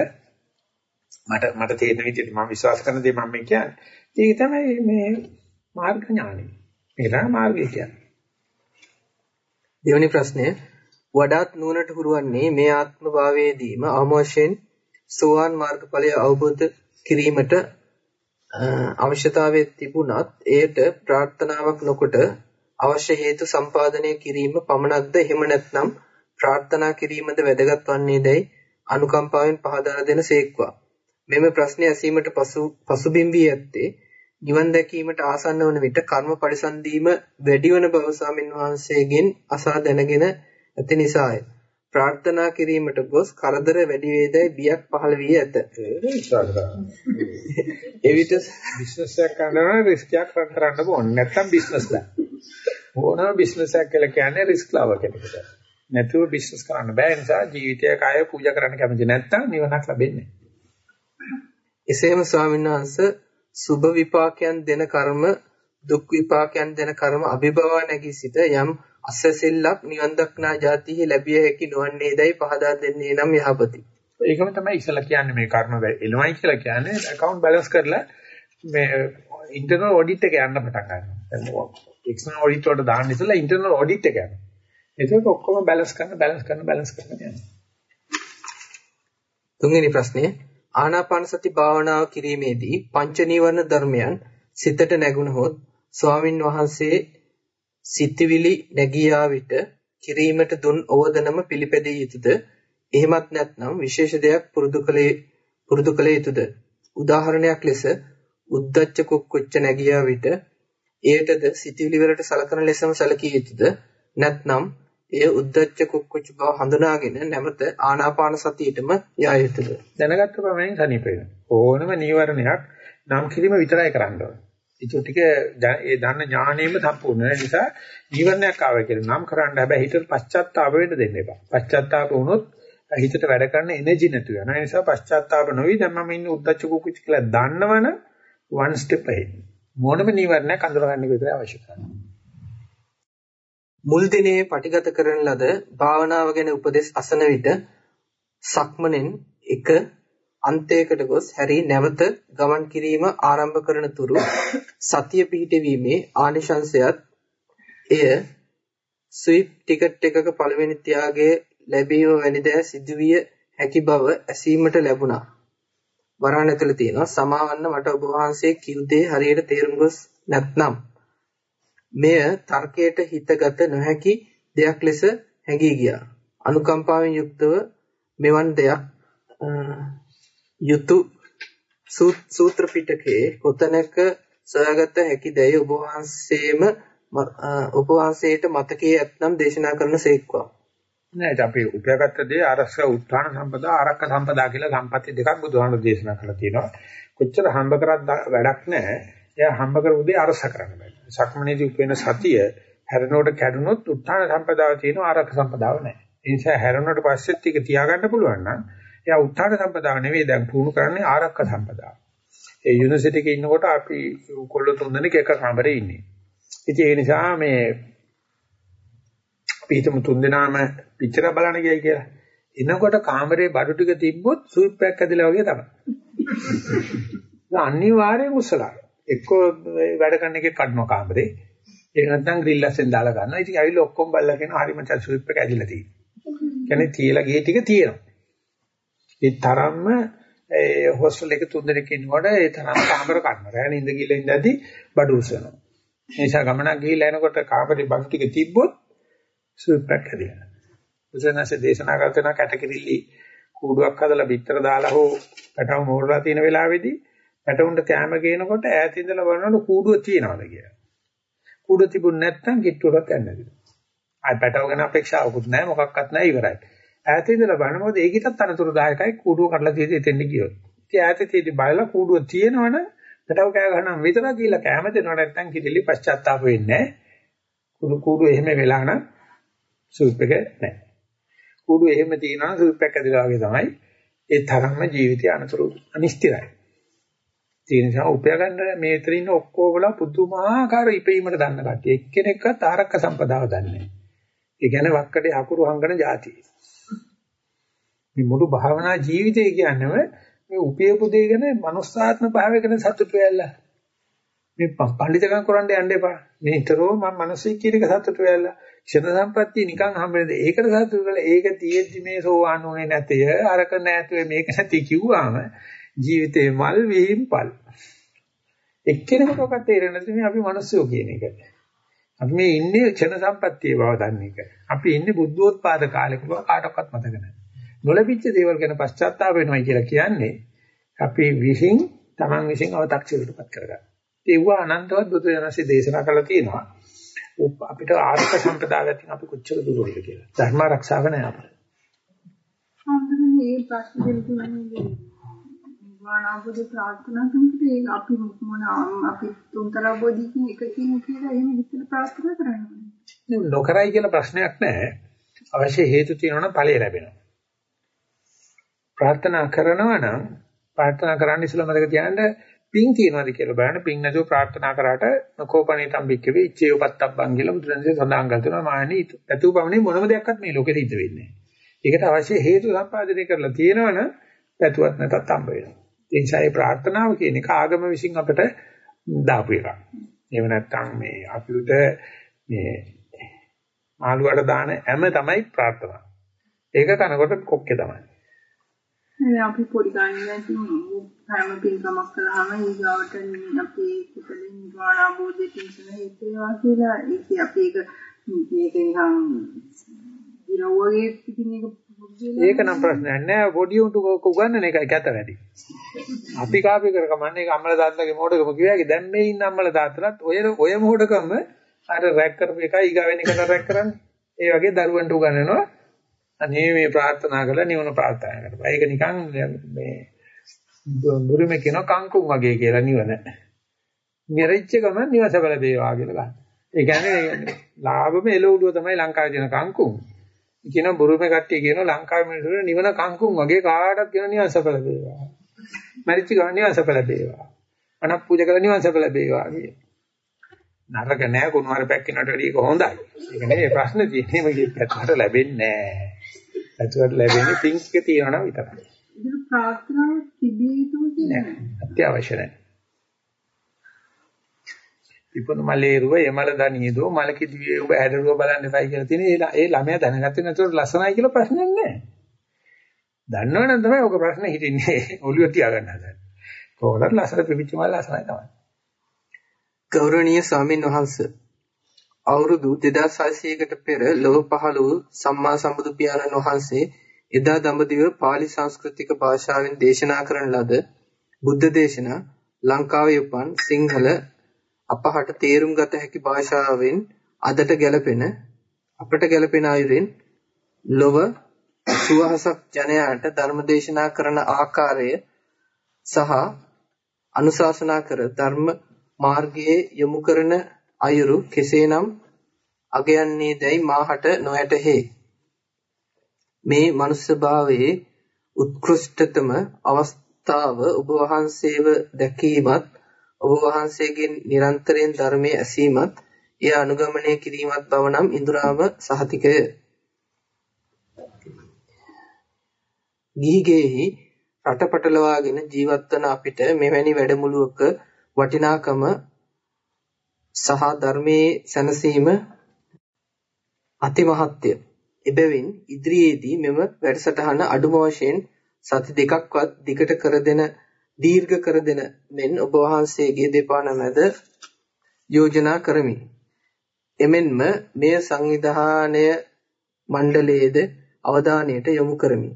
A: මට මට තේරෙන විදිහට මම විශ්වාස කරන දේ මම කියන්නේ. ඒක තමයි මේ මාර්ග ඥානෙ. මේක තමයි මාර්ගය කියන්නේ.
B: දෙවෙනි ප්‍රශ්නය වඩාත් නුවණට හුරුවන්නේ මේ ආත්ම භාවයේදීම අවශ්‍යයෙන් සෝවාන් මාර්ගඵලය අවබෝධ කිරීමට අවශ්‍යතාවය තිබුණත් එයට ප්‍රාර්ථනාවක් නොකොට අවශ්‍ය හේතු සම්පාදනය කිරීම පමණක්ද එහෙම නැත්නම් ප්‍රාර්ථනා කිරීමද වැදගත් වන්නේදයි අනුකම්පාවෙන් පහදා දෙන සේක්වා. මෙම ප්‍රශ්නය ඇසීමට පසු පසුබිම් වී ඇත්තේ නිවන් දැකීමට ආසන්න වන විට කර්ම පරිසන්දීම වැඩිවන බව ස්වාමින් වහන්සේගෙන් අසා දැනගෙන ඇති නිසාය. ප්‍රාර්ථනා කිරීමට ගොස් කරදර වැඩි වේදයි බියක් පහළ වී ඇත. එවිට
A: බිස්නස් එකක් කරනවා රිස්ක් එකක් රන් කරන්න ඕනේ. නැත්තම් බිස්නස් බෑ. ඕනම බිස්නස් එකක් කියලා කියන්නේ රිස්ක් ලව කෙනෙකුට. නැතුව බිස්නස් කරන්න බෑ. ඒ නිසා ජීවිතය කාය පූජා කරන්න කැමති නැත්තම් නිවනක් ලැබෙන්නේ නැහැ.
B: එසේම ස්වාමීන් වහන්සේ සුභ විපාකයන් දෙන කර්ම දුක් විපාකයන් දෙන කර්ම අභිභවා නැගී සිට යම් අසසෙල්ලක් නිවන් දක්නා જાතිහි ලැබිය හැකි නොවන්නේදයි පහදා දෙන්නේ නම් යහපති.
A: ඒකම තමයි ඉස්සලා කියන්නේ මේ කර්ම එළවයි කියලා කියන්නේ account balance කරලා මේ internal audit එක යන්න පටන් ගන්නවා. external audit වලට දාන්න ඉස්සලා internal audit එක යනවා. ඒක ඔක්කොම balance කරන balance කරන balance කරන යනවා.
B: තුන්වෙනි ප්‍රශ්නය ආනාපාන සති භාවනාව කිරීමේදී පංච නීවරණ ධර්මයන් සිතට නැගුණහොත් ස්වාමින් වහන්සේ සිතවිලි නැගියා විට කිරීමට දුන් ඕවදනම පිළිපැදිය යුතුද? එහෙමත් නැත්නම් විශේෂ දෙයක් පුරුදු කළේ පුරුදු කළ යුතුද? උදාහරණයක් ලෙස උද්දච්ච කුක්කුච්ච නැගියා විට එයටද සිතවිලි වලට සලකන ලෙසම සැලකිය යුතුද? නැත්නම් එය උද්දච්ච කුක්කුච්ච බව හඳුනාගෙන නැවත ආනාපාන සතියේටම යා යුතුද?
A: දැනගත්ත ප්‍රමාණයෙන් සනීප වෙනවා. ඕනම නීවරණයක් නම් කිරීම විතරයි කරන්න ඕනේ. ඒක ටික ඒ දන්න ඥාණයෙම සම්පූර්ණ වෙන නිසා ජීවනයක් ආවේ කියලා නම් කරන්න හැබැයි හිතට පශ්චාත්තාප වෙන්න දෙන්න එපා. පශ්චාත්තාප වුණොත් හිතට වැඩ කරන්න එනර්ජි නැතු වෙනවා. ඒ නිසා පශ්චාත්තාප නොවි දැන් මම ඉන්නේ උද්දච්ච කුකුච් කියලා දන්නවනම් one step ahead. මොනම නීවරණයක් අඳුරගන්න එක විතරයි අවශ්‍ය කරන්නේ.
B: මුල් දිනේ පටිගත කරන ලද භාවනාව ගැන උපදෙස් අසන විට සක්මනෙන් එක අන්තයකට ගොස් හැරි නැවත ගමන් කිරීම ආරම්භ කරන තුරු සතිය පිහිටවීමේ ආනිශංසයත් එය ස්විප් ටිකට් එකක පළවෙනි ත්‍යාගයේ ලැබීම වැනි දෑ සිදුවිය හැකි බව ඇසීමට ලැබුණා. වරහන් ඇතුළේ තියෙනවා සමාවන්න මට ඔබ වහන්සේ කිව් දේ හරියට තේරුම් ගොස් නැත්නම් මෙය තර්කයට හිතගත නොහැකි දෙයක් ලෙස හැඟී ගියා. අනුකම්පාවෙන් යුක්තව මෙවන් දෙයක් යුතු සූත්‍ර පිටකයේ කොතැනක සොයාගත හැකිදැයි ඔබ වහන්සේම ඔබ වහන්සේට මතකයේ ඇත්නම් දේශනා කරන සේක්වා.
A: නෑ අපි උපයාගත්ත දේ අරස්ස උත්හාන සම්පදා ආරක්ක සම්පදා කියලා සම්පatti දෙකක් බුදුහාමුදුරු දේශනා කරලා තියෙනවා. කොච්චර හම්බ කරත් වැඩක් නෑ. එයා හම්බ කරපු දේ අරස කරන්න බෑ. සක්මනේදී උපේන සතිය හැරෙනකොට කැඩුනොත් උත්හාන සම්පදාව තියෙනවා ආරක්ක සම්පදාව නෑ. ඒ නිසා හැරෙනකොට පස්සෙත් ටික තියාගන්න පුළුවන් නම් එයා උත්හාන සම්පදාව නෙවෙයි දැන් පුහුණු කරන්නේ ආරක්ක සම්පදාව. ඒ යුනිවර්සිටි එකේ ඉන්නකොට අපි කොල්ල තුන්දෙනෙක් එක කාමරේ ඉන්නේ. ඉතින් ඒ නිසා මේ අපි හිතමු තුන්දෙනාම පිච්චර බලන්න ගියයි කියලා. එනකොට කාමරේ බඩු ටික තිබ්බොත් සුවිප් එකක් ඇදලා වගේ තමයි. ඒක අනිවාර්යයෙන් උස්සලා. එක්කෝ වැඩ කරන එකේ කඩනවා කාමරේ. ඒක නැත්නම් ග්‍රිල් ඇසෙන් දාලා ගන්නවා. ඉතින් ඇවිල්ලා ඔක්කොම බල්ලා කියනවා හරි මචං සුවිප් එක ඇදිලා තියෙනවා. කියන්නේ තියලා ගියේ ටික තියෙනවා. ඒ තරම්ම ඒ හොස්ටල් එක තුන් දෙනෙක් ඉන්නකොට ඒ තරම් කාමර කන්න. රෑ නින්ද ගිහලා ඉඳදී බඩු උස්සනවා. ඒ නිසා ගමනක් ගිහිල්ලා එනකොට කාමරේ බඩු ටික තිබ්බොත් සුවිප් එකක් ඇදිලා. බුදුසසුනේ දේශනා කරන කැටකිරිලි කූඩුවක් හදලා පිටර දාලා හෝ පැටව මෝරලා තියෙන වෙලාවේදී පැටවුන්ට කැම ගේනකොට ඈත ඉඳලා බලනකොට කූඩුව තියනවාද කියලා. කූඩුව තිබුණ නැත්නම් කිට්ටුවකට යන්නේ නැහැ. ආයි පැටව ගැන අපේක්ෂාවකුත් නැහැ මොකක්වත් නැහැ ඉවරයි. ඈත ඉඳලා බලනකොට ඒකිටත් අනතුරුදායකයි කූඩුව කඩලා තියෙදි එතෙන්ට ගියොත්. ඉතින් ඈත තියෙදි බලලා කූඩුව තියෙනවනේ පැටව කෑ ගහනම් විතරක් කියලා කැම දෙනව නැත්නම් කිරිලි පශ්චාත්තාප වෙන්නේ නැහැ. කූඩුව එහෙම වෙලා නම් සුවිප් එක නැහැ. කූඩුව එහෙම තියනවා සුවිප් එක ඇදලා වගේ තමයි. ඒ තරම්ම ජීවිතය අනතුරු අනිශ්චිතයි. ඒ නිසා උපය ගන්න මේ විතර ඉන්න ඔක්කොමලා පුදුමාකාර ඉපීමට දන්න කට්ටිය. එක්කෙනෙක්වත් ආරක්ක සම්පදාව දන්නේ නැහැ. ඒ කියන්නේ වක්කඩේ අකුරු හංගන જાතිය. මේ මුළු භාවනා ජීවිතය කියන්නේම මේ උපයපු දේ ගැන මනුස්සාත්ම භාවයකට සතුට වෙලා. මේ පඬිතකම් කරන්න යන්න එපා. මේ ඊතරෝ මම මිනිස්සෙක් කියන එක සතුට වෙලා. ක්ෂණ සම්පත්තිය නිකන් හම්බෙන්නේ. ඒකට සතුට වෙලා ඒක තියෙද්දි මේ සෝවාන් උනේ නැතය. අරක නැතුවේ මේක නැති කිව්වාම ජීවිතේ මල් විහිම්පල්. එක්කෙනෙකුටවත් තේරෙන්නේ නැති මේ අපි මිනිස්සුયો කියන එක. අපි මේ ඉන්නේ ක්ෂණ සම්පත්තියේ බව දන්න එක. අපි ඉන්නේ බුද්ධෝත්පාද කාලෙක බව කාටවත් මතක නැහැ. නොලැබිච්ච දේවල් ගැන පශ්චාත්තාප වෙනවා කියලා කියන්නේ අපි විහිං Taman විසින් අව탁සිරටපත් කරගන්න. ඒව අනන්තවත් බුදු දනසේ දේශනා කළා තියෙනවා. අපිට ආර්ථික සම්පදායයෙන් අපි කොච්චර දුරද කියලා. ධර්ම ආරක්ෂාව නැහැ අපිට.
E: අන්තිමේ මේ ප්‍රශ්න දෙන්නේ නිර්වාණාවද ප්‍රාර්ථනා කරනකොට ඒ අපි මොන අපි තුන්තර බෝධිකින් එකකින් කියලා එහෙම හිතලා ප්‍රාර්ථනා කරන්නේ.
A: නොකරයි කියලා ප්‍රශ්නයක් නැහැ. අවශ්‍ය හේතු තියෙනවා නම් ඵලය ලැබෙනවා. ප්‍රාර්ථනා කරනවා නම් ප්‍රාර්ථනා කරන්න ඉස්සෙල්ලා මතක තියාගන්න පිං තියනවාද කියලා බලන්න පිං නැතුව ප්‍රාර්ථනා කරාට නකෝපණේතම් බික්කවේ ඉච්ඡේ උපත්තබ්බන් කියලා බුදුරජාණන්සේ සඳහන් කරනවා මානි පැතුපමණේ මොනම දෙයක්වත් මේ ලෝකෙ සිද්ධ වෙන්නේ නැහැ. ඒකට අවශ්‍ය හේතු සම්පාදනය කරලා තියෙනවනම් පැතුවත් නැතත් හම්බ වෙනවා. ඒ නිසා මේ ප්‍රාර්ථනාව කියන එක ආගම විසින් අපිට දාපු එකක්. එහෙම නැත්නම් මේ අපිට මේ මාළුවට දාන හැම තමයි ප්‍රාර්ථනාව. ඒක කනකොට කොක්කේ තමයි.
E: දැන් අපි පොඩි ගන්න හැම පින්කමක් කළාම ඊගාවට අපි කුසලින් නිර්වාණ අවබෝධයෙන් කියන හේතුවා කියලා ඒක අපි ඒක මේක නිකන් දිනවගේ පිටින් එක
A: ඒක නම් ප්‍රශ්නයක් නෑ පොඩි උන්ට උගන්නන එකයි කැත වැඩි. අපි කාපි කර කමන්නේ ඒක අම්මලා තාත්තලාගේ මොඩකම කිව්වාගේ දැන් මේ ඉන්න අම්මලා තාත්තලාත් ඔය ඔය මොඩකම අර රැක් කරපු එකයි ඊගාවෙන එකට රැක් කරන්නේ. ඒ වගේ දරුවන්ට උගන්නනවා. අනේ මේ ප්‍රාර්ථනා කරලා නිවන ප්‍රාර්ථනා කරපන්. ඒක නිකන් මේ බුරුමේ කියන කංකුම් වගේ කියලා නිවන. මෙරිච්ච ගමන් නිවසවල දේවා කියලා ගන්න. ඒ කියන්නේ ලාභම එළවලුව තමයි ලංකාවේ තියෙන කංකුම්. කියන බුරුමේ කට්ටිය කියන ලංකාවේ මිනිස්සුන්ට නිවන කංකුම් වගේ කාටවත් කියන නිවන් සපල වේවා. මරිච්ච ගමන් නිවන් සපල වේවා. අනක් පූජා කරලා නිවන් සපල වේවා කිය. නරක නෑ කුණුවර පැක්කිනට වැඩිය හොඳයි. ඒක නෙවෙයි ප්‍රශ්නේ තියෙන්නේ මගේ පැත්තට ලැබෙන්නේ නෑ. පැත්තට ලැබෙන්නේ පිංක් එක තියනවා විතරයි.
E: ඒක ප්‍රාර්ථනාව තිබිය යුතුම කියන්නේ.
A: අත්‍යවශ්‍ය නැහැ. ඉපොන මලේරුව යමල දනියදෝ මල කිදිවේ ඔබ ඇදරුව බලන්න එපයි කියලා තියෙන ඒ ළමයා දැනගත්තේ නැතුව ලස්සනයි කියලා ප්‍රශ්නයක් නැහැ. දන්නවනම් තමයි ඔක ප්‍රශ්නේ හිටින්නේ ඔලිය තියාගන්න හදන්නේ. කොහොමද ලස්සන පිපිච්ච මල ලස්සනයි තමයි.
B: ගෞරවනීය ස්වාමීන් වහන්සේ අවුරුදු 2600කට පෙර ලොව පහළ වූ සම්මා සම්බුදු පියාණන් වහන්සේ එදා දඹදිව pāli සංස්කෘතික භාෂාවෙන් දේශනා කරන ලද බුද්ධ දේශනා ලංකාවේ උපන් සිංහල අපහට තේරුම් ගත හැකි භාෂාවෙන් අදට ගැලපෙන අපට ගැලපෙන අයුරින් ලොව සුවහසක් ජනයාට ධර්ම දේශනා කරන ආකාරය සහ අනුශාසනා කර ධර්ම මාර්ගයේ යොමු කරන අයුරු කෙසේනම් අගයන්නේ දැයි මාහට නොඇතහේ මේ මනුෂ්‍ය භාවයේ උත්කෘෂ්ඨතම අවස්ථාව ඔබ වහන්සේව දැකීමත් ඔබ වහන්සේගෙන් නිරන්තරයෙන් ධර්මයේ ඇසීමත් එය අනුගමනය කිරීමත් බව නම් ඉඳුරාම සහතිකය ගිහිගෙහි රටපටලවාගෙන ජීවත් වන අපිට මෙවැනි වැඩමුළුවක වටිනාකම සහ ධර්මයේ සැනසීම අතිමහත්ය. එබැවින් ඉදිරියේදී මෙම වැඩසටහන අඩුම වශයෙන් සති දෙකක්වත් දිගට කර දෙන දීර්ඝ කර දෙන මෙන් ඔබ වහන්සේගේ දෙපා නමැද යෝජනා කරමි. එමෙන්ම මෙය සංවිධානය මණ්ඩලයේද අවධානයට යොමු කරමි.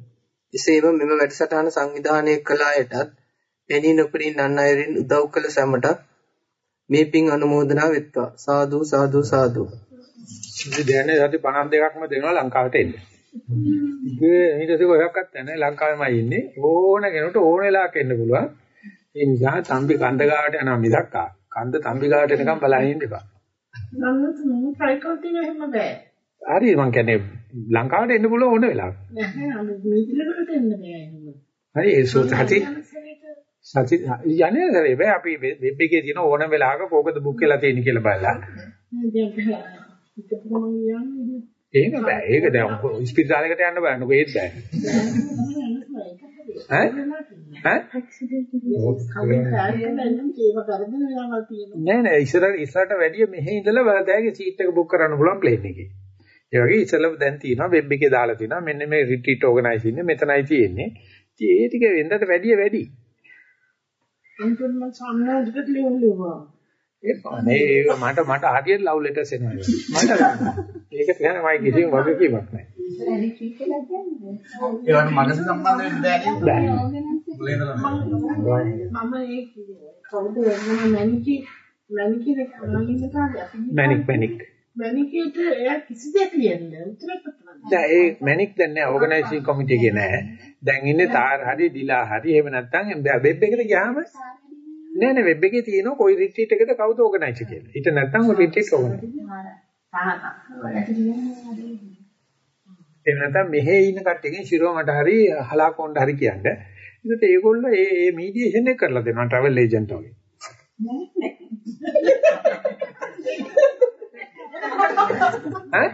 B: එසේම මෙම වැඩසටහන සංවිධානය කළ අයටත් පෙනී නොපෙනී නන් අයරින් උදව් කළ සැමට මේ පින් අනුමෝදනා වෙත්වා. සාදු සාදු සාදු.
A: ඉතින් දැනේ සති 52ක්ම දෙනවා ලංකාවට එන්න. ඊට පස්සේ කොහොක්වත් නැහැ ලංකාවෙමයි ඉන්නේ. ඕන කෙනෙකුට ඕන වෙලාවක එන්න පුළුවන්. ඒ නිසා තම්බි කන්ද ගාවට යනවා මිසක් කන්ද තම්බි ගාවට එනකම් බලන් ඉන්න එපා.
E: නම් ට්‍රයි කරලා එහෙම බෑ.
A: හරි මං කියන්නේ ලංකාවට එන්න පුළුවන් ඕන වෙලාවක.
E: නැහැ අර මීටිලකට එන්න බෑ එහෙම.
A: හරි ඒ සෝත හති සති යන්නේ නැහැ බෑ අපි වෙබ් එකේ තියෙන ඕනම වෙලාවක කෝකද බුක් වෙලා තියෙන කියලා බලලා. ඒක බෑ. ඒක දැන් ස්පිරිතාලයකට යන්න බෑනකො ඒත් බෑ. ඈ? ඈ? නෑ නෑ ඉස්සර ඉස්සරට වැඩිය මෙහෙ ඉඳලා බලතෑගේ සීට් එක බුක් කරන්න පුළුවන් ප්ලේන් එකේ. ඒ වගේ ඉස්සෙල්ලා දැන් තියෙනවා වෙබ් එකේ දාලා තියෙනවා මෙන්න මේ රිට්‍රීට් ඕගනයිස් ඉන්නේ මෙතනයි තියෙන්නේ. ඉතින් ඒ ටික වෙනදට වැඩිය වැඩි.
E: අන්තිම සම්මාදිකට ලියන්න ලියුවා.
A: අනේ මට මට හරියට ලව් ලෙටර්ස් එනවා. මට ඒක කියන්නේ මම කිසිම වගකීමක් නැහැ.
F: ඒවට මනස සම්බන්ධ වෙන්න බෑ?
E: මම ඒ කවුද මම මැනිකි මැනිකි
A: මැනික් මැනික්.
E: මැනිකේට එයා කිසි දෙයක් ලියන්නේ උත්තරයක්.
A: දැන් ඒ මැනික් දැන් නෑ ඕගනයිසිං කමිටි එකේ නෑ. දැන් ඉන්නේ තාර හරි ඩිලා හරි එහෙම නැත්නම් වෙබ් එකට ගියාම නෑ නෑ වෙබ් එකේ තියෙනවා කොයි රිට්‍රීට් එකද කවුද ඕගනයිස් කියලා. ඊට නැත්නම් ඔය රිට්‍රීට් ඕගනයිස්. එහෙම නැත්නම් මෙහෙ ඉන්න කට්ටියකින් ශිරෝමට හරි හලාකොණ්ඩ හරි කියන්නේ. ඒකට ඒගොල්ලෝ ඒ ඒ මීඩියේෂන් එක කරලා දෙනවා ට්‍රැවල් ඒජන්ට් වගේ. ඈ?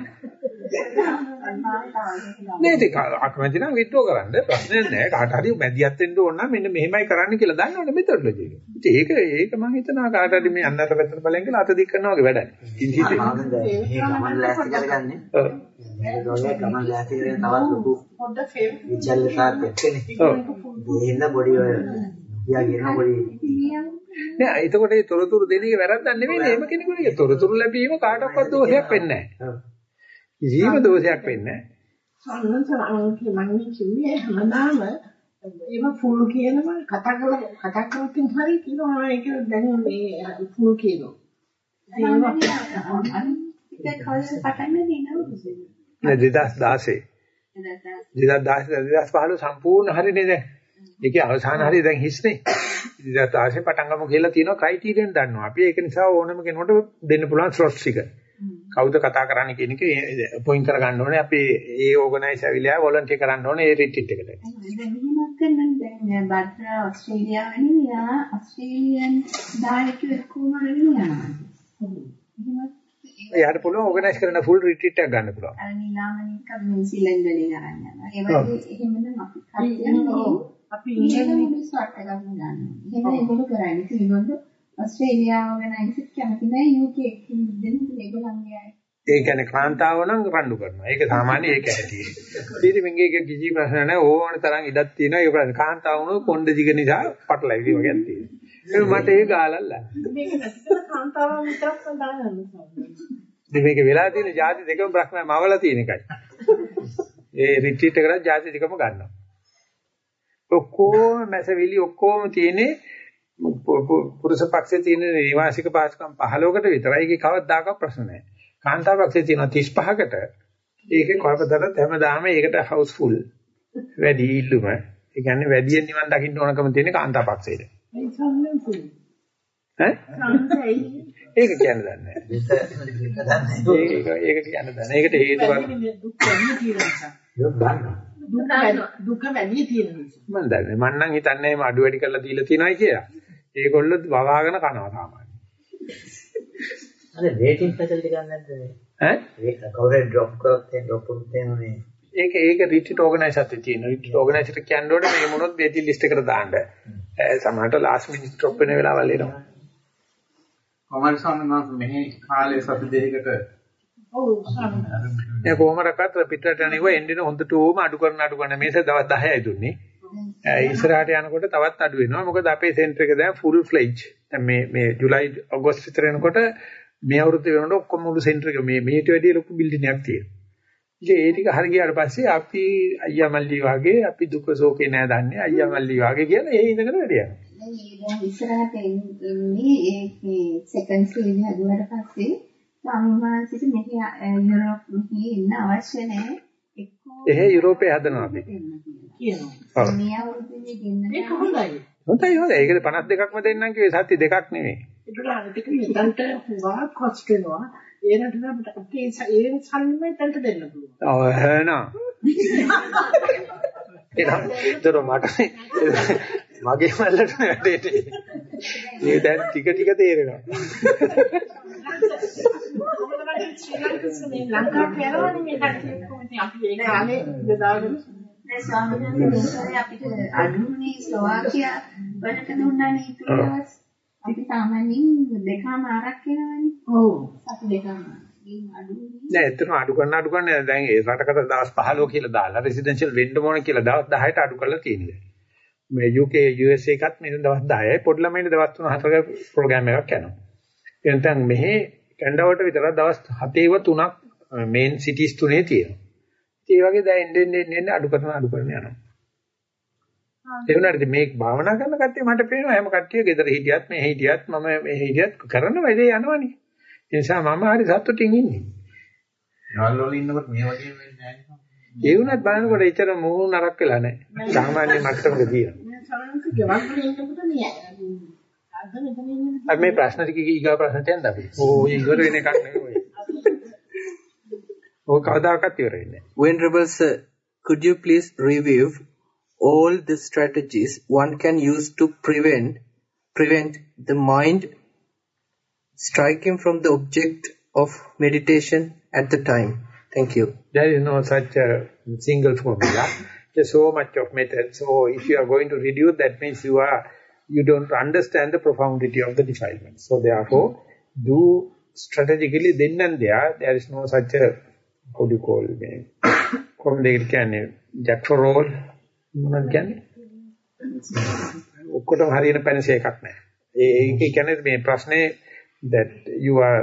A: නේද අකමැති නම් විත්‍රෝ කරන්න ප්‍රශ්නයක් නැහැ කාට හරි මැදිහත් වෙන්න ඕන නම් මෙන්න මෙහෙමයි කරන්න කියලා දන්නවනේ එක. ඉතින් ඒක ඒක මම හිතනවා කාට හරි මේ අන්නතර පැත්තට බලෙන් කියලා අත දික් කරනවා වගේ වැඩක්. ඉතින් හිතේ.
D: මේ ගමන් ලෑස්ති කරගන්නේ.
A: ඔව්.
D: මේ ගෝලේ ගමන් ලෑස්ති කරගෙන තවත් ලොකු
E: පොඩ්ඩක් ෆේම්
D: විචල්ලතාවක් එක්කනේ.
A: ඔව්.
D: දෙන්න බොඩි ඔය කියා කියන බොඩි
A: නෑ එතකොට මේ තොරතුරු දෙන එක වැරද්දක් නෙවෙයි එහෙම කෙනෙකුට තොරතුරු ලැබීම කාටවත් දෝෂයක් වෙන්නේ නැහැ. කිසිම දෝෂයක් වෙන්නේ නැහැ.
E: ඒව ෆුල් කියනවා කතා කරලා කතා කරකින් හරි කියනවා ඒක දැන් මේ ෆුල් කියනවා.
G: ඒක කවුරුත් පටන් ගන්නේ
A: නෑ 2016 2016 2015 සම්පූර්ණ හරිනේ දැන්. ඒකේ අවසාන හරිය දැන් හිස්නේ. 2016 පටන් ගමු කියලා තියෙනවා ක්‍රයිටීරියන් දන්නවා. අපි ඒක නිසා ඕනම කෙනෙකුට දෙන්න පුළුවන් ස්ලොට්ස් එක. කවුද කතා කරන්න කියන එක පොයින්ට් කරගන්න ඕනේ. අපි ඒ ඕගනයිස් ඇවිල්ලා වොලන්ටියර් කරන්න ඕනේ ඒ රිට්‍රීට් එකට.
G: දැන් මෙහෙමත් කරන්න දැන් බද්දා ඕස්ට්‍රේලියාවෙන් යා ඕස්ට්‍රේලියන් දායකයෙක් කොහොමද යනවා. එහෙමත්
A: එයාට පුළුවන් ඕගනයිස් කරන ෆුල් රිට්‍රීට් එකක් ගන්න පුළුවන්.
G: අර නිලාමනික නිව්සීලන්ත වලින් අරන් යනවා. ඒ වගේ එහෙමනම් අපි කල්යන්නේ
E: අපි
G: ඉන්නේ මිනිස්සු අට ගන්න ගන්නවා. එහෙම ඒගොල්ලෝ කරන්නේ. ඉතින් ඒගොල්ලෝ ඕස්ට්‍රේලියාව ගැන ඉතින් කැමති නැහැ UK දෙන්න ඒගොල්ලන්ගේ අය.
A: ඒ කියන්නේ කාන්තාව නම් රණ්ඩු කරනවා. ඒක සාමාන්‍ය ඒක ඇති. පිරිමින්ගේ එක කිසි ප්‍රශ්න නැහැ. ඕන තරම් ඉඩක් තියෙනවා. ඒ ප්‍රශ්න කාන්තාව වුණොත් කොණ්ඩ දිග නිසා පටලැවිලි වගේ තියෙනවා. මට ඒ ගාලල්ලා.
E: මේක නැතිකම කාන්තාව විතරක් දාගන්න
A: ඉතින් මේක වෙලා තියෙන ಜಾති දෙකම ප්‍රශ්නයි මවලා තියෙන එකයි. ඒ රිට්‍රීට් එකකට ಜಾති දෙකම ගන්නවා. ඔක්කොම මැසවිලි ඔක්කොම තියෙන්නේ පුරුෂ පක්ෂයේ තියෙන නිවාසික පාස්කම් 15කට විතරයි. ඒකේ කවදාකවත් ප්‍රශ්න නැහැ. කාන්තා පක්ෂයේ තියෙන 35කට ඒකේ කොහොමදට හැමදාම ඒකට හවුස්ෆුල් වැඩි ඉල්ලුම. ඒ කියන්නේ වැඩියෙන් නිවන් දකින්න ඕනකම තියෙන කාන්තා පක්ෂයේද. ඈ? ඒක කියන්න දන්නේ නැහැ. ඒක ඒක කියන්න දන්නේ. ඒකට හේතුවක්
E: දුක් වැඩි තියෙන නිසා.
D: ඒක ගන්නවා.
E: දුක දුක වැඩි තියෙන නිසා.
A: මම දන්නේ. මම නම් හිතන්නේ මේ අඩු වැඩි කරලා දීලා තියෙනයි කියලා. ඒගොල්ලෝ වවාගෙන කනවා සාමාන්‍යයෙන්.
D: අර රේටින් ෆැසිලිටි ගන්න නැද්ද මේ?
A: ඈ?
D: ඒක කවුරුහරි ඩ්‍රොප් කරොත් ඒ ඩ්‍රොප් කරොත් එහෙම මේ
A: ඒක ඒක රිට්‍රීට් ඕගනයිසර්ත් තියෙන. රිට්‍රීට් ඕගනයිසර් කියන්න ඕනේ මේ මොනොත් වේටින් ලිස්ට් එකට දාන්න. සමහරට ලාස්ට් මිනිත් ඩ්‍රොප් වෙන වෙලාවල් එනවා.
H: කොහමද සම්මත මෙහි කාලේ සති දෙකකට
E: ඔව් ස්වාමීනි.
A: ඒ කොහමරකට පිටරට යනවා එන්නේ හොඳට ඕම අඩු කරන අඩු කරන මේස දවස් 10යි දුන්නේ. ඉස්සරහට යනකොට තවත් අඩු වෙනවා. මොකද අපේ සෙන්ටර් එක දැන් ෆුල් ෆ්ලෙජ්. දැන් මේ මේ ජූලයි ඔගස්ට් විතර වෙනකොට මේ අවුරුද්ද වෙනකොට ඔක්කොම මුළු සෙන්ටර් එක මේ මේට වැඩිය ලොකු බිල්ඩින් එකක් තියෙනවා. ඉතින් ඒ ටික හරි ගියාට පස්සේ අපි අයියා මල්ලි වගේ අපි දුක සෝකේ නෑ දන්නේ අයියා මල්ලි වගේ කියලා ඒ ඉඳගෙන වැඩ යනවා.
G: දැන් ඉස්සරහට එන්නේ මේ සෙකන්ඩ් ස්ටේජ් හදුවට පස්සේ සම්මාසිත මෙහි යුරෝප් මෙහි ඉන්න අවශ්‍ය එක්කෝ
A: එහෙ යුරෝපේ හදනවා අපි.
E: කියනවා.
G: මේ අවුරුද්දේ දෙන්න
E: ඒක හොඳයි.
A: හොඳයි හොඳයි. ඒකද 52ක්ම දෙන්නම් කිව්වේ සත්‍ය දෙකක් නෙමෙයි.
E: ඒකට අනිතික මෙතනට හුඟා කොස්ට් වෙනවා. ඒ නටන අපිට අපේ ඒ සල්ලිම එතනට දෙන්න පුළුවන්.
A: ඔව් එහෙනම්. එනම් දර මට මගේ මල්ලට වැඩේට. මේ දැන් ටික ටික තේරෙනවා.
E: ශ්‍රී ලංකාවට යනවනේ මේ කට්ටිය කොහොමද අපි ඒක අනේ බෙදාගෙන
G: දැන් ස්වාමීන් වහන්සේ අපිට අඩුනේ ස්ලෝවාකියා වලට දුන්නානේ ඊට දවස් අපි සාමාන්‍යයෙන් දෙකම ආරක් වෙනවනේ.
E: ඔව්.
G: සති දෙකම.
A: නෑ එතන අඩු කරන අඩු කරන දැන් ඒ රටකට දවස් 15 කියලා දාලා රෙසිඩෙන්ෂල් වෙන්න ඕන කියලා දවස් 10ට අඩු කරලා තියෙනවා. මේ UK USA එකත් මේ දවස් 10යි පොඩි ළමයින්ට දවස් 3-4ක ප්‍රෝග්‍රෑම් එකක් යනවා. එතෙන් මෙහි කැනඩාවට විතර දවස් 7ව 3ක් මේන් සිටිස් තුනේ තියෙනවා. ඒ වගේ දැන් එන්නේ එන්නේ අඩු කරන අඩු කරන යනවා. ඒ වුණාට මේ භාවනා කරන කට්ටිය මට පේනවා හැම කට්ටිය ගෙදර හිටියත් මේ හිටියත් මම මේ හිටියත් කරන වැඩේ යනවනේ. ඒ නිසා මම හරි සතුටින් ඉන්නේ.
H: යාළුවෝ වල ඉන්නකොට මේ වගේ වෙන්නේ නැහැ
A: ඒ වුණත් බලනකොට එච්චර මූණ නරක් වෙලා නැහැ. සාමාන්‍ය මට්ටමක තියෙනවා.
E: මේ
A: ප්‍රශ්න ටික ඊගා ප්‍රශ්නට යන්න අපි. ඕ ඉවර වෙන එකක් නෙවෙයි. ඔය කවදාකවත් ඉවර වෙන්නේ නැහැ.
B: Venerable Sir, could you please review all the strategies one can use to prevent prevent the mind striking from the object of meditation at the time? Thank you.
A: There is no such a single formula. There's so much of method. So if you are going to reduce, that means you are you don't understand the profundity of the defilement. So therefore, do strategically then and there. There is no such a how do you call it? කොහොමද ඒකට කියන්නේ jack for all මොනවද කියන්නේ? ඔක්කොටම හරියන පැනසේ එකක් නැහැ. ඒ ඒක කියන්නේ මේ ප්‍රශ්නේ that you are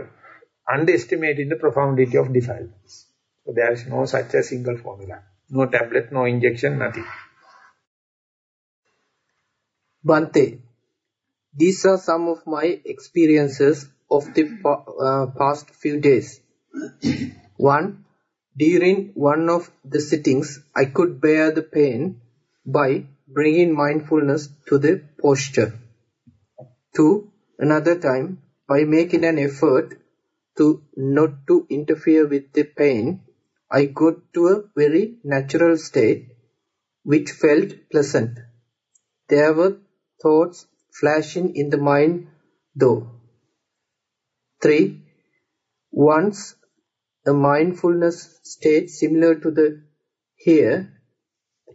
A: underestimating the profundity of defilements. So there is no such a single formula. No tablet, no injection, nothing.
B: Bante, these are some of my experiences of the pa- uh, past few days. One, during one of the sittings, I could bear the pain by bringing mindfulness to the posture. Two, another time, by making an effort to not to interfere with the pain, I got to a very natural state which felt pleasant. There were thoughts flashing in the mind though. 3. Once a mindfulness state similar to the here,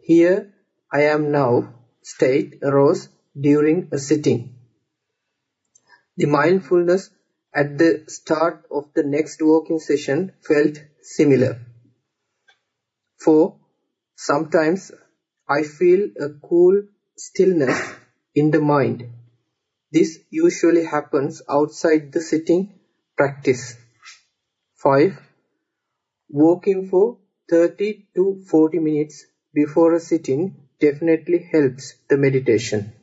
B: here I am now state arose during a sitting. The mindfulness at the start of the next walking session felt similar. 4. Sometimes I feel a cool stillness in the mind. This usually happens outside the sitting practice. 5. Walking for 30 to 40 minutes before a sitting definitely helps the meditation.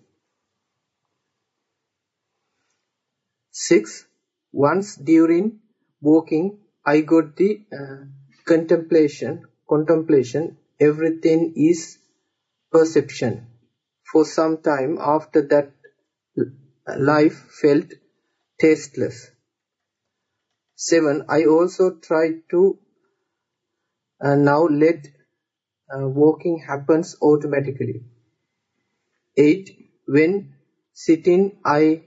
B: 6. Once during walking, I got the uh, contemplation, contemplation, everything is perception. For some time after that, life felt tasteless. 7. I also tried to now let uh, walking happens automatically. 8. When sitting, I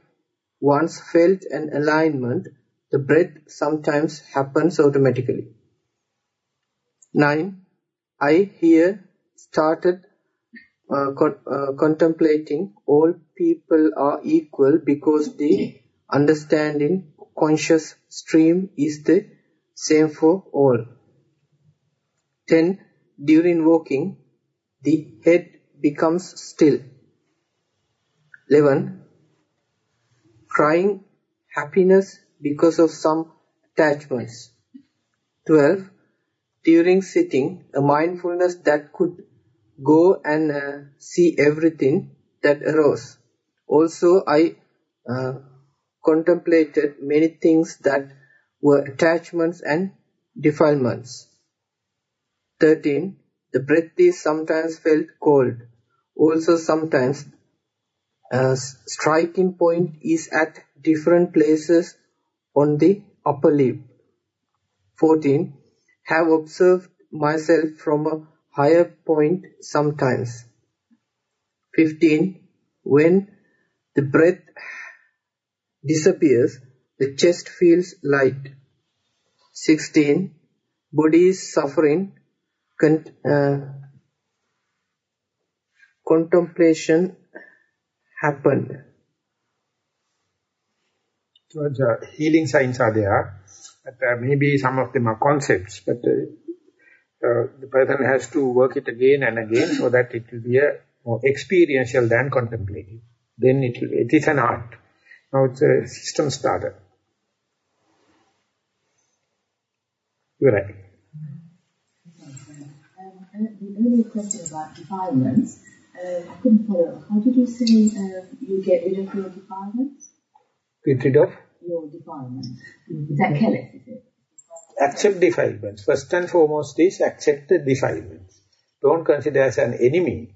B: once felt an alignment. The breath sometimes happens automatically. 9. I here started uh, con uh, contemplating all people are equal because the understanding conscious stream is the same for all. 10. During walking, the head becomes still. 11. Crying happiness because of some attachments. 12. During sitting, a mindfulness that could go and uh, see everything that arose. Also, I uh, contemplated many things that were attachments and defilements. 13. The breath is sometimes felt cold. Also sometimes uh, a striking point is at different places on the upper lip. 14. Have observed myself from a higher point sometimes. 15. When the breath disappears, the chest feels light. 16. Body is suffering. Con uh, contemplation happened.
A: So the healing signs are there, but uh, maybe some of them are concepts, but uh, uh, the person has to work it again and again so that it will be a more experiential than contemplative. Then it, will, it is an art. Now it's a system starter. You're right.
I: The earlier question about defilements, uh, I couldn't follow. How did you say uh, you get rid of your defilements?
A: Get rid of?
I: Your defilements. Is that is it?
A: Accept defilements. First and foremost is accept the defilements. Don't consider as an enemy.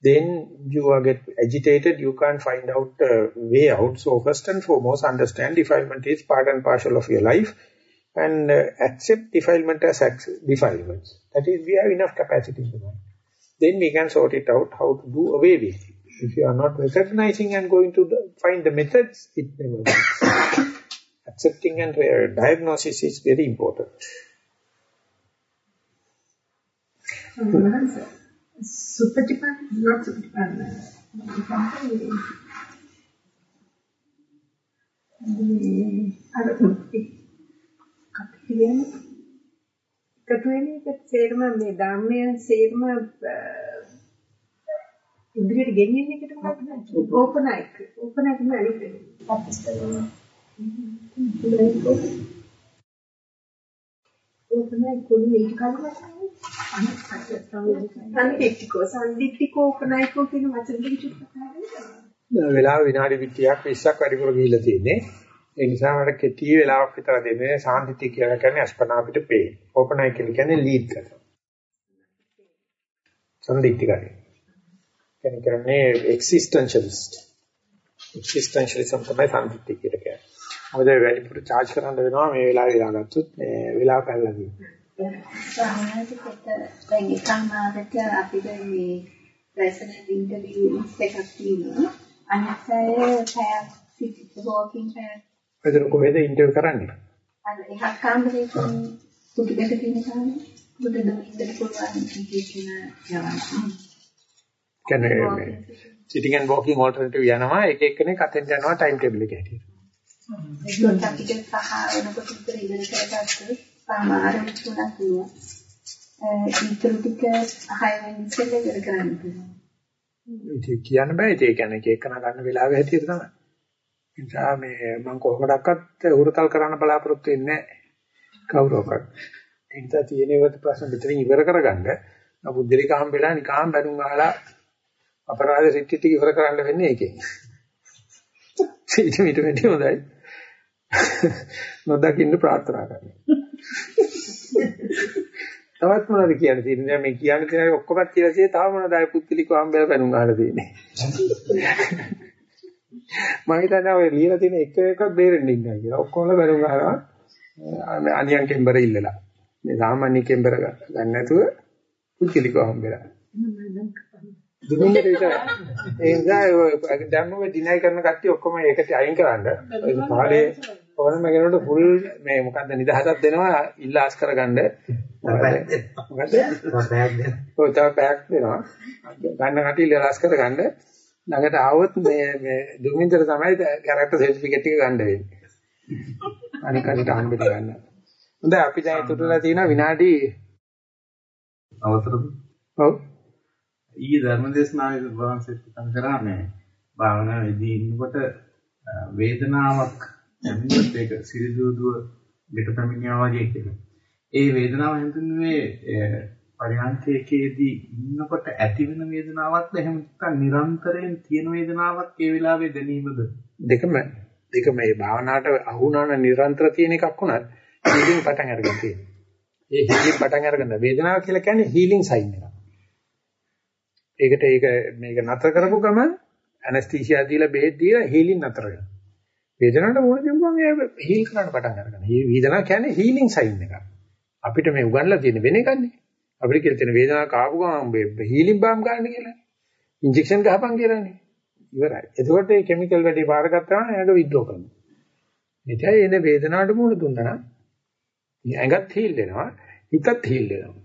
A: Then you are get agitated, you can't find out the way out. So first and foremost, understand defilement is part and parcel of your life and uh, accept defilement as defilements. That is, we have enough capacity in the mind. Then we can sort it out how to do away with it. If you are not recognizing and going to the, find the methods, it never works. Accepting and uh, diagnosis is very important.
E: So, not Supatipan. The, I don't know, කියන්නේ එකතු වෙන එක සේරම මේ ධර්මයන් සේරම ඉදිරියට ගෙනියන එකට මොකක්ද ඕපනයික් ඕපනයික් නෙවෙයි ඕපනයික් කොහොමද? ඒක සම්දික්කෝ සම්දික්කෝ ඕපනයිකෝ කියන වචන දෙක චුට්ටක්
A: කතා වෙලාව විනාඩි 20ක් 20ක් වැඩිපුර ගිහිල්ලා තියෙන්නේ ඒ නිසා මට කෙටි වෙලාවක් විතර දෙන්නේ සාන්තිත්‍ය කියලා කියන්නේ අස්පනා අපිට පේ. ඕපනයි කියලා කියන්නේ ලීඩ් කරනවා. සම්දිත්‍ය කරන්නේ. කියන්නේ කියන්නේ එක්සිස්ටෙන්ෂලිස්ට්. එක්සිස්ටෙන්ෂලිසම් තමයි සම්දිත්‍ය කියලා කියන්නේ. මොකද වැඩිපුර charge කරන්න වෙනවා මේ වෙලාවේ වෙලා ගත්තොත් මේ වෙලාව පැනලා ගිහින්.
G: සාමාන්‍යයෙන් දැන් එකමාරට අපිට මේ රෙසනන්ට් ඉන්ටර්විව්ස් එකක් තියෙනවා. අනිත් අය පැයක් සිට වෝකින් පැයක්
A: එතන කොහෙද ඉන්ටර්විව් කරන්නේ?
G: අර එකක් කාමරේ කුටි දෙක තියෙන කාමරේ. බුදු දෙවියන්ට පුළුවන් කියන යවන්න.
A: කියන්නේ sitting and walking alternative යනවා එක එක්කෙනෙක් අතෙන් යනවා ටයිම් ටේබල් එක හැටියට.
G: ඒකත් අපිට සහ වෙනකොට විතර ඉගෙන ගන්නත් සමහර තුනක් තියෙනවා. ඊටු ටික හය වෙනි ඉස්සෙල්ලා ඉගෙන ගන්න පුළුවන්.
A: ඒක කියන්න බෑ ඒක කියන්නේ එක එකන ගන්න වෙලාවෙ හැටියට තමයි. නිසා මේ මම කොහොමඩක්වත් උරතල් කරන්න බලාපොරොත්තු වෙන්නේ නැහැ කවුරක්වත්. ඒ නිසා තියෙනවත් ප්‍රශ්න දෙතරින් ඉවර කරගන්න බුද්ධලික හම්බෙලා නිකම් බැනුම් අහලා අපරාධ සිද්ධි ටික ඉවර කරන්න වෙන්නේ ඒකෙන්. ඊට මිට වැඩි හොඳයි. නොදකින්න ප්‍රාර්ථනා කරනවා. තවත් මොනවද කියන්න තියෙන්නේ? මේ කියන්න තියෙන ඔක්කොමත් කියලා තියෙන්නේ තව මොනවද අය පුත්තිලිකව හම්බෙලා බැනුම් අහලා තියෙන්නේ. මම හිතන්නේ ඔය ලියලා තියෙන එක එකක් බේරෙන්න ඉන්නයි කියලා. ඔක්කොම බැලුම් අහනවා. අනියන් කෙම්බර ඉල්ලලා. මේ සාමාන්‍ය කෙම්බර ගන්න නැතුව පුච්චලිකව හම්බෙලා. දුන්නේ විතර ඒ නිසා දැන් ඔය ඩිනයි කරන කට්ටිය ඔක්කොම ඒකට අයින් කරන්න. ඒ පාඩේ ඕනම කෙනෙකුට ෆුල් මේ මොකද්ද නිදහසක් දෙනවා ඉල්ලාස් කරගන්න. මොකද? ඔය තව පැයක් දෙනවා. ගන්න කටි ඉල්ලාස් කරගන්න. ළඟට ආවොත් මේ මේ දුමින්දර තමයි කැරක්ටර් සර්ටිෆිකේට් එක ගන්න වෙන්නේ. අනික කටට හම්බෙන්න ගන්න. හොඳයි අපි දැන් ඉතුරුලා තියෙනවා විනාඩි
H: අවතරද?
A: ඔව්.
H: ඊයේ ධර්මදේශනාවේ වහන්සේත් කතා කරා මේ භාවනාවේදී ඉන්නකොට වේදනාවක් දැනෙන්නත් ඒක සිරිදුදුව දෙක පැමිණියා වගේ කියලා. ඒ වේදනාව හඳුන්වන්නේ පරිහාන්තයේදී ඉන්නකොට ඇති වෙන වේදනාවක්ද එහෙම නැත්නම් නිරන්තරයෙන් තියෙන වේදනාවක් ඒ වෙලාවේ දැනීමද
A: දෙකම දෙකම මේ භාවනාවට අහුණාන නිරන්තර තියෙන එකක් වුණත් හීලින් පටන් අරගෙන තියෙනවා. ඒ හීලින් පටන් අරගෙන වේදනාව කියලා කියන්නේ හීලින් සයින් එකක්. ඒකට ඒක මේක නතර කරපු ගමන් ඇනස්තීසියා දීලා බෙහෙත් දීලා හීලින් නතර කරනවා. වේදනාවට මොන දෙමුගම හීල් කරන්න පටන් අරගන්න. මේ වේදනාව කියන්නේ හීලින් සයින් එකක්. අපිට මේ උගන්ලා තියෙන වෙන එකන්නේ. අපිට කියලා තියෙන වේදනාවක් ආපු ගමන් හීලින් බාම් ගන්න කියලා. ඉන්ජෙක්ෂන් ගහපන් කියලානේ. ඉවරයි. එතකොට මේ කිමිකල් වැඩි පාර ගත්තාම එයාක විද්‍රෝ කරනවා. එතැයි එන වේදනාවට මුහුණ දුන්නා නම් ඇඟත් හීල් වෙනවා, හිතත් හීල් වෙනවා.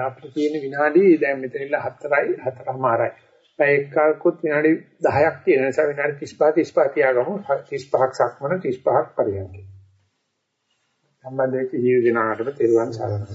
A: අපිට තියෙන විනාඩි දැන් මෙතන ඉන්න 4යි 4මාරයි. පැය එකකුත් විනාඩි 10ක් තියෙන නිසා විනාඩි 35 35 තියාගමු 35ක් සක්මන 35ක් පරියන්ක. සම්බන්ධ වෙච්ච ජීවිතනාටම තෙරුවන් සරණයි.